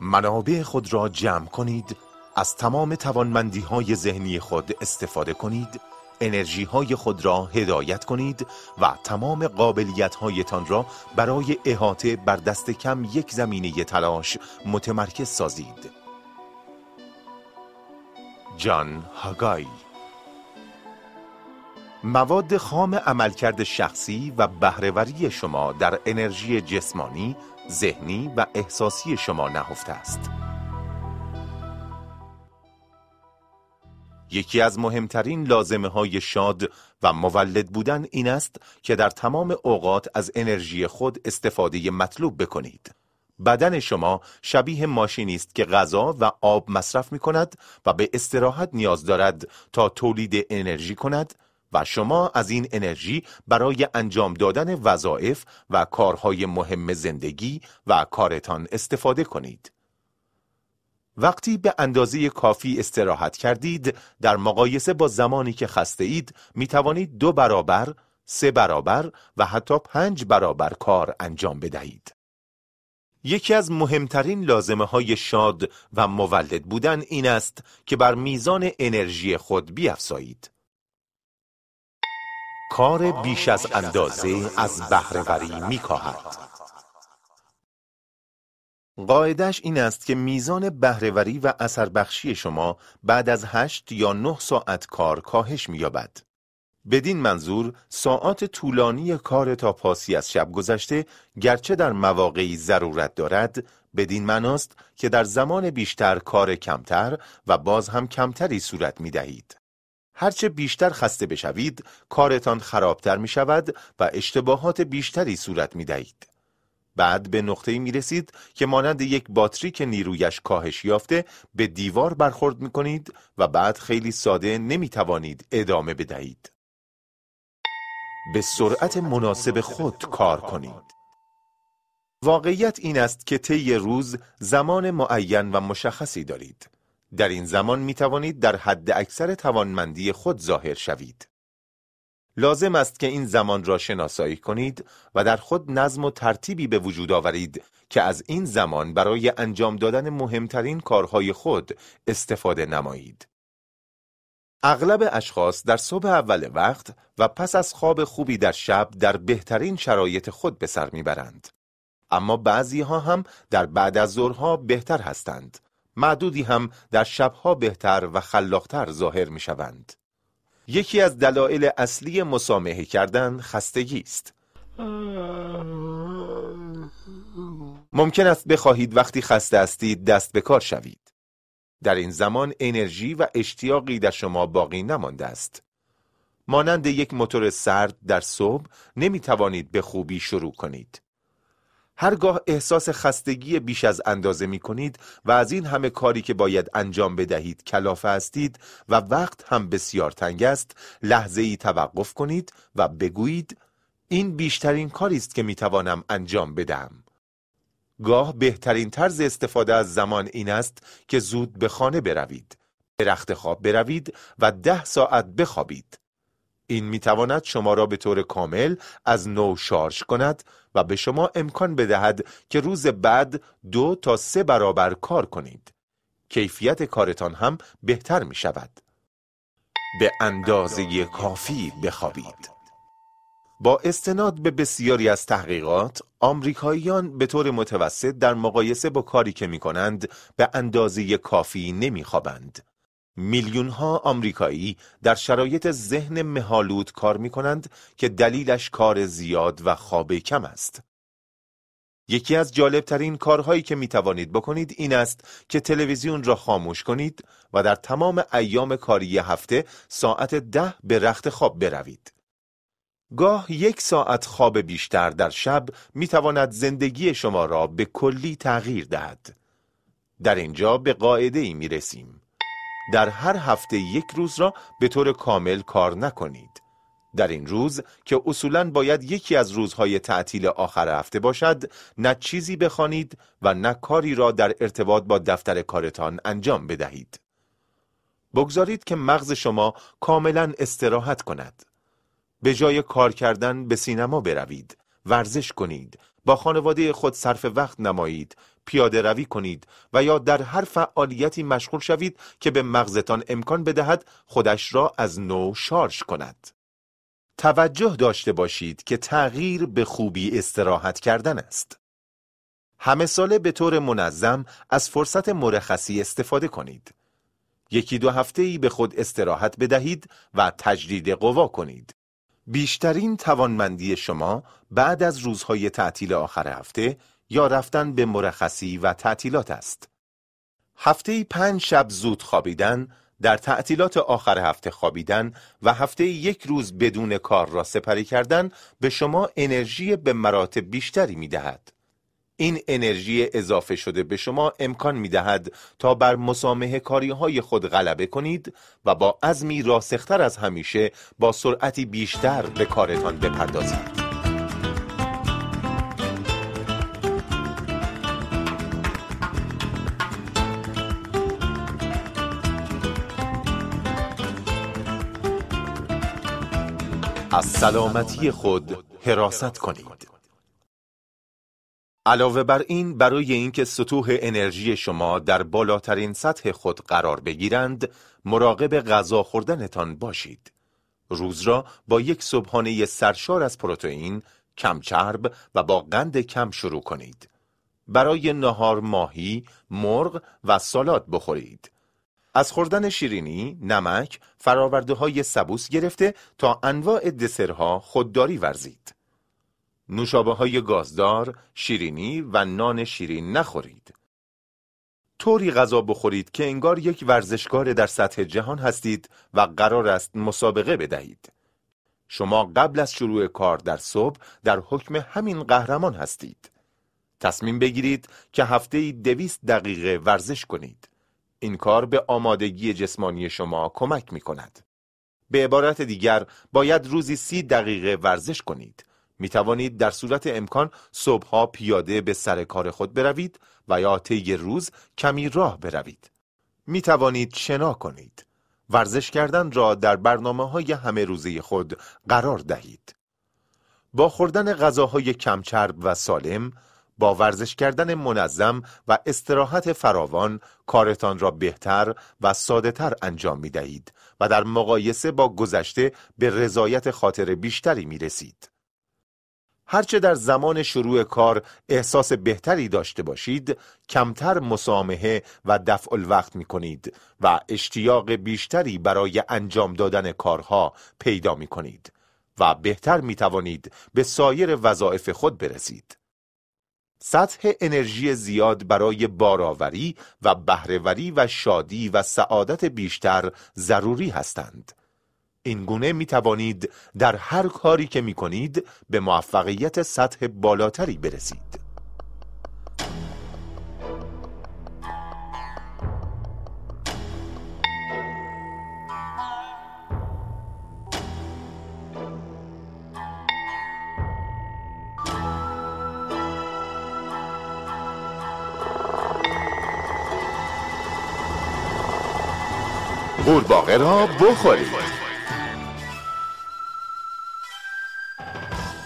منابع خود را جمع کنید از تمام توانمندی های ذهنی خود استفاده کنید انرژی های خود را هدایت کنید و تمام قابلیت هایتان را برای احاطه بر دست کم یک زمینه تلاش متمرکز سازید جان هاگای مواد خام عملکرد شخصی و بهرهوری شما در انرژی جسمانی، ذهنی و احساسی شما نهفته است. یکی از مهمترین لازمه های شاد و مولد بودن این است که در تمام اوقات از انرژی خود استفاده مطلوب بکنید. بدن شما شبیه ماشینی است که غذا و آب مصرف می کند و به استراحت نیاز دارد تا تولید انرژی کند و شما از این انرژی برای انجام دادن وظایف و کارهای مهم زندگی و کارتان استفاده کنید. وقتی به اندازه کافی استراحت کردید در مقایسه با زمانی که خسته اید می توانید دو برابر، سه برابر و حتی پنج برابر کار انجام بدهید. یکی از مهمترین لازمه های شاد و مولد بودن این است که بر میزان انرژی خود بیافزایید. کار بیش از اندازه از بهرهوری میکاهد. قاعدش این است که میزان بهرهوری و اثر بخشی شما بعد از هشت یا نه ساعت کار کاهش می‌یابد. بدین منظور ساعات طولانی کار تا پاسی از شب گذشته گرچه در مواقعی ضرورت دارد بدین معناست که در زمان بیشتر کار کمتر و باز هم کمتری صورت می دهید. هرچه بیشتر خسته بشوید کارتان خرابتر می شود و اشتباهات بیشتری صورت می دهید. بعد به نقطه می رسید که مانند یک باتری که نیرویش کاهش یافته به دیوار برخورد می کنید و بعد خیلی ساده نمی توانید ادامه بدهید. به سرعت مناسب خود کار کنید. واقعیت این است که طی روز زمان معین و مشخصی دارید. در این زمان می توانید در حد اکثر توانمندی خود ظاهر شوید. لازم است که این زمان را شناسایی کنید و در خود نظم و ترتیبی به وجود آورید که از این زمان برای انجام دادن مهمترین کارهای خود استفاده نمایید. اغلب اشخاص در صبح اول وقت و پس از خواب خوبی در شب در بهترین شرایط خود به سر می‌برند. اما بعضی ها هم در بعد از ظهرها بهتر هستند. معدودی هم در شبها بهتر و خلاقتر ظاهر می شوند. یکی از دلایل اصلی مسامحه کردن خستگی است. ممکن است بخواهید وقتی خسته هستید دست به کار شوید. در این زمان انرژی و اشتیاقی در شما باقی نمانده است. مانند یک موتور سرد در صبح نمی توانید به خوبی شروع کنید. هرگاه احساس خستگی بیش از اندازه می کنید و از این همه کاری که باید انجام بدهید کلافه هستید و وقت هم بسیار تنگ است لحظه ای توقف کنید و بگویید این بیشترین کاری است که می توانم انجام بدم. گاه بهترین طرز استفاده از زمان این است که زود به خانه بروید. به رخت خواب بروید و ده ساعت بخوابید. این می‌تواند شما را به طور کامل از نو شارژ کند و به شما امکان بدهد که روز بعد دو تا سه برابر کار کنید. کیفیت کارتان هم بهتر می شود. به اندازه کافی بخوابید. با استناد به بسیاری از تحقیقات، آمریکاییان به طور متوسط در مقایسه با کاری که می کنند به اندازه کافی نمی خوابند. میلیون ها آمریکایی در شرایط ذهن مهالود کار می کنند که دلیلش کار زیاد و خواب کم است. یکی از جالبترین کارهایی که می توانید بکنید این است که تلویزیون را خاموش کنید و در تمام ایام کاری هفته ساعت ده به رخت خواب بروید. گاه یک ساعت خواب بیشتر در شب می تواند زندگی شما را به کلی تغییر دهد. در اینجا به قاعده ای می رسیم. در هر هفته یک روز را به طور کامل کار نکنید. در این روز که اصولا باید یکی از روزهای تعطیل آخر هفته باشد نه چیزی بخوانید و نه کاری را در ارتباط با دفتر کارتان انجام بدهید. بگذارید که مغز شما کاملا استراحت کند. به جای کار کردن به سینما بروید، ورزش کنید، با خانواده خود صرف وقت نمایید، پیاده روی کنید و یا در هر فعالیتی مشغول شوید که به مغزتان امکان بدهد خودش را از نو شارژ کند. توجه داشته باشید که تغییر به خوبی استراحت کردن است. همه ساله به طور منظم از فرصت مرخصی استفاده کنید. یکی دو هفته ای به خود استراحت بدهید و تجدید قوا کنید. بیشترین توانمندی شما بعد از روزهای تعطیل آخر هفته یا رفتن به مرخصی و تعطیلات است. هفته پنج شب زود خوابیدن، در تعطیلات آخر هفته خوابیدن و هفته یک روز بدون کار را سپری کردن به شما انرژی به مراتب بیشتری می دهد. این انرژی اضافه شده به شما امکان می دهد تا بر مسامه کاری های خود غلبه کنید و با عزمی راسختر از همیشه با سرعتی بیشتر به کارتان بپردازید. از سلامتی خود حراست کنید. علاوه بر این برای اینکه سطوح انرژی شما در بالاترین سطح خود قرار بگیرند مراقب غذا خوردنتان باشید. روز را با یک صبحانه سرشار از پروتئین کم چرب و با قند کم شروع کنید. برای نهار ماهی، مرغ و سالاد بخورید. از خوردن شیرینی، نمک، فراورده های سبوس گرفته تا انواع دسرها خودداری ورزید. نوشابه های گازدار، شیرینی و نان شیرین نخورید. طوری غذا بخورید که انگار یک ورزشکار در سطح جهان هستید و قرار است مسابقه بدهید. شما قبل از شروع کار در صبح در حکم همین قهرمان هستید. تصمیم بگیرید که هفته دویست دقیقه ورزش کنید. این کار به آمادگی جسمانی شما کمک می کند. به عبارت دیگر باید روزی سی دقیقه ورزش کنید. می توانید در صورت امکان صبحها پیاده به سر کار خود بروید و یا طی روز کمی راه بروید. می توانید شنا کنید. ورزش کردن را در برنامه های همه روزه خود قرار دهید. با خوردن غذاهای کمچرب و سالم با ورزش کردن منظم و استراحت فراوان کارتان را بهتر و ساده تر انجام می دهید و در مقایسه با گذشته به رضایت خاطر بیشتری می رسید. هرچه در زمان شروع کار احساس بهتری داشته باشید کمتر مسامحه و دفع الوقت می کنید و اشتیاق بیشتری برای انجام دادن کارها پیدا می کنید و بهتر می توانید به سایر وظایف خود برسید. سطح انرژی زیاد برای بارآوری و بهرهوری و شادی و سعادت بیشتر ضروری هستند. این گونه می توانید در هر کاری که می کنید به موفقیت سطح بالاتری برسید. قورباغه را بخورید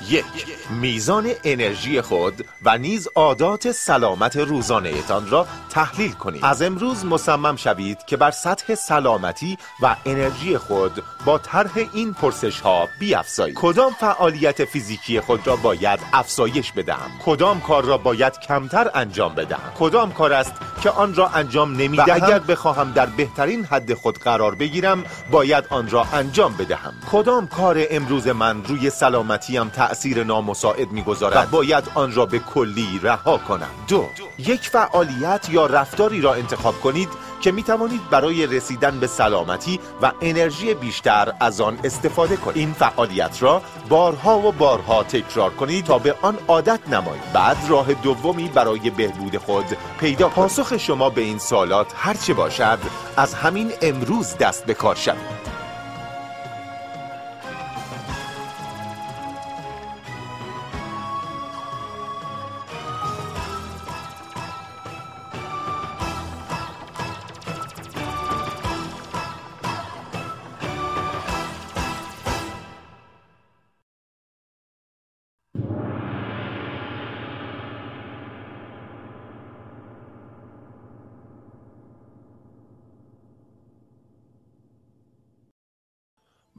یک. میزان انرژی خود و نیز عادات سلامت روزانه تان را تحلیل کنید. از امروز مصمم شوید که بر سطح سلامتی و انرژی خود با طرح این پرسش ها بیافزایید. کدام فعالیت فیزیکی خود را باید افزایش بدهم؟ کدام کار را باید کمتر انجام بدهم؟ کدام کار است که آن را انجام نمی‌دهم و اگر بخواهم در بهترین حد خود قرار بگیرم باید آن را انجام بدهم. کدام کار امروز من روی سلامتیم تأثیر نامساعد می‌گذارد. و باید آن را به کلی رها کنم. دو یک فعالیت یا رفتاری را انتخاب کنید که می توانید برای رسیدن به سلامتی و انرژی بیشتر از آن استفاده کنید. این فعالیت را بارها و بارها تکرار کنید تا به آن عادت نمایید. بعد راه دومی برای بهبود خود پیدا کنید. پاسخ شما به این سالات هرچه باشد از همین امروز دست به کار شوید.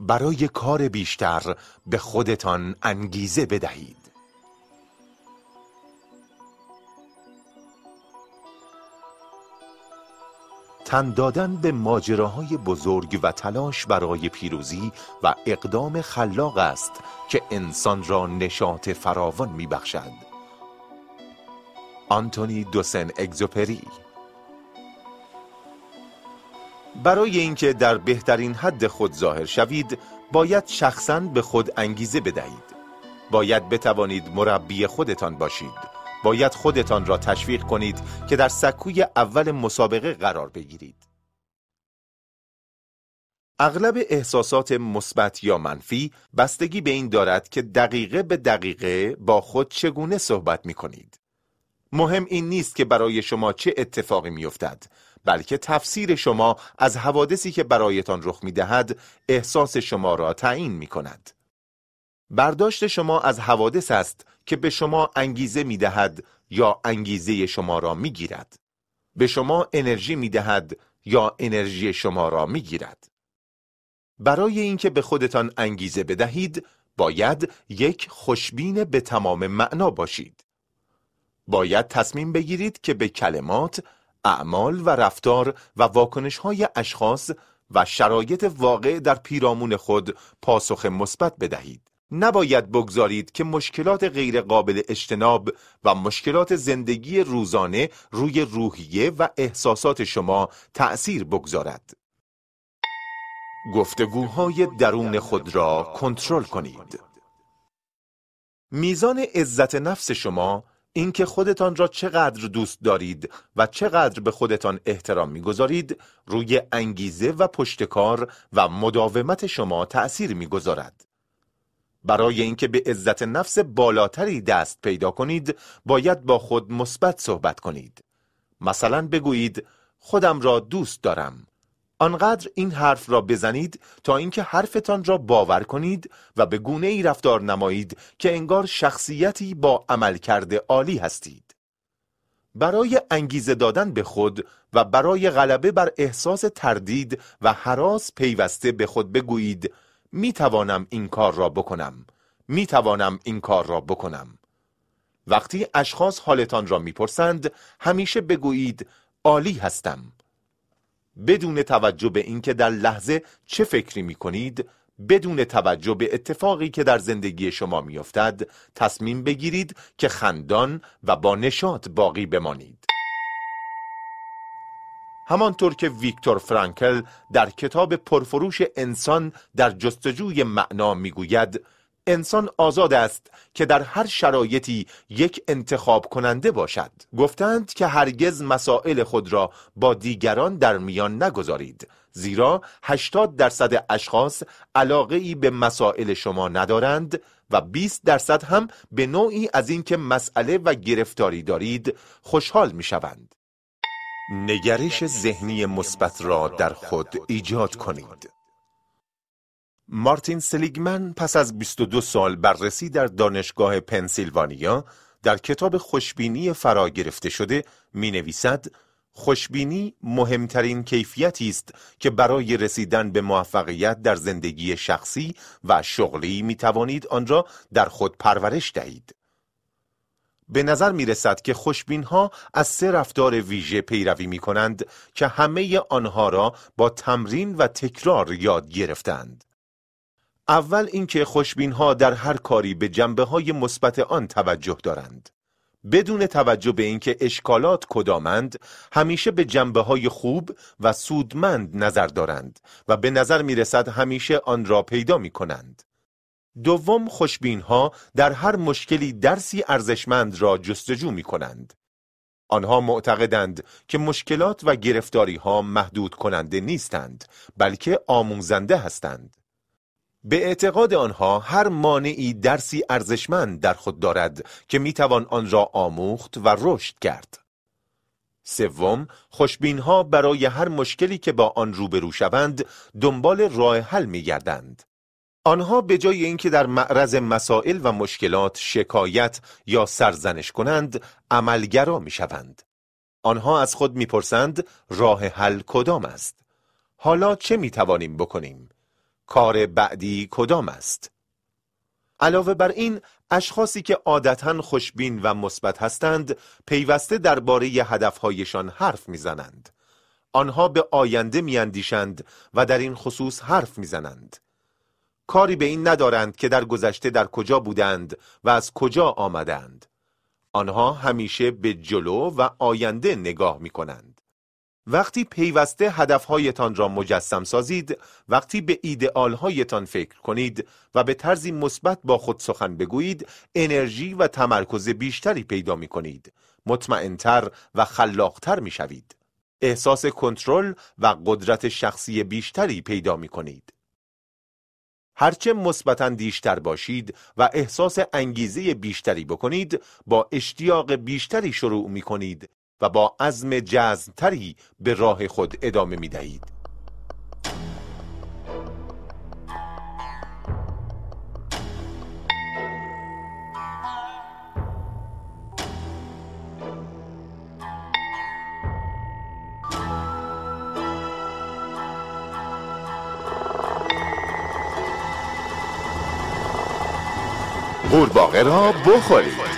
برای کار بیشتر به خودتان انگیزه بدهید. تن دادن به ماجراهای بزرگ و تلاش برای پیروزی و اقدام خلاق است که انسان را نشاط فراوان میبخشد. آنتونی دوسن اگزوپری برای اینکه در بهترین حد خود ظاهر شوید باید شخصا به خود انگیزه بدهید باید بتوانید مربی خودتان باشید باید خودتان را تشویق کنید که در سکوی اول مسابقه قرار بگیرید. اغلب احساسات مثبت یا منفی بستگی به این دارد که دقیقه به دقیقه با خود چگونه صحبت می کنید. مهم این نیست که برای شما چه اتفاقی می افتد، بلکه تفسیر شما از حوادثی که برایتان رخ می دهد احساس شما را تعیین می کند. برداشت شما از حوادث است که به شما انگیزه می دهد یا انگیزه شما را می گیرد. به شما انرژی می دهد یا انرژی شما را می گیرد. برای اینکه به خودتان انگیزه بدهید باید یک خوشبین به تمام معنا باشید باید تصمیم بگیرید که به کلمات، اعمال و رفتار و واکنش های اشخاص و شرایط واقع در پیرامون خود پاسخ مثبت بدهید. نباید بگذارید که مشکلات غیرقابل اجتناب و مشکلات زندگی روزانه روی روحیه و احساسات شما تأثیر بگذارد. گفتگوهای درون خود را کنترل کنید. میزان عزت نفس شما اینکه خودتان را چقدر دوست دارید و چقدر به خودتان احترام می‌گذارید روی انگیزه و پشتکار و مداومت شما تأثیر می‌گذارد. برای اینکه به عزت نفس بالاتری دست پیدا کنید باید با خود مثبت صحبت کنید. مثلا بگویید خودم را دوست دارم آنقدر این حرف را بزنید تا اینکه حرفتان را باور کنید و به گونه ای رفتار نمایید که انگار شخصیتی با عمل کرده عالی هستید. برای انگیزه دادن به خود و برای غلبه بر احساس تردید و حراس پیوسته به خود بگویید می توانم این کار را بکنم. می توانم این کار را بکنم. وقتی اشخاص حالتان را می‌پرسند همیشه بگویید عالی هستم. بدون توجه به اینکه در لحظه چه فکری می کنید بدون توجه به اتفاقی که در زندگی شما میافتد تصمیم بگیرید که خندان و با نشاط باقی بمانید. همانطور که ویکتور فرانکل در کتاب پرفروش انسان در جستجوی معنا می‌گوید انسان آزاد است که در هر شرایطی یک انتخاب کننده باشد گفتند که هرگز مسائل خود را با دیگران در میان نگذارید زیرا 80 درصد اشخاص علاقه ای به مسائل شما ندارند و 20 درصد هم به نوعی از اینکه مسئله و گرفتاری دارید خوشحال می شوند. نگرش ذهنی مثبت را در خود ایجاد کنید. مارتین سلیگمن پس از 22 سال بررسی در دانشگاه پنسیلوانیا در کتاب خوشبینی فرا گرفته شده می نویسد خوشبینی مهمترین کیفیتی است که برای رسیدن به موفقیت در زندگی شخصی و شغلی می توانید آن را در خود پرورش دهید. به نظر می رسد که خوشبین ها از سه رفتار ویژه پیروی می کنند که همه آنها را با تمرین و تکرار یاد گرفتند. اول اینکه خوشبین ها در هر کاری به جنبه های مثبت آن توجه دارند. بدون توجه به اینکه اشکالات کدامند همیشه به جنبه های خوب و سودمند نظر دارند و به نظر می رسد همیشه آن را پیدا می کنند. دوم خوشبین ها در هر مشکلی درسی ارزشمند را جستجو می کنند. آنها معتقدند که مشکلات و گرفتاری ها محدود کننده نیستند بلکه آموزنده هستند. به اعتقاد آنها هر مانعی درسی ارزشمند در خود دارد که می‌توان آن را آموخت و رشد کرد. سوم، خوشبین ها برای هر مشکلی که با آن روبرو شوند دنبال راه حل میگردند. آنها به جای اینکه در معرض مسائل و مشکلات شکایت یا سرزنش کنند، عملگرا می‌شوند. آنها از خود می‌پرسند راه حل کدام است؟ حالا چه می‌توانیم بکنیم؟ کار بعدی کدام است؟ علاوه بر این اشخاصی که عادتا خوشبین و مثبت هستند پیوسته درباره هدفهایشان حرف می‌زنند. آنها به آینده میاندیشند و در این خصوص حرف می‌زنند. کاری به این ندارند که در گذشته در کجا بودند و از کجا آمدند. آنها همیشه به جلو و آینده نگاه می کنند وقتی پیوسته هدفهایتان را مجسم سازید وقتی به ایدئالهایتان فکر کنید و به طرزی مثبت با خود سخن بگویید انرژی و تمرکز بیشتری پیدا می کنید. مطمئنتر و خلاقتر می شوید. احساس کنترل و قدرت شخصی بیشتری پیدا می کنید. هرچه مثبتا دیشتر باشید و احساس انگیزه بیشتری بکنید با اشتیاق بیشتری شروع می کنید. و با عزم جزمتری به راه خود ادامه می دهید. قورباغه را بخورید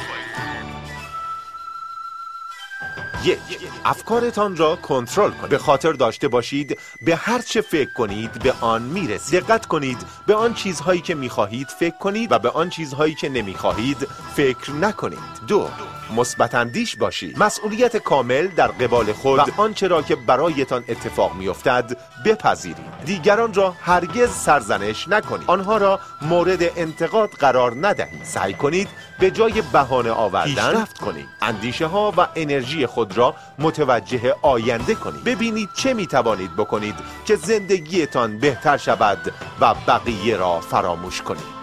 یک افکارتان را کنترل کنید. به خاطر داشته باشید به هر چه فکر کنید به آن می‌رسید. دقت کنید به آن چیزهایی که می‌خواهید فکر کنید و به آن چیزهایی که نمی‌خواهید فکر نکنید. دو مثبت اندیش باشید. مسئولیت کامل در قبال خود و آنچه را که برایتان اتفاق میافتد بپذیرید. دیگران را هرگز سرزنش نکنید. آنها را مورد انتقاد قرار ندهید. سعی کنید به جای بهانه آوردن پیشرفت کنید. اندیشه ها و انرژی خود را متوجه آینده کنید. ببینید چه می توانید بکنید که زندگیتان بهتر شود و بقیه را فراموش کنید.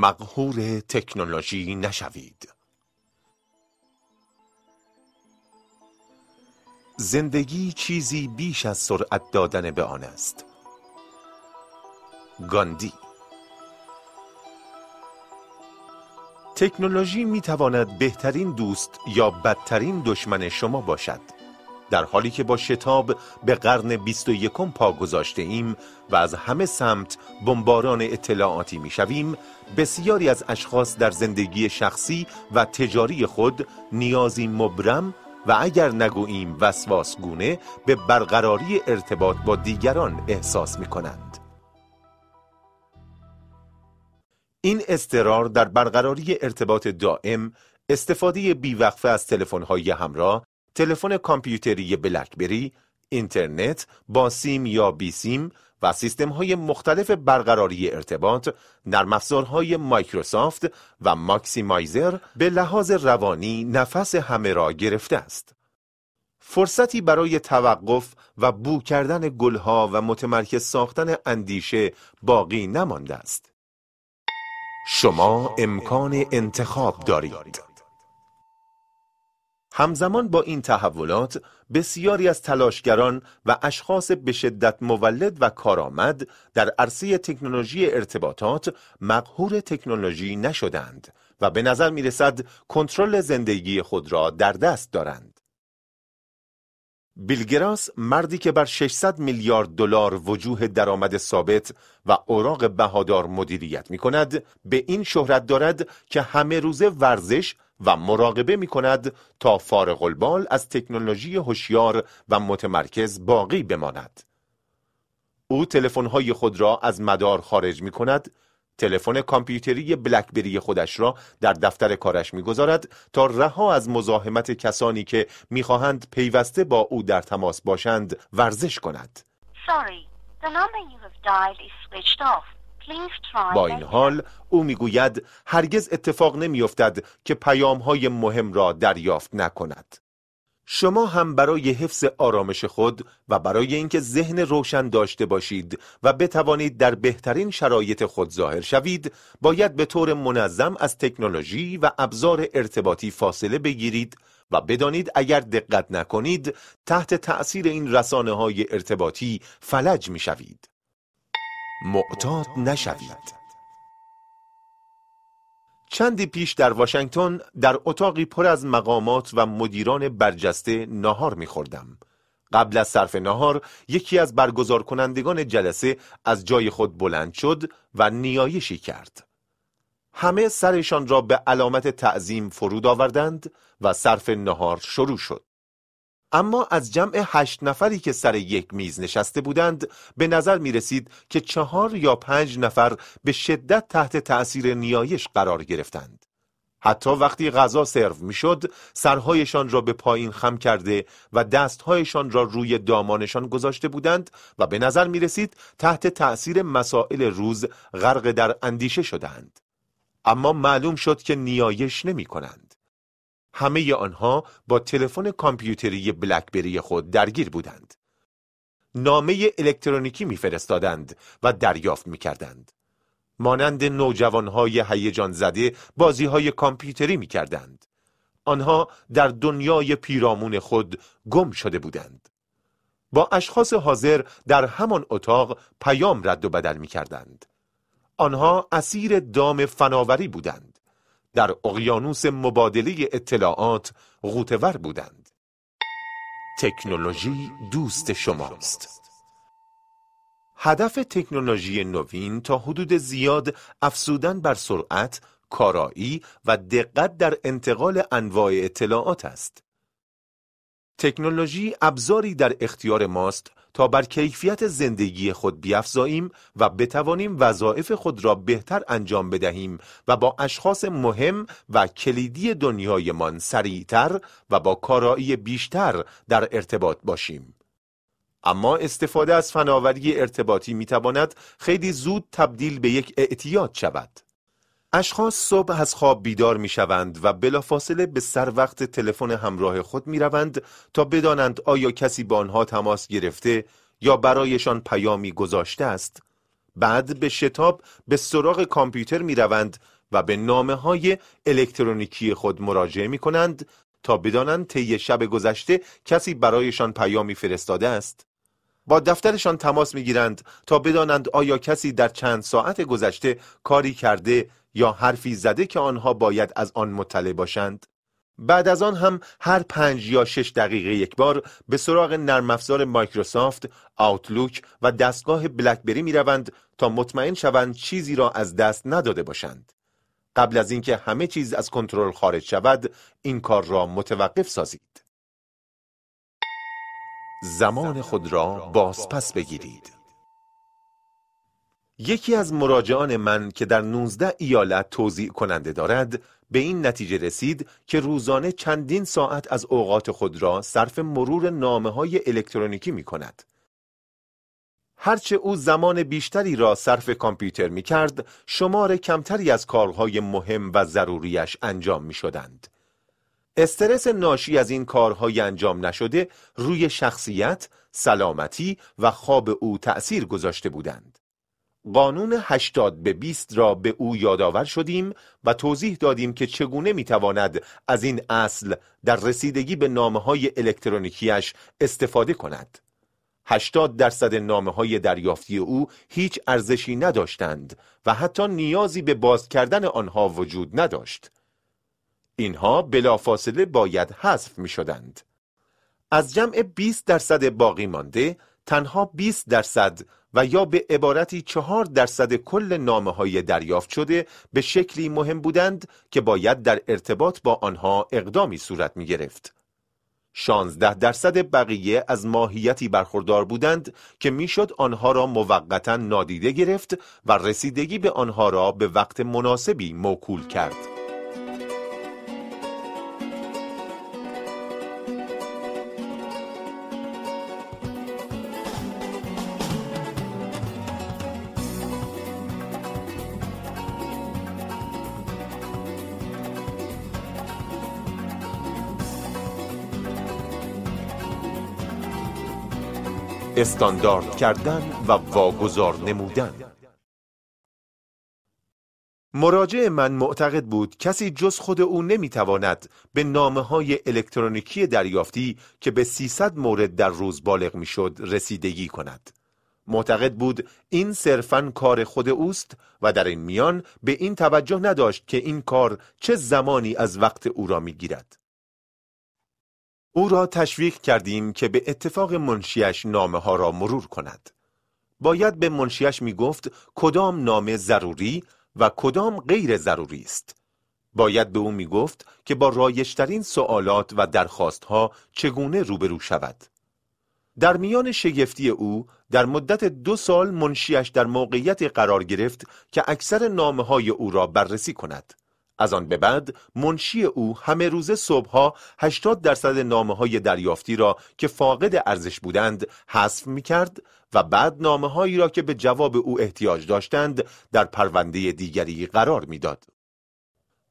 مقهور تکنولوژی نشوید. زندگی چیزی بیش از سرعت دادن به آن است. گاندی. تکنولوژی می تواند بهترین دوست یا بدترین دشمن شما باشد در حالی که با شتاب به قرن بیست و یکم پا گذاشته ایم و از همه سمت بمباران اطلاعاتی می شویم بسیاری از اشخاص در زندگی شخصی و تجاری خود نیازی مبرم و اگر نگوییم وسواسگونه به برقراری ارتباط با دیگران احساس می کنند. این استرار در برقراری ارتباط دائم استفاده بیوقفه از تلفن‌های همراه تلفن کامپیوتری بلکبری، اینترنت با سیم یا بی سیم و سیستم های مختلف برقراری ارتباط، نرم افزارهای مایکروسافت و ماکسیمایزر به لحاظ روانی نفس همه را گرفته است. فرصتی برای توقف و بو کردن گلها و متمرکز ساختن اندیشه باقی نمانده است. شما امکان انتخاب دارید. همزمان با این تحولات بسیاری از تلاشگران و اشخاص به شدت مولد و کارآمد در عرصه تکنولوژی ارتباطات مقهور تکنولوژی نشدند و به نظر می رسد کنترل زندگی خود را در دست دارند. بیلگراس مردی که بر 600 میلیارد دلار وجوه درآمد ثابت و اوراق بهادار مدیریت می کند به این شهرت دارد که همه روزه ورزش و مراقبه می کند تا فارغ البال از تکنولوژی هوشیار و متمرکز باقی بماند. او تلفن‌های خود را از مدار خارج می کند تلفن کامپیوتری بلکبری خودش را در دفتر کارش می‌گذارد تا رها از مزاحمت کسانی که می‌خواهند پیوسته با او در تماس باشند ورزش کند. Sorry, the number you have dialed is switched off. با این حال او می‌گوید هرگز اتفاق نمیافتد که پیام های مهم را دریافت نکند. شما هم برای حفظ آرامش خود و برای اینکه ذهن روشن داشته باشید و بتوانید در بهترین شرایط خود ظاهر شوید باید به طور منظم از تکنولوژی و ابزار ارتباطی فاصله بگیرید و بدانید اگر دقت نکنید تحت تأثیر این رسانه های ارتباطی فلج می شوید معتاد نشوید چندی پیش در واشنگتن در اتاقی پر از مقامات و مدیران برجسته ناهار میخوردم. قبل از صرف نهار یکی از برگزار کنندگان جلسه از جای خود بلند شد و نیایشی کرد. همه سرشان را به علامت تعظیم فرود آوردند و صرف نهار شروع شد. اما از جمع هشت نفری که سر یک میز نشسته بودند به نظر می رسید که چهار یا پنج نفر به شدت تحت تأثیر نیایش قرار گرفتند. حتی وقتی غذا سرو می‌شد سرهایشان را به پایین خم کرده و دستهایشان را روی دامانشان گذاشته بودند و به نظر می رسید تحت تأثیر مسائل روز غرق در اندیشه شدند. اما معلوم شد که نیایش نمی کنند. همه آنها با تلفن کامپیوتری بلکبری خود درگیر بودند. نامه الکترونیکی میفرستادند و دریافت می‌کردند. مانند نوجوانهای هیجان زده بازی های کامپیوتری می‌کردند. آنها در دنیای پیرامون خود گم شده بودند. با اشخاص حاضر در همان اتاق پیام رد و بدل می کردند. آنها اسیر دام فناوری بودند. در اقیانوس مبادله اطلاعات غوتور بودند تکنولوژی دوست شماست هدف تکنولوژی نوین تا حدود زیاد افزودن بر سرعت، کارایی و دقت در انتقال انواع اطلاعات است. تکنولوژی ابزاری در اختیار ماست تا بر کیفیت زندگی خود بیافزاییم و بتوانیم وظایف خود را بهتر انجام بدهیم و با اشخاص مهم و کلیدی دنیایمان سریعتر و با کارایی بیشتر در ارتباط باشیم. اما استفاده از فناوری ارتباطی می‌تواند خیلی زود تبدیل به یک اعتیاد شود. اشخاص صبح از خواب بیدار می شوند و بلافاصله به سر وقت تلفن همراه خود می روند تا بدانند آیا کسی با آنها تماس گرفته یا برایشان پیامی گذاشته است. بعد به شتاب به سراغ کامپیوتر می روند و به نامه های الکترونیکی خود مراجعه می کنند تا بدانند طی شب گذشته کسی برایشان پیامی فرستاده است. با دفترشان تماس می گیرند تا بدانند آیا کسی در چند ساعت گذشته کاری کرده یا حرفی زده که آنها باید از آن مطلع باشند بعد از آن هم هر پنج یا شش دقیقه یک بار به سراغ نرم افزار مایکروسافت، آوتلوک و دستگاه بلکبری می روند تا مطمئن شوند چیزی را از دست نداده باشند. قبل از اینکه همه چیز از کنترل خارج شود، این کار را متوقف سازید. زمان خود را بازپس بگیرید. یکی از مراجعان من که در 19 ایالت توضیح کننده دارد به این نتیجه رسید که روزانه چندین ساعت از اوقات خود را صرف مرور نامه های الکترونیکی می کند. هرچه او زمان بیشتری را صرف کامپیوتر می کرد، شمار کمتری از کارهای مهم و ضروریش انجام می شدند. استرس ناشی از این کارهای انجام نشده روی شخصیت، سلامتی و خواب او تأثیر گذاشته بودند. قانون 80 به 20 را به او یادآور شدیم و توضیح دادیم که چگونه می‌تواند از این اصل در رسیدگی به نامه های الکترونیکیش استفاده کند. 80 درصد نامه های دریافتی او هیچ ارزشی نداشتند و حتی نیازی به باز کردن آنها وجود نداشت. اینها بلافاصله باید حذف می شدند. از جمع 20 درصد باقی مانده تنها 20 درصد و یا به عبارتی چهار درصد کل نامه های دریافت شده به شکلی مهم بودند که باید در ارتباط با آنها اقدامی صورت می گرفت. 16 درصد بقیه از ماهیتی برخوردار بودند که می‌شد آنها را موقتا نادیده گرفت و رسیدگی به آنها را به وقت مناسبی موکول کرد. استاندارد کردن و واگذار نمودن مراجع من معتقد بود کسی جز خود او نمی‌تواند به نامه های الکترونیکی دریافتی که به 300 مورد در روز بالغ می‌شد رسیدگی کند. معتقد بود این صرفا کار خود اوست و در این میان به این توجه نداشت که این کار چه زمانی از وقت او را می‌گیرد. او را تشویق کردیم که به اتفاق منشیش نامه ها را مرور کند. باید به منشیش می گفت کدام نامه ضروری و کدام غیر ضروری است. باید به او می گفت که با رایشترین سوالات و درخواستها چگونه روبرو شود. در میان شگفتی او در مدت دو سال منشیش در موقعیت قرار گرفت که اکثر نامه های او را بررسی کند. از آن به بعد منشی او همه روزه صبحها 80 درصد نامه های دریافتی را که فاقد ارزش بودند حذف می کرد و بعد نامه هایی را که به جواب او احتیاج داشتند در پرونده دیگری قرار می‌داد.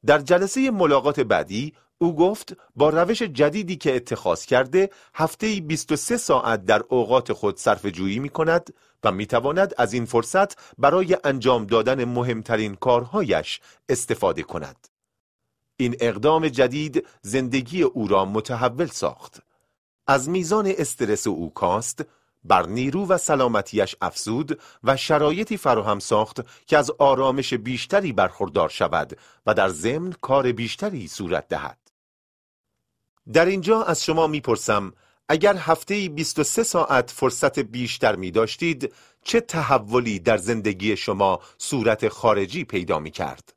در جلسه ملاقات بعدی او گفت با روش جدیدی که اتخاذ کرده هفته 23 ساعت در اوقات خود صرف جویی می کند و می تواند از این فرصت برای انجام دادن مهمترین کارهایش استفاده کند. این اقدام جدید زندگی او را متحول ساخت. از میزان استرس او کاست بر نیرو و سلامتیش افزود و شرایطی فراهم ساخت که از آرامش بیشتری برخوردار شود و در ضمن کار بیشتری صورت دهد. در اینجا از شما می‌پرسم اگر هفته 23 ساعت فرصت بیشتر می داشتید چه تحولی در زندگی شما صورت خارجی پیدا می کرد؟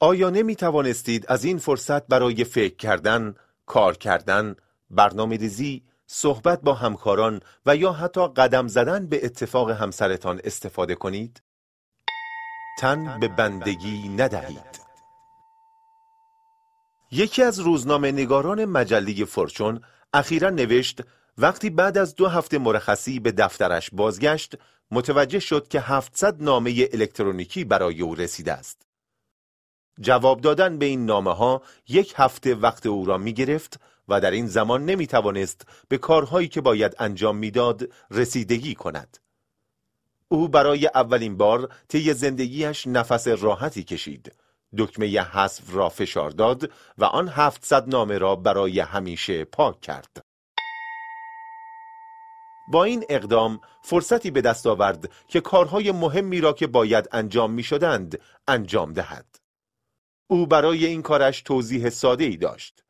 آیا نمی توانستید از این فرصت برای فکر کردن، کار کردن، برنامه ریزی، صحبت با همکاران و یا حتی قدم زدن به اتفاق همسرتان استفاده کنید؟ تن به بندگی ندهید. یکی از روزنامه نگاران مجله فرچون اخیرا نوشت وقتی بعد از دو هفته مرخصی به دفترش بازگشت متوجه شد که 700 نامه الکترونیکی برای او رسیده است. جواب دادن به این نامه ها یک هفته وقت او را می گرفت و در این زمان نمی توانست به کارهایی که باید انجام می‌داد رسیدگی کند. او برای اولین بار طی زندگیش نفس راحتی کشید دکمه حذف را فشار داد و آن 700 نامه را برای همیشه پاک کرد. با این اقدام فرصتی به دست آورد که کارهای مهمی را که باید انجام می شدند انجام دهد. او برای این کارش توضیح ساده ای داشت.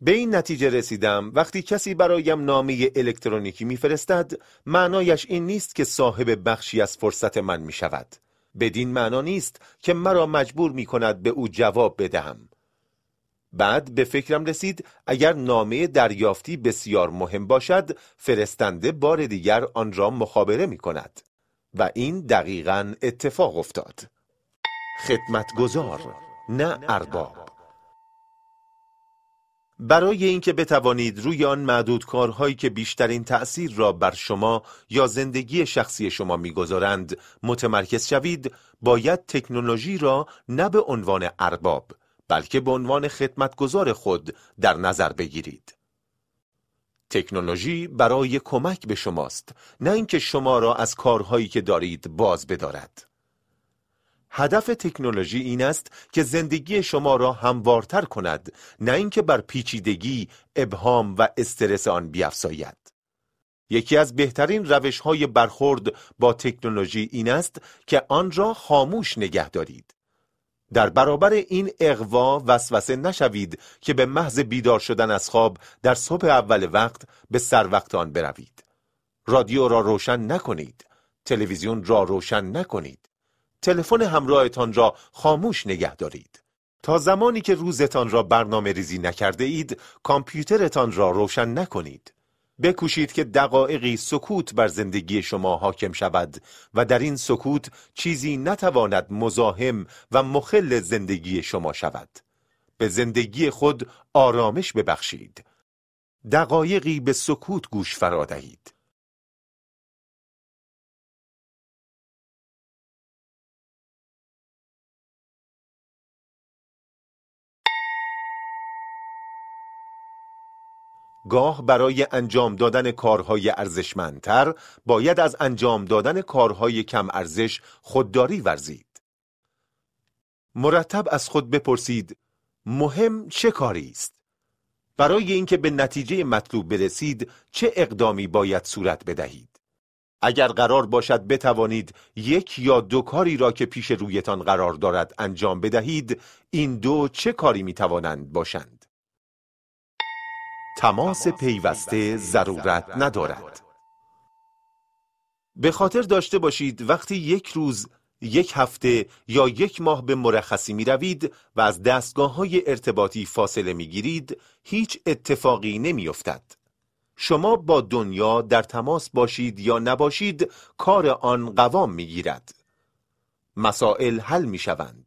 به این نتیجه رسیدم وقتی کسی برایم نامه الکترونیکی میفرستد معنایش این نیست که صاحب بخشی از فرصت من می شود. بدین معنا نیست که مرا مجبور می کند به او جواب بدهم. بعد به فکرم رسید اگر نامه دریافتی بسیار مهم باشد فرستنده بار دیگر آن را مخابره می کند و این دقیقا اتفاق افتاد. خدمتگزار نه ارباب. برای اینکه بتوانید روی آن معدود کارهایی که بیشترین تأثیر را بر شما یا زندگی شخصی شما می‌گذارند متمرکز شوید. باید تکنولوژی را نه به عنوان ارباب بلکه به عنوان خدمتگزار خود در نظر بگیرید. تکنولوژی برای کمک به شماست نه اینکه شما را از کارهایی که دارید باز بدارد. هدف تکنولوژی این است که زندگی شما را هموارتر کند نه اینکه بر پیچیدگی، ابهام و استرس آن بیافزاید. یکی از بهترین روش های برخورد با تکنولوژی این است که آن را خاموش نگه دارید. در برابر این اقوا وسوسه نشوید که به محض بیدار شدن از خواب در صبح اول وقت به سر وقت آن بروید. رادیو را روشن نکنید. تلویزیون را روشن نکنید. تلفن همراهتان را خاموش نگه دارید. تا زمانی که روزتان را برنامه ریزی نکرده اید، کامپیوترتان را روشن نکنید. بکوشید که دقایقی سکوت بر زندگی شما حاکم شود و در این سکوت چیزی نتواند مزاحم و مخل زندگی شما شود. به زندگی خود آرامش ببخشید. دقایقی به سکوت گوش فرادهید. گاه برای انجام دادن کارهای ارزشمندتر باید از انجام دادن کارهای کم ارزش خودداری ورزید. مرتب از خود بپرسید مهم چه کاری است؟ برای اینکه به نتیجه مطلوب برسید چه اقدامی باید صورت بدهید؟ اگر قرار باشد بتوانید یک یا دو کاری را که پیش رویتان قرار دارد انجام بدهید این دو چه کاری می توانند باشند تماس پیوسته ضرورت ندارد به خاطر داشته باشید وقتی یک روز یک هفته یا یک ماه به مرخصی می روید و از دستگاه های ارتباطی فاصله می گیرید هیچ اتفاقی نمی افتد. شما با دنیا در تماس باشید یا نباشید کار آن قوام می گیرد. مسائل حل می شوند.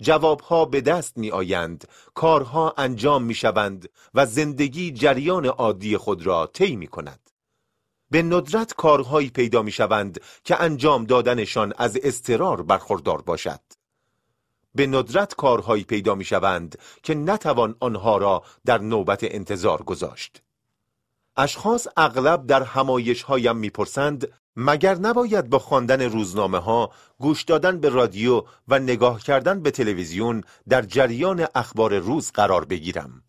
جوابها به دست می آیند، کارها انجام می شوند و زندگی جریان عادی خود را طی می کند. به ندرت کارهایی پیدا می شوند که انجام دادنشان از استرار برخوردار باشد. به ندرت کارهایی پیدا می شوند که نتوان آنها را در نوبت انتظار گذاشت. اشخاص اغلب در همایش هایم می‌پرسند مگر نباید با خواندن روزنامه ها، گوش دادن به رادیو و نگاه کردن به تلویزیون در جریان اخبار روز قرار بگیرم؟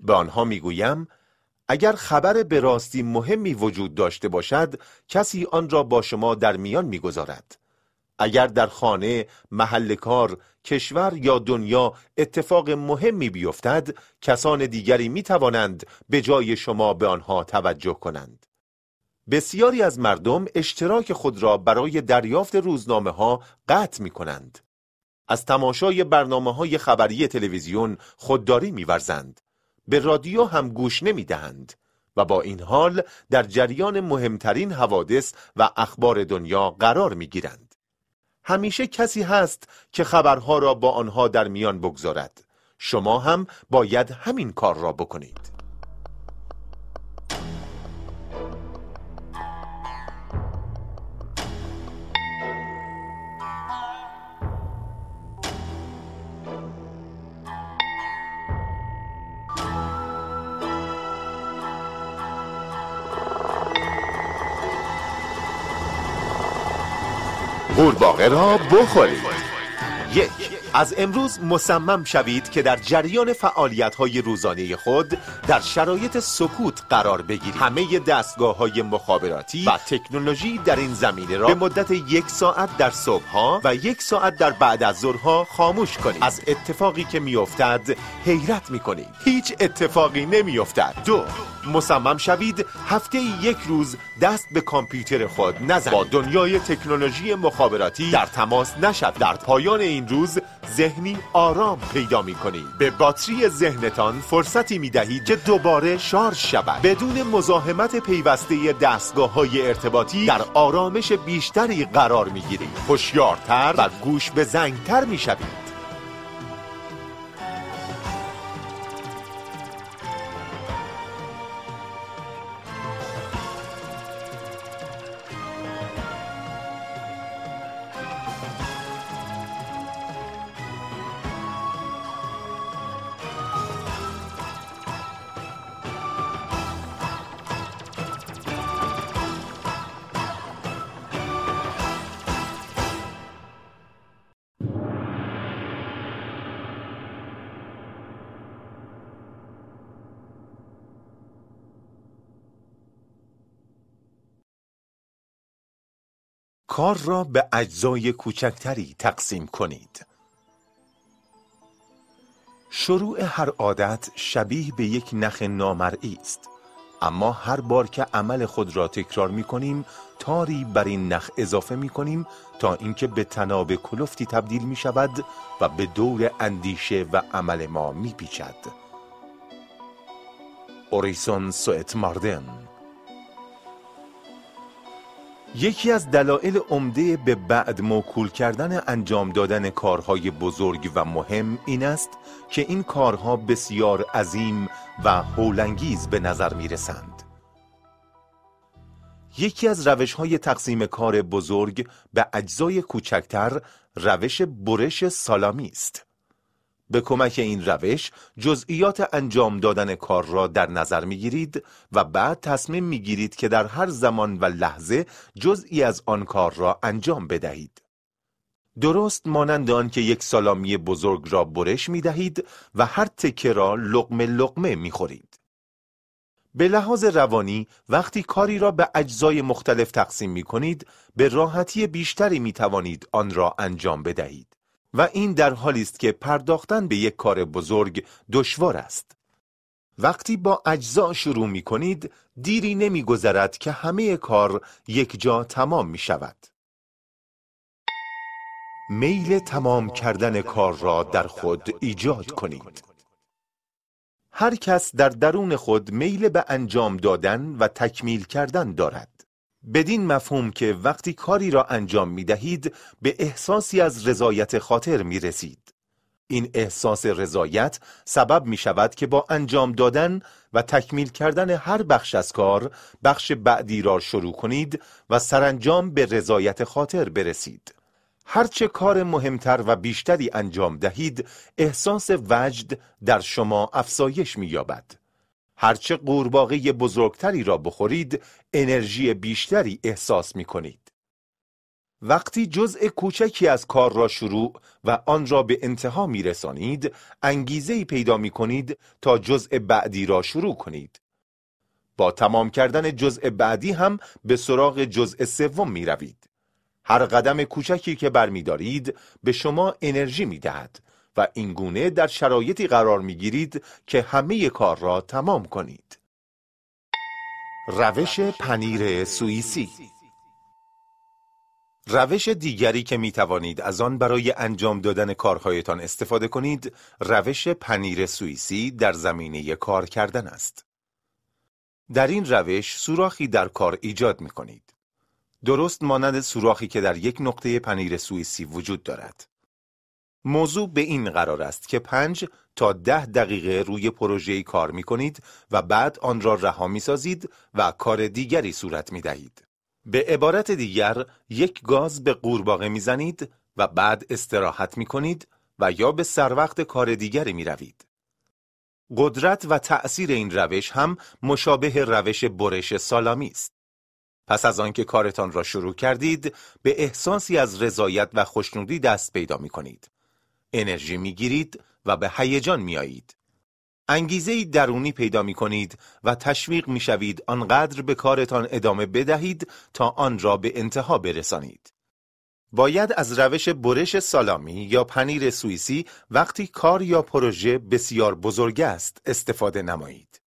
به آنها می‌گویم اگر خبر به راستی مهمی وجود داشته باشد کسی آن را با شما در میان می‌گذارد اگر در خانه، محل کار، کشور یا دنیا اتفاق مهمی بیفتد کسان دیگری می توانند به جای شما به آنها توجه کنند. بسیاری از مردم اشتراک خود را برای دریافت روزنامه ها قطع می کنند از تماشای برنامه های خبری تلویزیون خودداری میورزند. به رادیو هم گوش نمی دهند و با این حال در جریان مهمترین حوادث و اخبار دنیا قرار می گیرند. همیشه کسی هست که خبرها را با آنها در میان بگذارد. شما هم باید همین کار را بکنید. قورباغه را بخورید. یک. از امروز مصمم شوید که در جریان فعالیت های روزانه خود در شرایط سکوت قرار بگیرید. همه دستگاه های مخابراتی و تکنولوژی در این زمینه را به مدت یک ساعت در صبح ها و یک ساعت در بعد از ظهرها خاموش کنید. از اتفاقی که میافتد حیرت می‌کنید. هیچ اتفاقی نمیافتد. دو مصمم شوید هفته یک روز دست به کامپیوتر خود نزنید. با دنیای تکنولوژی مخابراتی در تماس نشد در پایان این روز ذهنی آرام پیدا می کنید به باتری ذهنتان فرصتی می دهید که دوباره شارژ شود. بدون مزاحمت پیوسته دستگاه های ارتباطی در آرامش بیشتری قرار می گیرید هوشیارتر و گوش به زنگتر می شوید کار را به اجزای کوچکتری تقسیم کنید. شروع هر عادت شبیه به یک نخ نامرئی است. اما هر بار که عمل خود را تکرار می کنیم تاری بر این نخ اضافه می کنیم تا اینکه به تناب کلفتی تبدیل می شود و به دور اندیشه و عمل ما می پیچد. اوریسون سوئت ماردن. یکی از دلایل عمده به بعد موکول کردن انجام دادن کارهای بزرگ و مهم این است که این کارها بسیار عظیم و هولانگیز به نظر می رسند. یکی از روش های تقسیم کار بزرگ به اجزای کوچکتر روش برش سالامی است. به کمک این روش جزئیات انجام دادن کار را در نظر می گیرید و بعد تصمیم می گیرید که در هر زمان و لحظه جزئی از آن کار را انجام بدهید. درست مانند آن که یک سالامی بزرگ را برش می دهید و هر تکه را لقمه لقمه می خورید. به لحاظ روانی وقتی کاری را به اجزای مختلف تقسیم می کنید به راحتی بیشتری می توانید آن را انجام بدهید. و این در حالی است که پرداختن به یک کار بزرگ دشوار است. وقتی با اجزا شروع می کنید دیری نمی گذرد که همه کار یک جا تمام می شود. میل تمام کردن کار را در خود ایجاد کنید. هر کس در درون خود میل به انجام دادن و تکمیل کردن دارد. بدین مفهوم که وقتی کاری را انجام می دهید به احساسی از رضایت خاطر می رسید. این احساس رضایت سبب می شود که با انجام دادن و تکمیل کردن هر بخش از کار بخش بعدی را شروع کنید و سرانجام به رضایت خاطر برسید. هرچه کار مهمتر و بیشتری انجام دهید احساس وجد در شما افزایش می یابد. هرچه قورباغه بزرگتری را بخورید انرژی بیشتری احساس می کنید. وقتی جزء کوچکی از کار را شروع و آن را به انتها می رسانید انگیزه پیدا می کنید تا جزء بعدی را شروع کنید. با تمام کردن جزء بعدی هم به سراغ جزء سوم می روید. هر قدم کوچکی که برمیدارید به شما انرژی می دهد و اینگونه در شرایطی قرار می گیرید که همه کار را تمام کنید. روش پنیر سوئیسی روش دیگری که می توانید از آن برای انجام دادن کارهایتان استفاده کنید روش پنیر سوئیسی در زمینه کار کردن است. در این روش سوراخی در کار ایجاد می کنید. درست مانند سوراخی که در یک نقطه پنیر سوئیسی وجود دارد. موضوع به این قرار است که پنج تا ده دقیقه روی پروژه‌ای کار می کنید و بعد آن را رها می سازید و کار دیگری صورت می دهید. به عبارت دیگر یک گاز به قورباغه می زنید و بعد استراحت می کنید و یا به سر وقت کار دیگری می روید. قدرت و تأثیر این روش هم مشابه روش برش سالامی است. پس از آنکه کارتان را شروع کردید به احساسی از رضایت و خوشنودی دست پیدا می کنید. انرژی می گیرید و به هیجان می آیید. انگیزه درونی پیدا می کنید و تشویق می شوید آنقدر به کارتان ادامه بدهید تا آن را به انتها برسانید. باید از روش برش سالامی یا پنیر سوئیسی وقتی کار یا پروژه بسیار بزرگ است استفاده نمایید.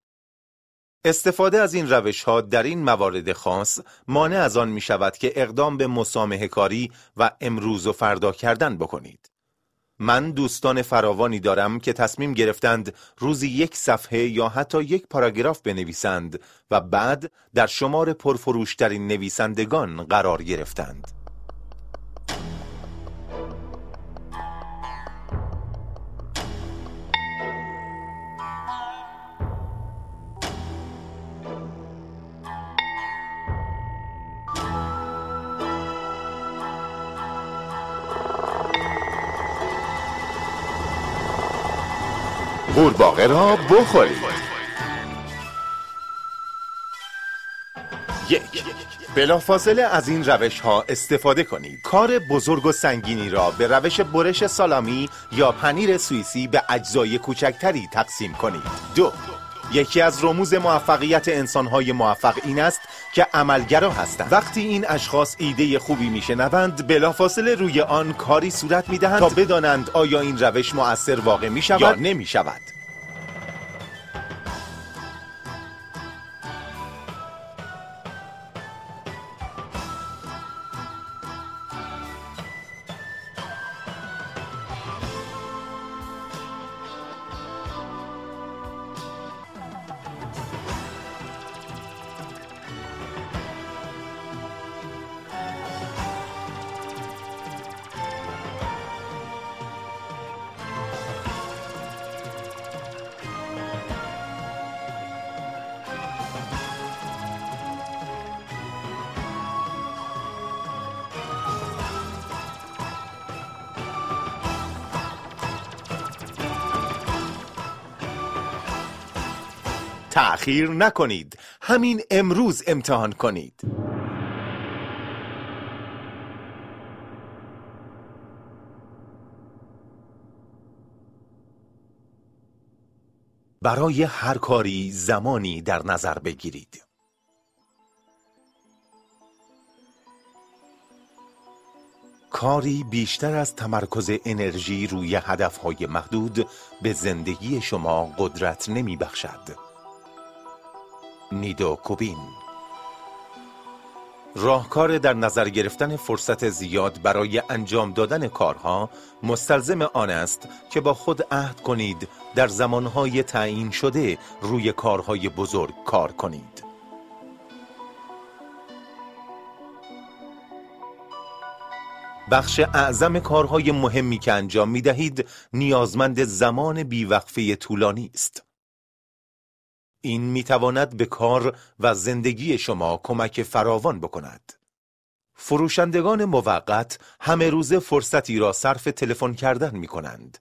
استفاده از این روش ها در این موارد خاص مانع از آن می شود که اقدام به مسامه کاری و امروز و فردا کردن بکنید. من دوستان فراوانی دارم که تصمیم گرفتند روزی یک صفحه یا حتی یک پاراگراف بنویسند و بعد در شمار پرفروشترین نویسندگان قرار گرفتند. قورباغه را بخورید یک بلافاصله از این روش ها استفاده کنید. کار بزرگ و سنگینی را به روش برش سالامی یا پنیر سوئیسی به اجزای کوچکتری تقسیم کنید. دو یکی از رموز موفقیت انسانهای موفق این است که عملگرا هستند. وقتی این اشخاص ایده خوبی میشنوند بلافاصله روی آن کاری صورت می‌دهند تا بدانند آیا این روش مؤثر واقع می شود یا نمی تأخیر نکنید. همین امروز امتحان کنید. برای هر کاری زمانی در نظر بگیرید. کاری بیشتر از تمرکز انرژی روی هدفهای محدود به زندگی شما قدرت نمی بخشد نیدو کوبین راهکار در نظر گرفتن فرصت زیاد برای انجام دادن کارها مستلزم آن است که با خود عهد کنید در زمانهای تعیین شده روی کارهای بزرگ کار کنید بخش اعظم کارهای مهمی که انجام می دهید نیازمند زمان بیوقفه طولانی است. این می تواند به کار و زندگی شما کمک فراوان بکند. فروشندگان موقت همه روزه فرصتی را صرف تلفن کردن می کنند.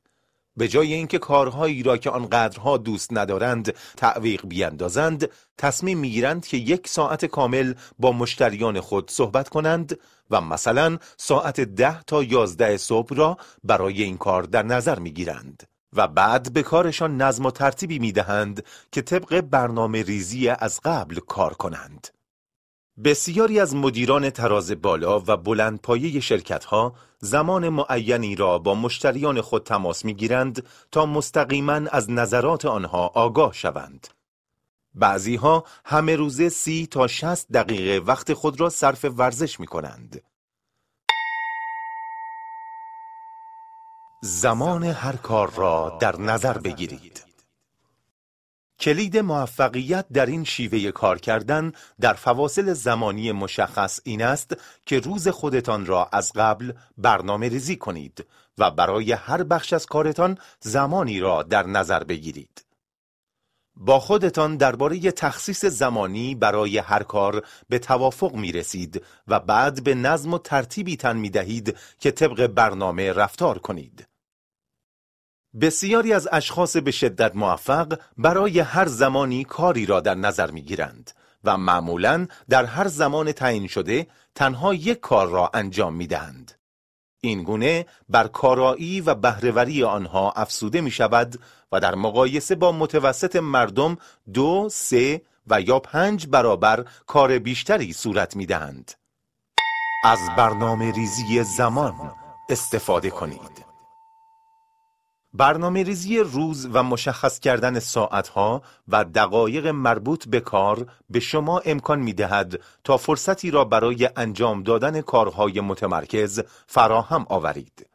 به جای اینکه کارهایی را که آنقدرها دوست ندارند تعویق بیاندازند تصمیم می‌گیرند که یک ساعت کامل با مشتریان خود صحبت کنند و مثلا ساعت ده تا یازده صبح را برای این کار در نظر می‌گیرند و بعد به کارشان نظم و ترتیبی می‌دهند که طبق برنامه ریزی از قبل کار کنند. بسیاری از مدیران تراز بالا و بلندپایه شرکت ها زمان معینی را با مشتریان خود تماس می گیرند تا مستقیما از نظرات آنها آگاه شوند. بعضی ها همه روزه سی تا شست دقیقه وقت خود را صرف ورزش می کنند. زمان هر کار را در نظر بگیرید. کلید موفقیت در این شیوه کار کردن در فواصل زمانی مشخص این است که روز خودتان را از قبل برنامه ریزی کنید و برای هر بخش از کارتان زمانی را در نظر بگیرید. با خودتان درباره تخصیص زمانی برای هر کار به توافق می رسید و بعد به نظم و ترتیبی تن می دهید که طبق برنامه رفتار کنید. بسیاری از اشخاص به شدت موفق برای هر زمانی کاری را در نظر می گیرند و معمولا در هر زمان تعیین شده تنها یک کار را انجام می دهند. این گونه بر کارایی و بهرهوری آنها افسوده می شود و در مقایسه با متوسط مردم دو، سه و یا پنج برابر کار بیشتری صورت می دهند. از برنامه ریزی زمان استفاده کنید. برنامه ریزی روز و مشخص کردن ساعتها و دقایق مربوط به کار به شما امکان می دهد تا فرصتی را برای انجام دادن کارهای متمرکز فراهم آورید.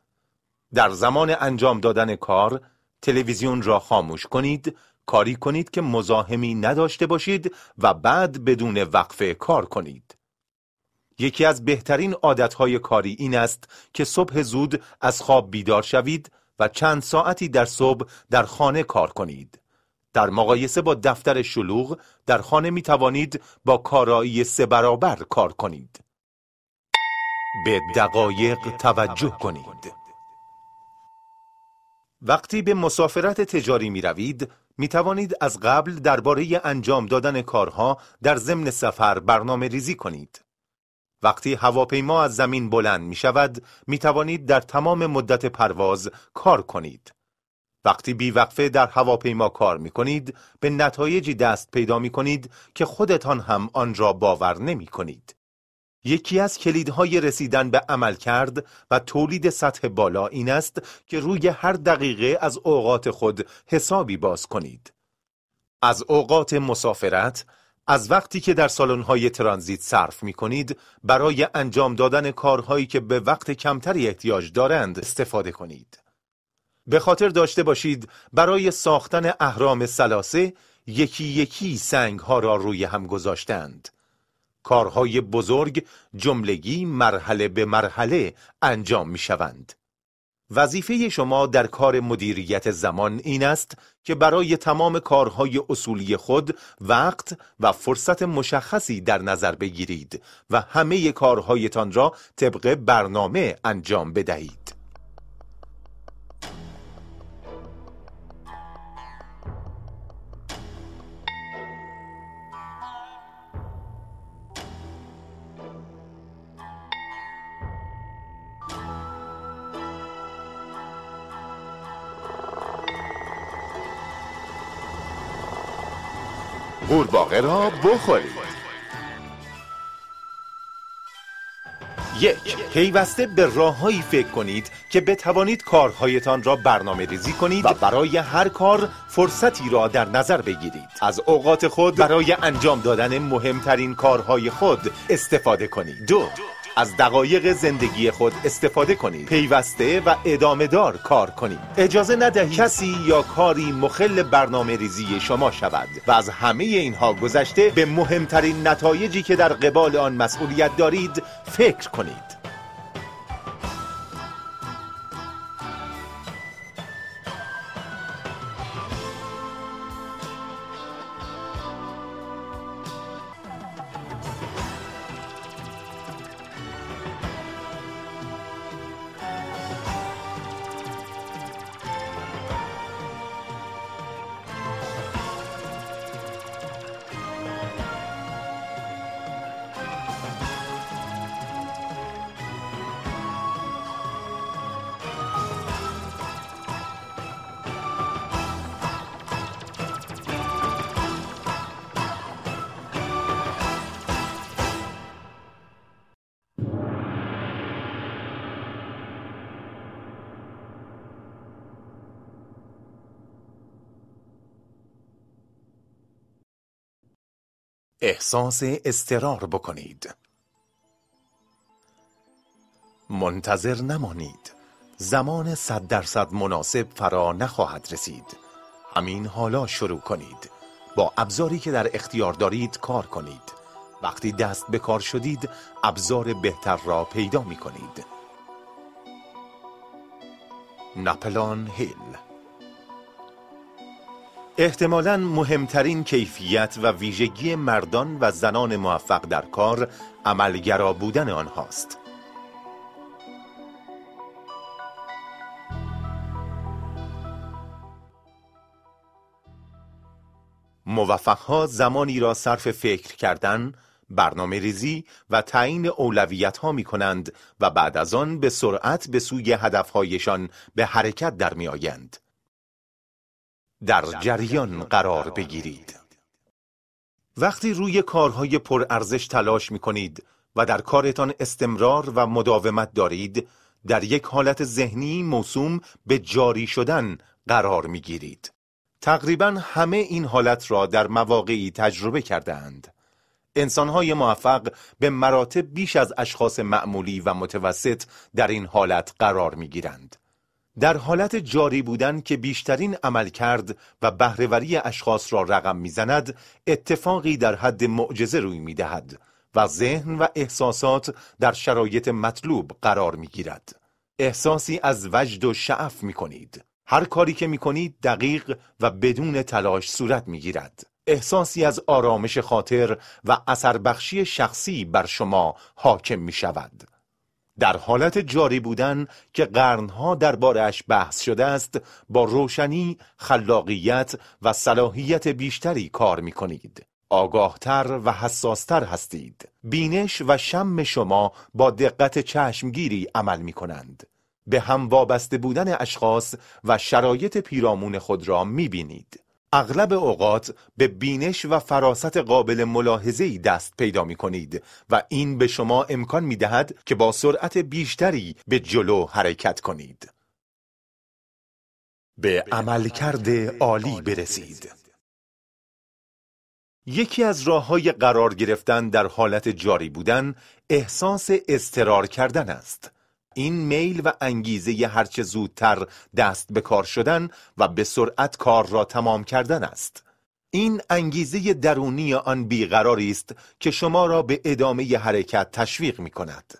در زمان انجام دادن کار، تلویزیون را خاموش کنید، کاری کنید که مزاحمی نداشته باشید و بعد بدون وقفه کار کنید. یکی از بهترین عادتهای کاری این است که صبح زود از خواب بیدار شوید و چند ساعتی در صبح در خانه کار کنید. در مقایسه با دفتر شلوغ در خانه می توانید با کارایی سه برابر کار کنید. به دقایق توجه کنید. وقتی به مسافرت تجاری می روید، می توانید از قبل درباره انجام دادن کارها در ضمن سفر برنامه ریزی کنید. وقتی هواپیما از زمین بلند می شود می توانید در تمام مدت پرواز کار کنید. وقتی بیوقفه در هواپیما کار می کنید به نتایجی دست پیدا می کنید که خودتان هم آن را باور نمی کنید. یکی از کلیدهای رسیدن به عمل کرد و تولید سطح بالا این است که روی هر دقیقه از اوقات خود حسابی باز کنید. از اوقات مسافرت از وقتی که در سالن‌های ترانزیت صرف می کنید برای انجام دادن کارهایی که به وقت کمتری احتیاج دارند استفاده کنید. به خاطر داشته باشید برای ساختن اهرام سلاسه یکی یکی سنگ ها را روی هم گذاشتند. کارهای بزرگ جملگی مرحله به مرحله انجام می شوند. وظیفه شما در کار مدیریت زمان این است که برای تمام کارهای اصولی خود وقت و فرصت مشخصی در نظر بگیرید و همه کارهایتان را طبق برنامه انجام بدهید. قورباغه را بخورید. یک پیوسته به راههایی فکر کنید که بتوانید کارهایتان را برنامه ریزی کنید و برای هر کار فرصتی را در نظر بگیرید. از اوقات خود برای انجام دادن مهمترین کارهای خود استفاده کنید. دو از دقایق زندگی خود استفاده کنید. پیوسته و ادامه دار کار کنید. اجازه ندهید کسی یا کاری مخل برنامه ریزی شما شود و از همه اینها گذشته به مهمترین نتایجی که در قبال آن مسئولیت دارید فکر کنید. احساس استرار بکنید. منتظر نمانید. زمان صد درصد مناسب فرا نخواهد رسید. همین حالا شروع کنید. با ابزاری که در اختیار دارید کار کنید. وقتی دست به کار شدید ابزار بهتر را پیدا می کنید نپلان هیل. احتمالا مهمترین کیفیت و ویژگی مردان و زنان موفق در کار عملگرا بودن آنهاست موفقها زمانی را صرف فکر کردن، برنامه ریزی و تعیین اولویت ها می کنند و بعد از آن به سرعت به سوی هدفهایشان به حرکت در می آیند. در جریان قرار بگیرید وقتی روی کارهای پرارزش تلاش می کنید و در کارتان استمرار و مداومت دارید در یک حالت ذهنی موسوم به جاری شدن قرار می گیرید. تقریبا همه این حالت را در مواقعی تجربه کرده اند. انسانهای موفق به مراتب بیش از اشخاص معمولی و متوسط در این حالت قرار می گیرند. در حالت جاری بودن که بیشترین عمل کرد و بهرهوری اشخاص را رقم می‌زند اتفاقی در حد معجزه روی می‌دهد و ذهن و احساسات در شرایط مطلوب قرار می گیرد. احساسی از وجد و شعف می کنید. هر کاری که می کنید دقیق و بدون تلاش صورت می گیرد. احساسی از آرامش خاطر و اثر بخشی شخصی بر شما حاکم می شود. در حالت جاری بودن که قرنها دربارهاش بحث شده است با روشنی، خلاقیت و صلاحیت بیشتری کار می کنید. آگاهتر و حساستر هستید. بینش و شم شما با دقت چشمگیری عمل می کنند. به هم وابسته بودن اشخاص و شرایط پیرامون خود را می بینید. اغلب اوقات به بینش و فراست قابل ملاحظه‌ای دست پیدا می کنید و این به شما امکان می دهد که با سرعت بیشتری به جلو حرکت کنید. به عملکرد عالی برسید. یکی از راه های قرار گرفتن در حالت جاری بودن احساس استرار کردن است. این میل و انگیزه هرچه زودتر دست به کار شدن و به سرعت کار را تمام کردن است. این انگیزه درونی آن بیقراری است که شما را به ادامه حرکت تشویق می کند.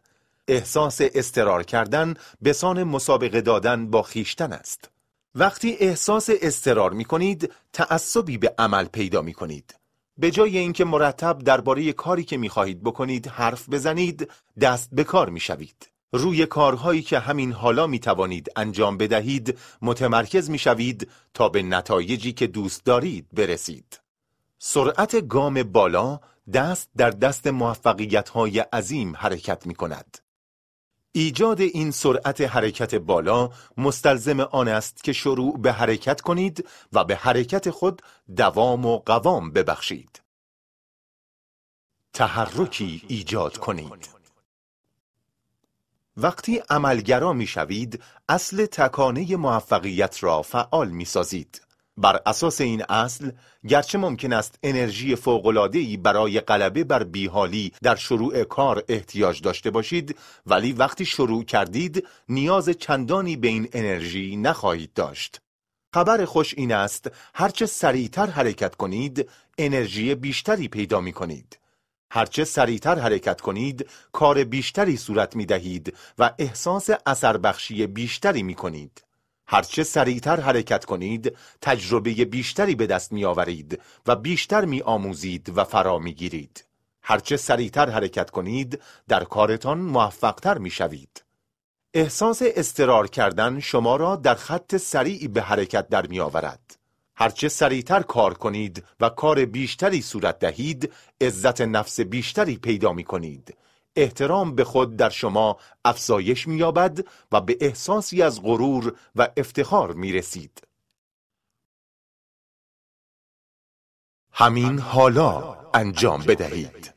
احساس استرار کردن به سان مسابقه دادن با خیشتن است. وقتی احساس استرار می کنید، تعصبی به عمل پیدا می کنید. به جای اینکه مرتب درباره کاری که می خواهید بکنید حرف بزنید، دست به کار می شوید. روی کارهایی که همین حالا می توانید انجام بدهید متمرکز می شوید تا به نتایجی که دوست دارید برسید. سرعت گام بالا دست در دست موفقیت های عظیم حرکت می کند. ایجاد این سرعت حرکت بالا مستلزم آن است که شروع به حرکت کنید و به حرکت خود دوام و قوام ببخشید. تحرکی ایجاد کنید. وقتی عملگرا می شوید، اصل تکانه موفقیت را فعال می سازید. بر اساس این اصل گرچه ممکن است انرژی فوق‌العاده‌ای برای غلبه بر بیحالی در شروع کار احتیاج داشته باشید ولی وقتی شروع کردید نیاز چندانی به این انرژی نخواهید داشت خبر خوش این است هرچه سریعتر حرکت کنید انرژی بیشتری پیدا می کنید هرچه سریعتر حرکت کنید کار بیشتری صورت می دهید و احساس اثر بخشی بیشتری می کنید هرچه سریعتر حرکت کنید تجربه بیشتری به دست می آورید و بیشتر می آموزید و فرا می گیرید. هرچه سریعتر حرکت کنید در کارتان موفقتر می شوید. احساس استرار کردن شما را در خط سریعی به حرکت در می آورد. هرچه سریعتر کار کنید و کار بیشتری صورت دهید عزت نفس بیشتری پیدا می کنید احترام به خود در شما افزایش می‌یابد و به احساسی از غرور و افتخار می رسید. همین حالا انجام بدهید.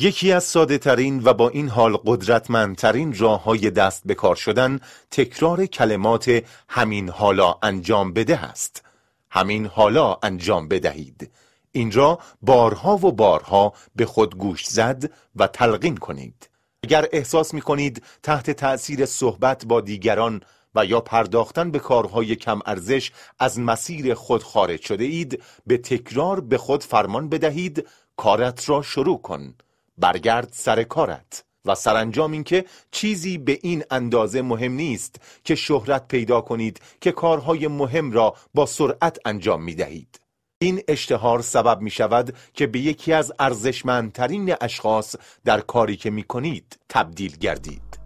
یکی از ساده ترین و با این حال قدرتمندترین راه های دست به کار شدن تکرار کلمات همین حالا انجام بده است. همین حالا انجام بدهید. این را بارها و بارها به خود گوش زد و تلقین کنید اگر احساس می کنید تحت تأثیر صحبت با دیگران و یا پرداختن به کارهای کم ارزش از مسیر خود خارج شده اید به تکرار به خود فرمان بدهید کارت را شروع کن برگرد سر کارت و سرانجام اینکه چیزی به این اندازه مهم نیست که شهرت پیدا کنید که کارهای مهم را با سرعت انجام می دهید این اشتهار سبب می شود که به یکی از ارزشمندترین اشخاص در کاری که می کنید تبدیل گردید.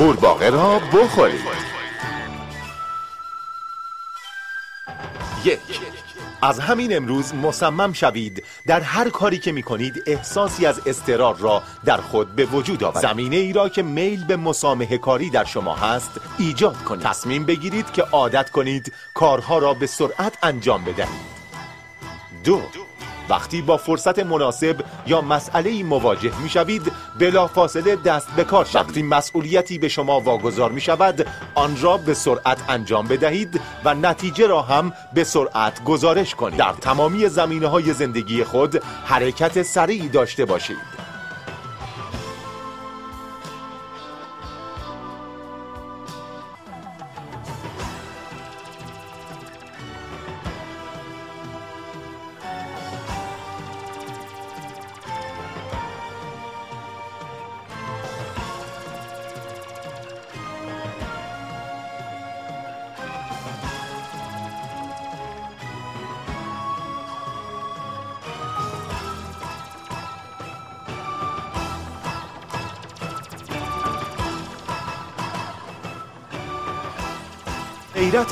قورباغه را بخورید. یک از همین امروز مصمم شوید در هر کاری که می کنید احساسی از استرار را در خود به وجود آورید. زمینه ای را که میل به مسامه کاری در شما هست ایجاد کنید. تصمیم بگیرید که عادت کنید کارها را به سرعت انجام بدهید. دو وقتی با فرصت مناسب یا مسئله مواجه می شوید بلا فاصله دست به کار شوید. وقتی مسئولیتی به شما واگذار می شود آن را به سرعت انجام بدهید و نتیجه را هم به سرعت گزارش کنید. در تمامی زمینه های زندگی خود حرکت سریعی داشته باشید.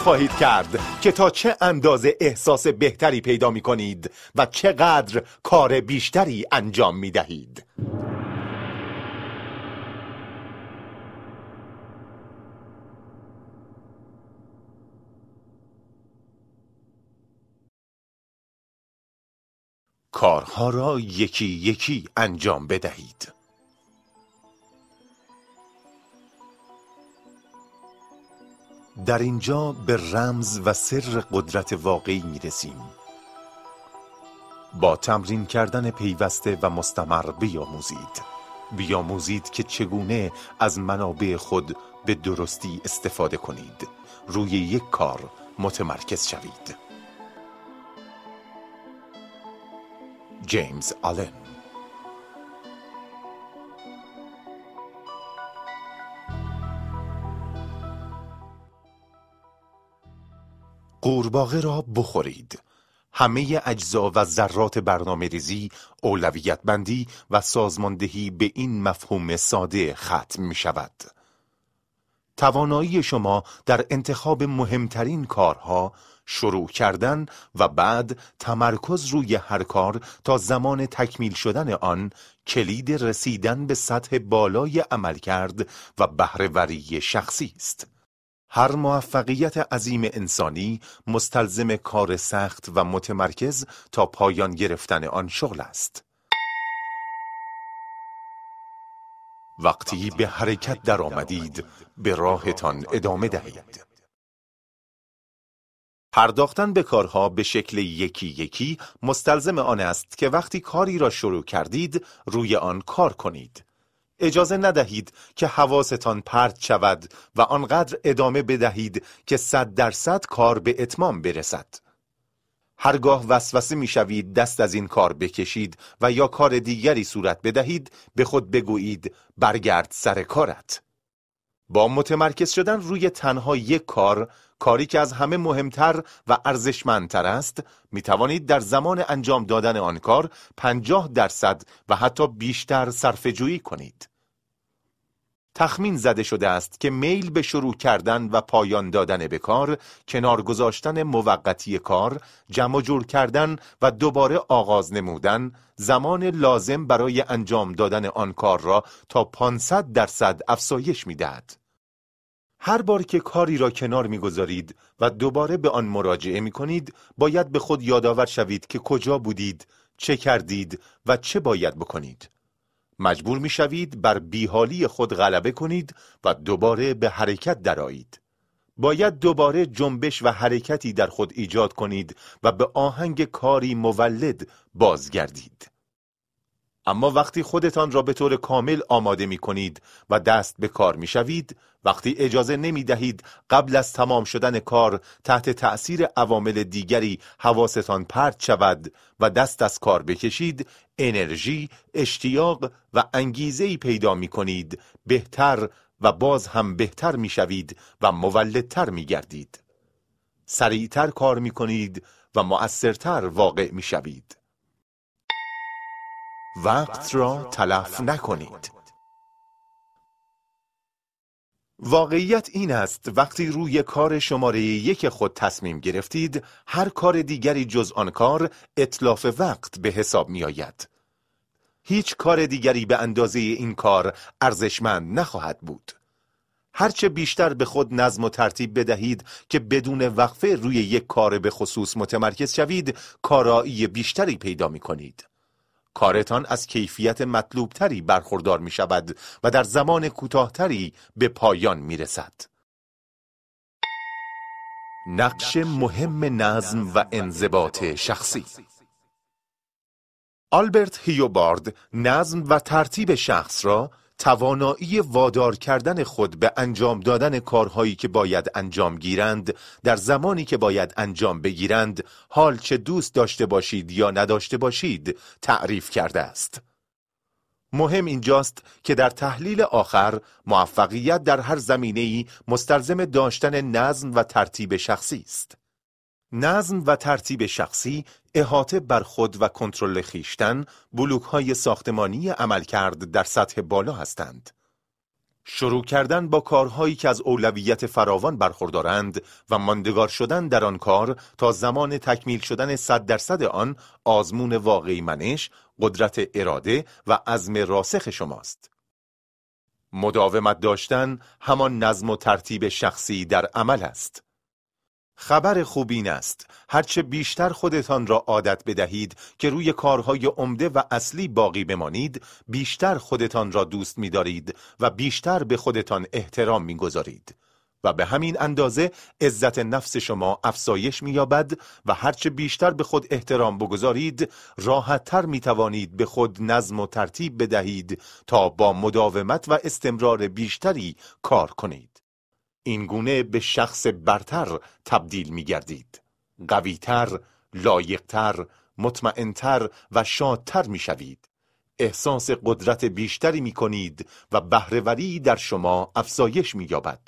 خواهید کرد که تا چه اندازه احساس بهتری پیدا می کنید و چقدر کار بیشتری انجام می دهید. کارها را یکی یکی انجام بدهید. در اینجا به رمز و سر قدرت واقعی می رسیم با تمرین کردن پیوسته و مستمر بیاموزید. بیاموزید که چگونه از منابع خود به درستی استفاده کنید. روی یک کار متمرکز شوید. جیمز آلن قورباغه را بخورید همه اجزا و ذرات برنامه ریزی، اولویت بندی و سازماندهی به این مفهوم ساده ختم می شود. توانایی شما در انتخاب مهمترین کارها شروع کردن و بعد تمرکز روی هر کار تا زمان تکمیل شدن آن کلید رسیدن به سطح بالای عملکرد و بهرهوری شخصی است. هر موفقیت عظیم انسانی مستلزم کار سخت و متمرکز تا پایان گرفتن آن شغل است. وقتی به حرکت در آمدید به راهتان ادامه دهید. پرداختن به کارها به شکل یکی یکی مستلزم آن است که وقتی کاری را شروع کردید روی آن کار کنید. اجازه ندهید که حواستان پرت شود و آنقدر ادامه بدهید که صد درصد کار به اتمام برسد. هرگاه وسوسه می‌شوید دست از این کار بکشید و یا کار دیگری صورت بدهید به خود بگویید برگرد سر کارت. با متمرکز شدن روی تنها یک کار کاری که از همه مهمتر و ارزشمندتر است می توانید در زمان انجام دادن آن کار پنجاه درصد و حتی بیشتر صرفه‌جویی کنید. تخمین زده شده است که میل به شروع کردن و پایان دادن به کار، کنار گذاشتن موقتی کار، جمع جور کردن و دوباره آغاز نمودن، زمان لازم برای انجام دادن آن کار را تا 500 درصد افزایش می‌دهد. هر بار که کاری را کنار می‌گذارید و دوباره به آن مراجعه می کنید باید به خود یادآور شوید که کجا بودید، چه کردید و چه باید بکنید. مجبور می شوید بر بیحالی خود غلبه کنید و دوباره به حرکت درآیید. باید دوباره جنبش و حرکتی در خود ایجاد کنید و به آهنگ کاری مولد بازگردید. اما وقتی خودتان را به طور کامل آماده می کنید و دست به کار می شوید، وقتی اجازه نمی دهید قبل از تمام شدن کار تحت تأثیر عوامل دیگری حواستان پرت شود و دست از کار بکشید، انرژی، اشتیاق و انگیزه پیدا می کنید، بهتر و باز هم بهتر می شوید و مولدتر می گردید. سریعتر کار می کنید و مؤثرتر واقع می شوید. وقت را تلف نکنید واقعیت این است وقتی روی کار شماره یک خود تصمیم گرفتید هر کار دیگری جز آن کار اطلاف وقت به حساب می آید. هیچ کار دیگری به اندازه این کار ارزشمند نخواهد بود. هرچه بیشتر به خود نظم و ترتیب بدهید که بدون وقفه روی یک کار به خصوص متمرکز شوید کارایی بیشتری پیدا می کنید. کارتان از کیفیت مطلوبتری برخوردار می شود و در زمان کوتاهتری به پایان می رسد. نقش مهم نظم و انضباط شخصی آلبرت هیوبارد نظم و ترتیب شخص را توانایی وادار کردن خود به انجام دادن کارهایی که باید انجام گیرند در زمانی که باید انجام بگیرند حال چه دوست داشته باشید یا نداشته باشید تعریف کرده است. مهم اینجاست که در تحلیل آخر موفقیت در هر زمینه ای مستلزم داشتن نظم و ترتیب شخصی است. نظم و ترتیب شخصی احاطه بر خود و کنترل خیشتن بلوک های ساختمانی عملکرد در سطح بالا هستند. شروع کردن با کارهایی که از اولویت فراوان برخوردارند و ماندگار شدن در آن کار تا زمان تکمیل شدن صد درصد آن آزمون واقعی منش، قدرت اراده و عزم راسخ شماست. مداومت داشتن همان نظم و ترتیب شخصی در عمل است. خبر خوب این است. هرچه بیشتر خودتان را عادت بدهید که روی کارهای عمده و اصلی باقی بمانید بیشتر خودتان را دوست می‌دارید و بیشتر به خودتان احترام می‌گذارید. و به همین اندازه عزت نفس شما افزایش می‌یابد و هرچه بیشتر به خود احترام بگذارید راحتتر می‌توانید به خود نظم و ترتیب بدهید تا با مداومت و استمرار بیشتری کار کنید. این گونه به شخص برتر تبدیل می گردید. قویتر، لایقتر، مطمئنتر و شادتر می شوید. احساس قدرت بیشتری می کنید و بهرهوری در شما افزایش می یابد.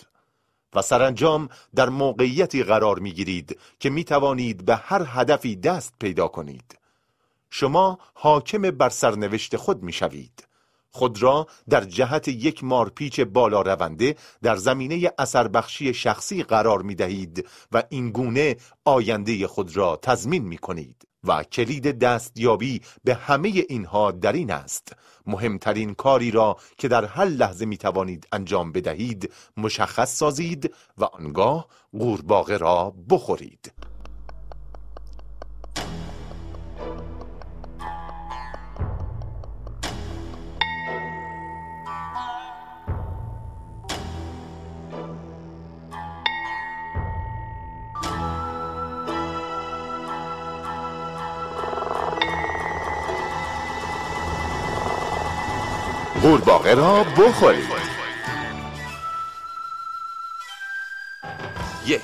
و سرانجام در موقعیتی قرار می گیرید که می توانید به هر هدفی دست پیدا کنید شما حاکم بر سرنوشت خود می شوید خود را در جهت یک مارپیچ بالا رونده در زمینه اثر بخشی شخصی قرار می دهید و این گونه آینده خود را تضمین می کنید. و کلید دستیابی به همه اینها در این است. مهمترین کاری را که در هر لحظه می توانید انجام بدهید مشخص سازید و آنگاه قورباغه را بخورید. قورباغه را بخورید. یک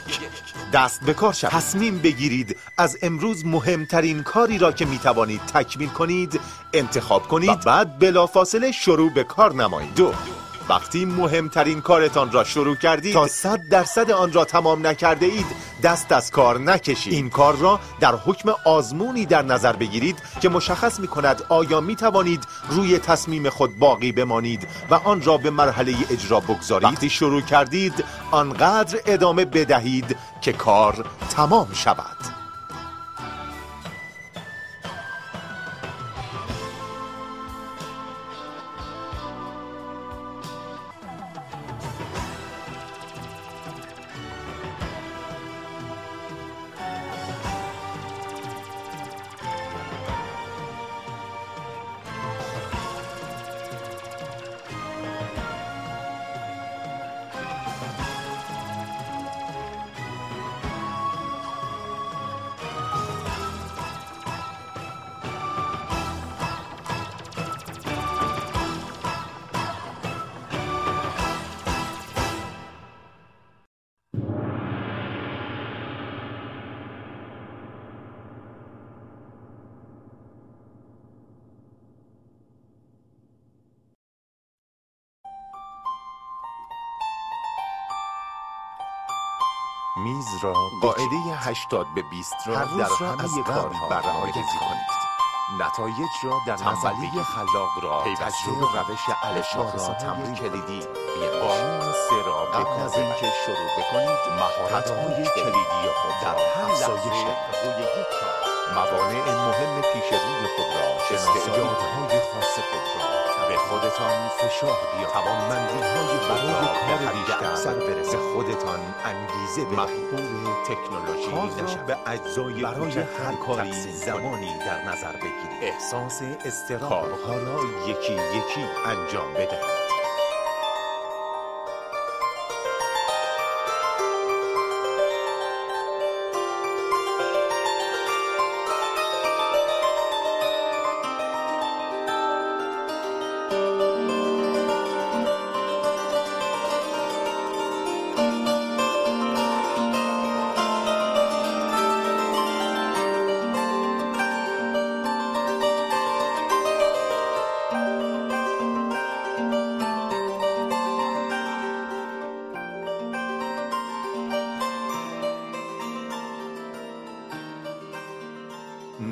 دست به کار شد تصمیم بگیرید از امروز مهمترین کاری را که می توانید تکمیل کنید انتخاب کنید و بعد بلافاصله شروع به کار نمایید. دو وقتی مهمترین کارتان را شروع کردید تا صد درصد آن را تمام نکرده اید دست از کار نکشید. این کار را در حکم آزمونی در نظر بگیرید که مشخص می کند آیا می توانید روی تصمیم خود باقی بمانید و آن را به مرحله اجرا بگذارید. وقتی شروع کردید آنقدر ادامه بدهید که کار تمام شود. 80 به 20 را در همه کار برنامه کنید. نتایج را در نظریه خلاق را تجربه روش الشاخص تمرین کلیدی قانون سه را قبل از اینکه شروع بکنید مهارت های کلیدی خود در هر افزایش روی یک کار. موانع مهم پیش روی خود را استعدادهای خاص خود را. به خودتان فشار بیارید توانمندی های برای کار بیشتر. سر برسه خودتان انگیزه مخبور تکنولوژی نشد به اجزای برای هر کاری زمانی در نظر بگیرید. احساس استراب. کارها را یکی یکی انجام بدهید.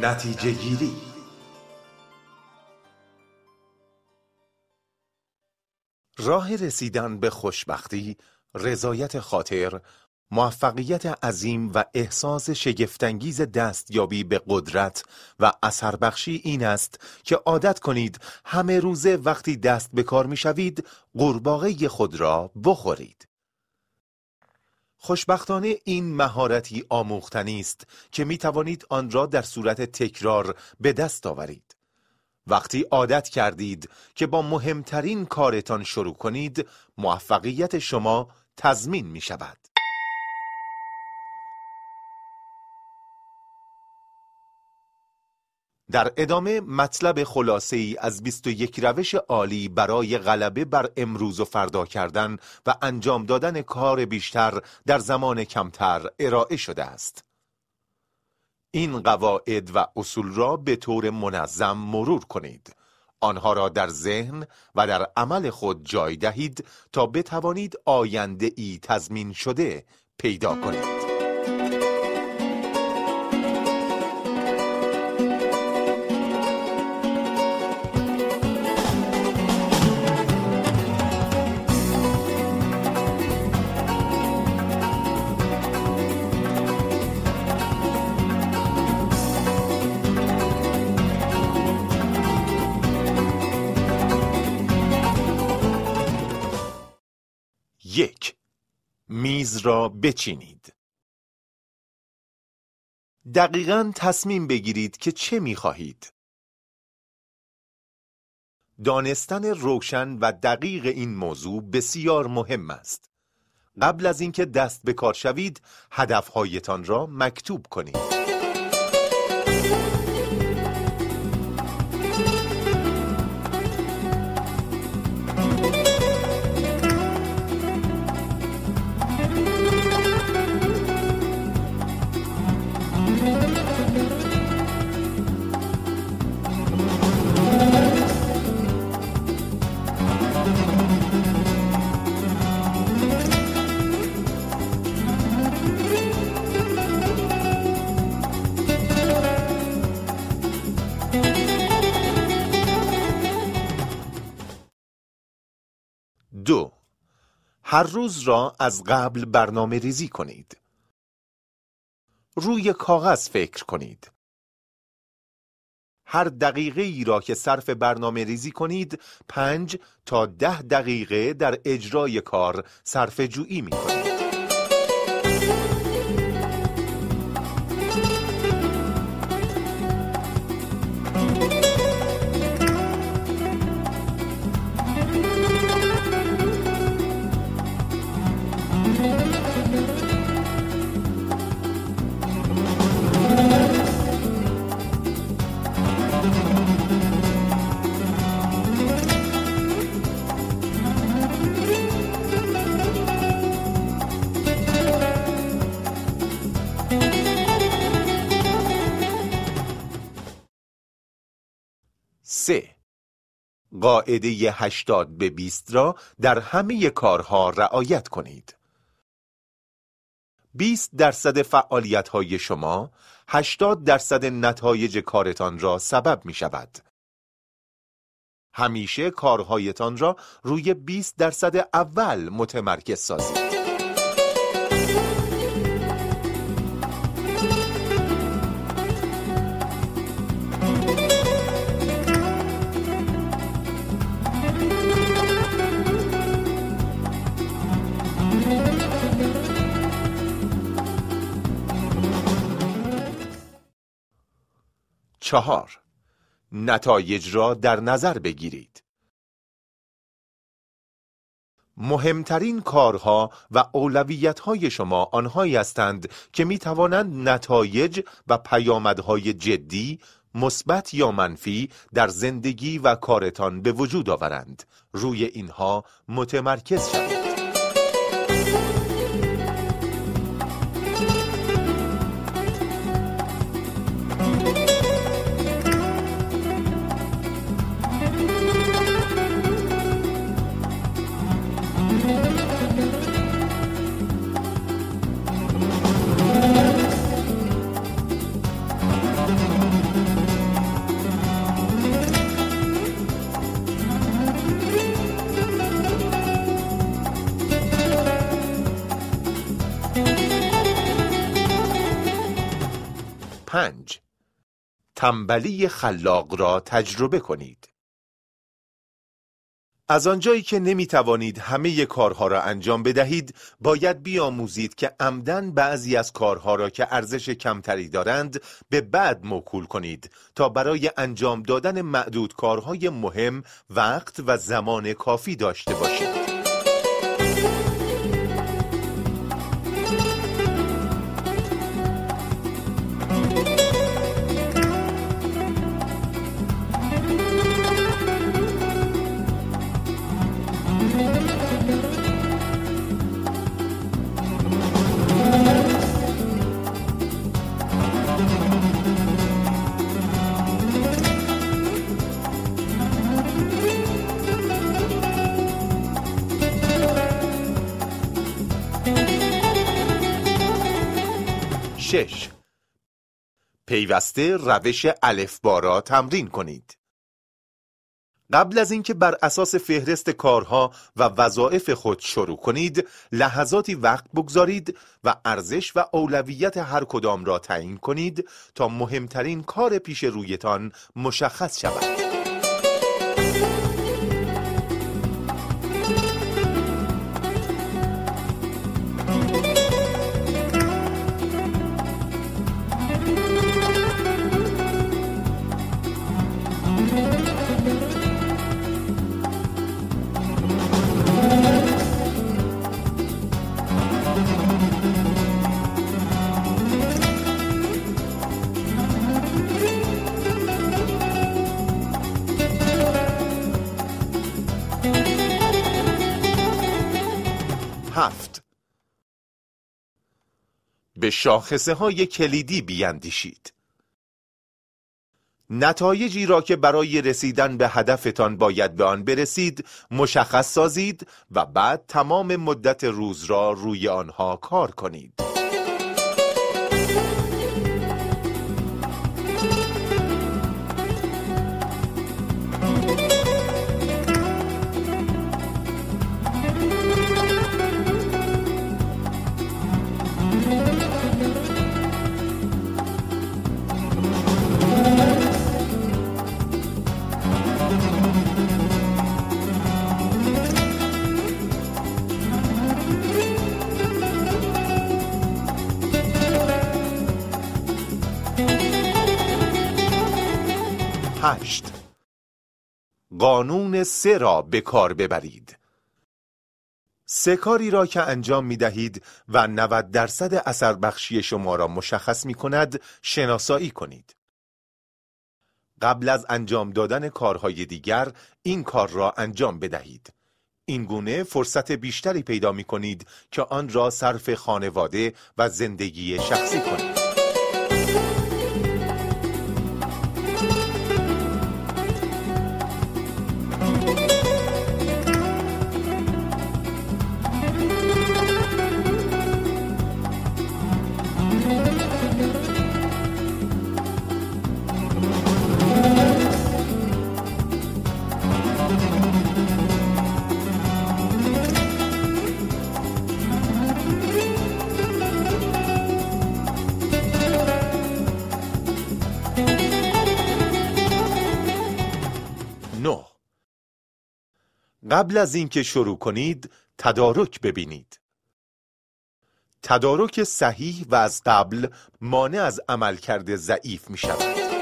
نتیجه گیری راه رسیدن به خوشبختی، رضایت خاطر، موفقیت عظیم و احساس شگفتانگیز دستیابی به قدرت و اثر بخشی این است که عادت کنید همه روزه وقتی دست به کار می شوید قورباغه خود را بخورید. خوشبختانه این مهارتی آموختنی است که می توانید آن را در صورت تکرار به دست آورید. وقتی عادت کردید که با مهمترین کارتان شروع کنید، موفقیت شما تضمین می شود. در ادامه مطلب خلاصه ای از 21 روش عالی برای غلبه بر امروز و فردا کردن و انجام دادن کار بیشتر در زمان کمتر ارائه شده است. این قواعد و اصول را به طور منظم مرور کنید. آنها را در ذهن و در عمل خود جای دهید تا بتوانید آینده ای تضمین شده پیدا کنید. را بچینید دقیقا تصمیم بگیرید که چه می خواهید. دانستن روشن و دقیق این موضوع بسیار مهم است. قبل از اینکه دست به کار شوید، هدفهایتان را مکتوب کنید. هر روز را از قبل برنامه ریزی کنید. روی کاغذ فکر کنید. هر دقیقه ای را که صرف برنامه ریزی کنید پنج تا ده دقیقه در اجرای کار صرف جویی می کنید. سه قاعده 80 به 20 را در همه کارها رعایت کنید. 20 درصد فعالیت های شما 80 درصد نتایج کارتان را سبب می شود. همیشه کارهایتان را روی 20 درصد اول متمرکز سازید. چهار. نتایج را در نظر بگیرید. مهمترین کارها و اولویت های شما آنهایی هستند که می توانند نتایج و پیامدهای جدی مثبت یا منفی در زندگی و کارتان به وجود آورند. روی اینها متمرکز شوید. تنبلی خلاق را تجربه کنید. از آنجایی که نمی توانید همه کارها را انجام بدهید باید بیاموزید که عمدن بعضی از کارها را که ارزش کمتری دارند به بعد موکول کنید تا برای انجام دادن معدود کارهای مهم وقت و زمان کافی داشته باشید. پیوسته روش الفبا را تمرین کنید. قبل از اینکه بر اساس فهرست کارها و وظایف خود شروع کنید، لحظاتی وقت بگذارید و ارزش و اولویت هر کدام را تعیین کنید تا مهمترین کار پیش رویتان مشخص شود. به شاخصه های کلیدی بیاندیشید. نتایجی را که برای رسیدن به هدفتان باید به آن برسید مشخص سازید و بعد تمام مدت روز را روی آنها کار کنید. قانون سه را به کار ببرید سه کاری را که انجام می دهید و 90 درصد اثر بخشی شما را مشخص می کند شناسایی کنید. قبل از انجام دادن کارهای دیگر این کار را انجام بدهید. این گونه فرصت بیشتری پیدا می کنید که آن را صرف خانواده و زندگی شخصی کنید. قبل از اینکه شروع کنید تدارک ببینید. تدارک صحیح و از قبل مانع از عملکرد ضعیف می شود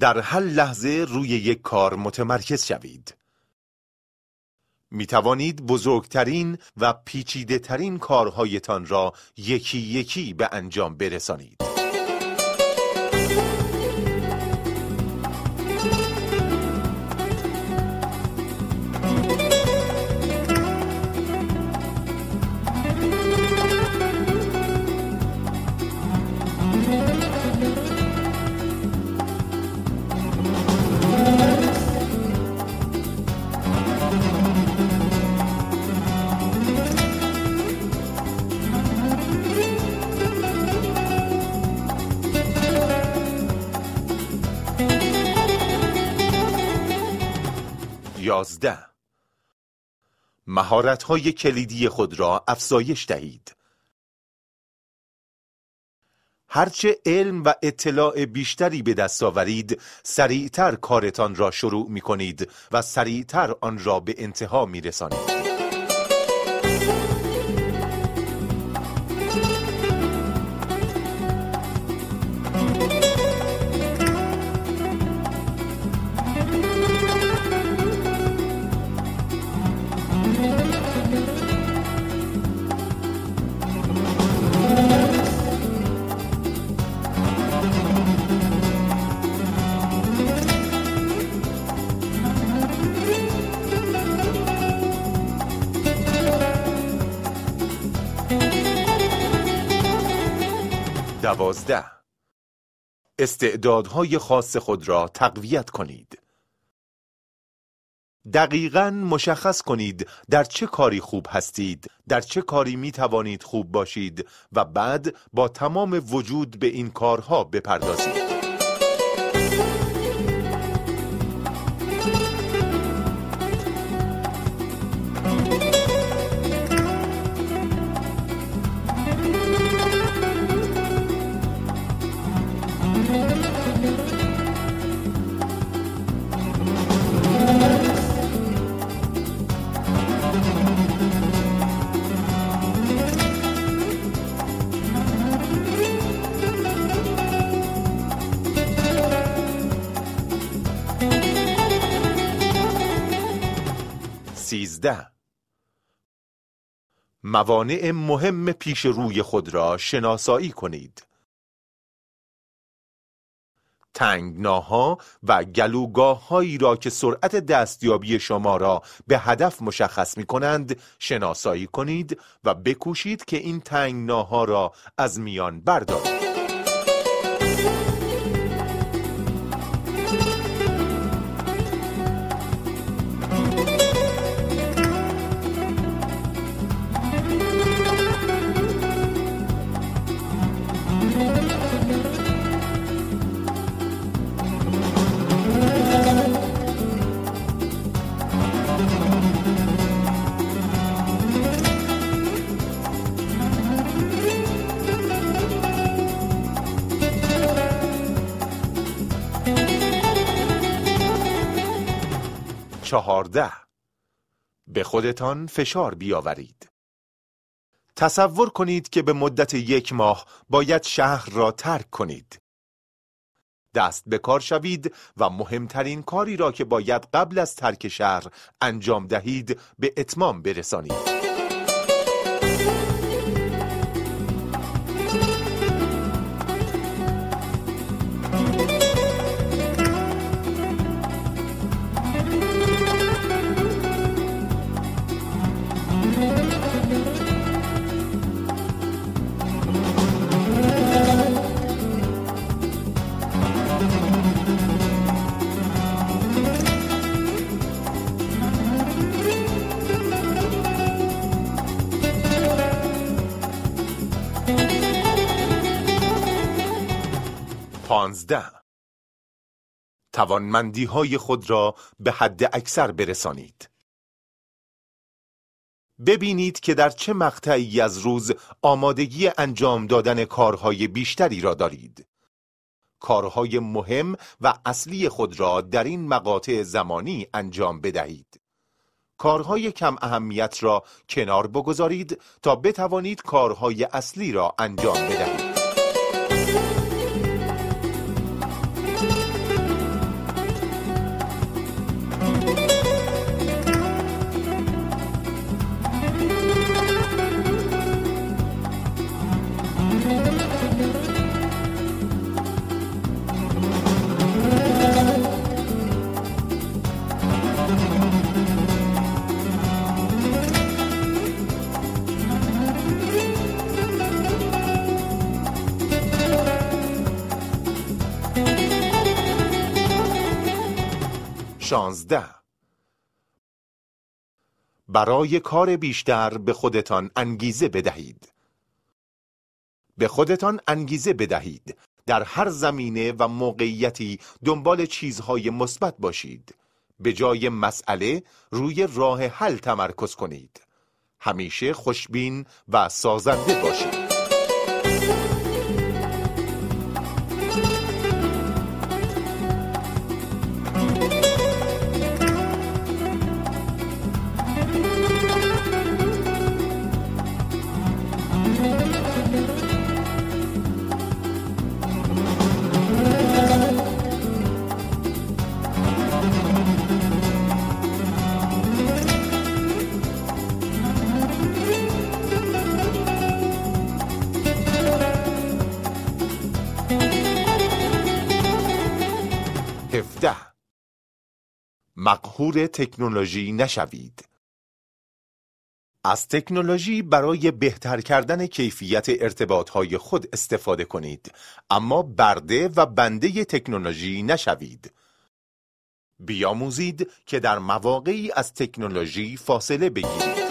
در هر لحظه روی یک کار متمرکز شوید. می توانید بزرگترین و پیچیده ترین کارهایتان را یکی یکی به انجام برسانید. یازده مهارت های کلیدی خود را افزایش دهید هرچه علم و اطلاع بیشتری به دست آورید سریعتر کارتان را شروع می کنید و سریعتر آن را به انتها می رسانید. دوازده. استعدادهای خاص خود را تقویت کنید. دقیقا مشخص کنید در چه کاری خوب هستید در چه کاری می توانید خوب باشید و بعد با تمام وجود به این کارها بپردازید. سیزده موانع مهم پیش روی خود را شناسایی کنید. تنگناها و گلوگاه هایی را که سرعت دستیابی شما را به هدف مشخص می کنند شناسایی کنید و بکوشید که این تنگناها را از میان بردارید. چهارده. به خودتان فشار بیاورید. تصور کنید که به مدت یک ماه باید شهر را ترک کنید. دست به کار شوید و مهمترین کاری را که باید قبل از ترک شهر انجام دهید به اتمام برسانید. پانزده توانمندی های خود را به حد اکثر برسانید. ببینید که در چه مقطعی از روز آمادگی انجام دادن کارهای بیشتری را دارید. کارهای مهم و اصلی خود را در این مقاطع زمانی انجام بدهید. کارهای کم اهمیت را کنار بگذارید تا بتوانید کارهای اصلی را انجام بدهید. شانزده. برای کار بیشتر به خودتان انگیزه بدهید. به خودتان انگیزه بدهید. در هر زمینه و موقعیتی دنبال چیزهای مثبت باشید. به جای مسئله روی راه حل تمرکز کنید. همیشه خوشبین و سازنده باشید. مقهور تکنولوژی نشوید. از تکنولوژی برای بهتر کردن کیفیت ارتباطهای خود استفاده کنید اما برده و بنده تکنولوژی نشوید. بیاموزید که در مواقعی از تکنولوژی فاصله بگیرید.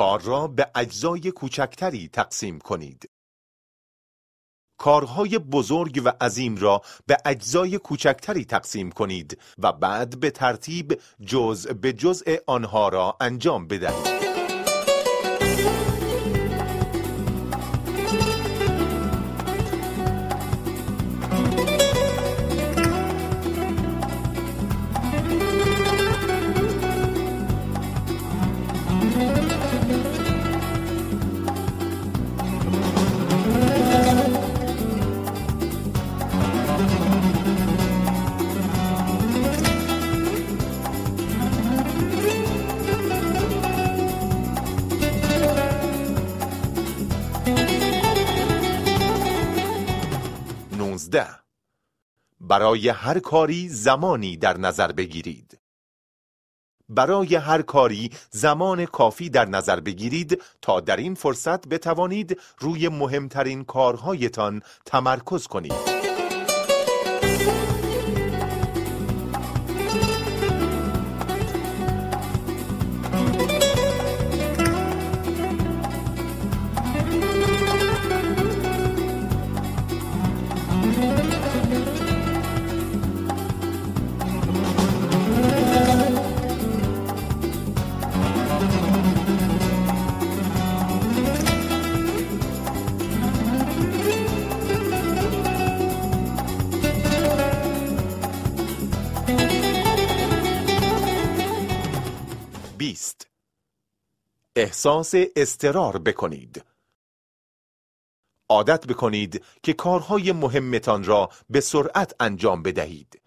کار را به اجزای کوچکتری تقسیم کنید. کارهای بزرگ و عظیم را به اجزای کوچکتری تقسیم کنید و بعد به ترتیب جزء به جزء آنها را انجام بدهید. برای هر کاری زمانی در نظر بگیرید. برای هر کاری زمان کافی در نظر بگیرید تا در این فرصت بتوانید روی مهمترین کارهایتان تمرکز کنید. احساس استرار بکنید عادت بکنید که کارهای مهمتان را به سرعت انجام بدهید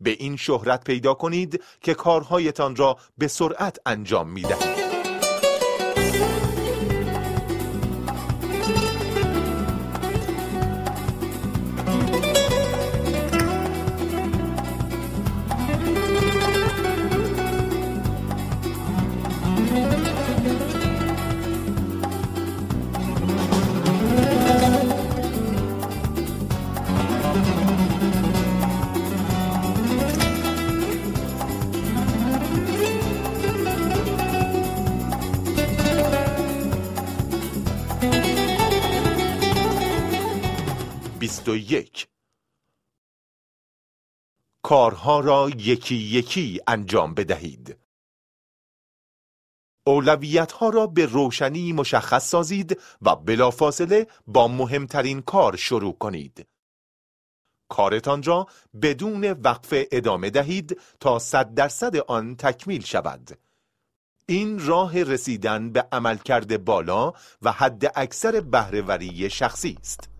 به این شهرت پیدا کنید که کارهایتان را به سرعت انجام می دهید. یک کارها را یکی یکی انجام بدهید اولویت ها را به روشنی مشخص سازید و بلافاصله با مهمترین کار شروع کنید. کارتان را بدون وقف ادامه دهید تا صد درصد آن تکمیل شود. این راه رسیدن به عملکرد بالا و حد اکثر بهرهوری شخصی است.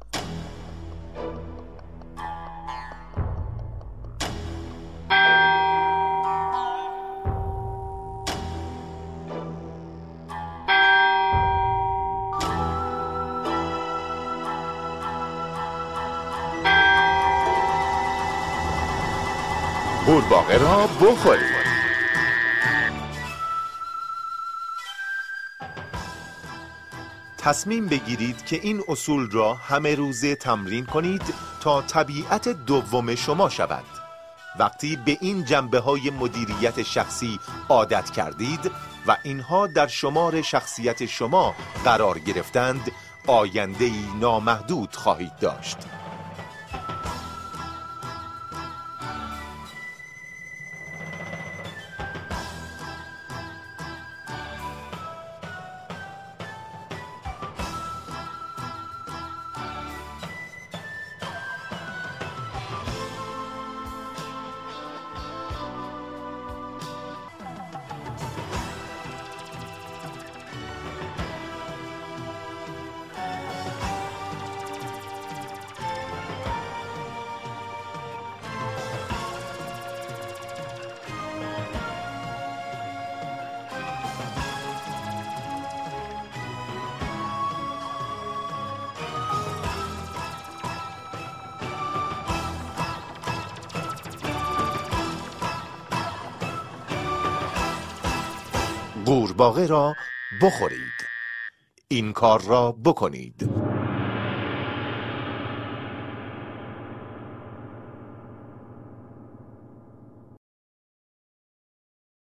قورباغه را بخورید. تصمیم بگیرید که این اصول را همه روزه تمرین کنید تا طبیعت دوم شما شود. وقتی به این جنبه های مدیریت شخصی عادت کردید و اینها در شمار شخصیت شما قرار گرفتند آینده ای نامحدود خواهید داشت. را بخورید. این کار را بکنید.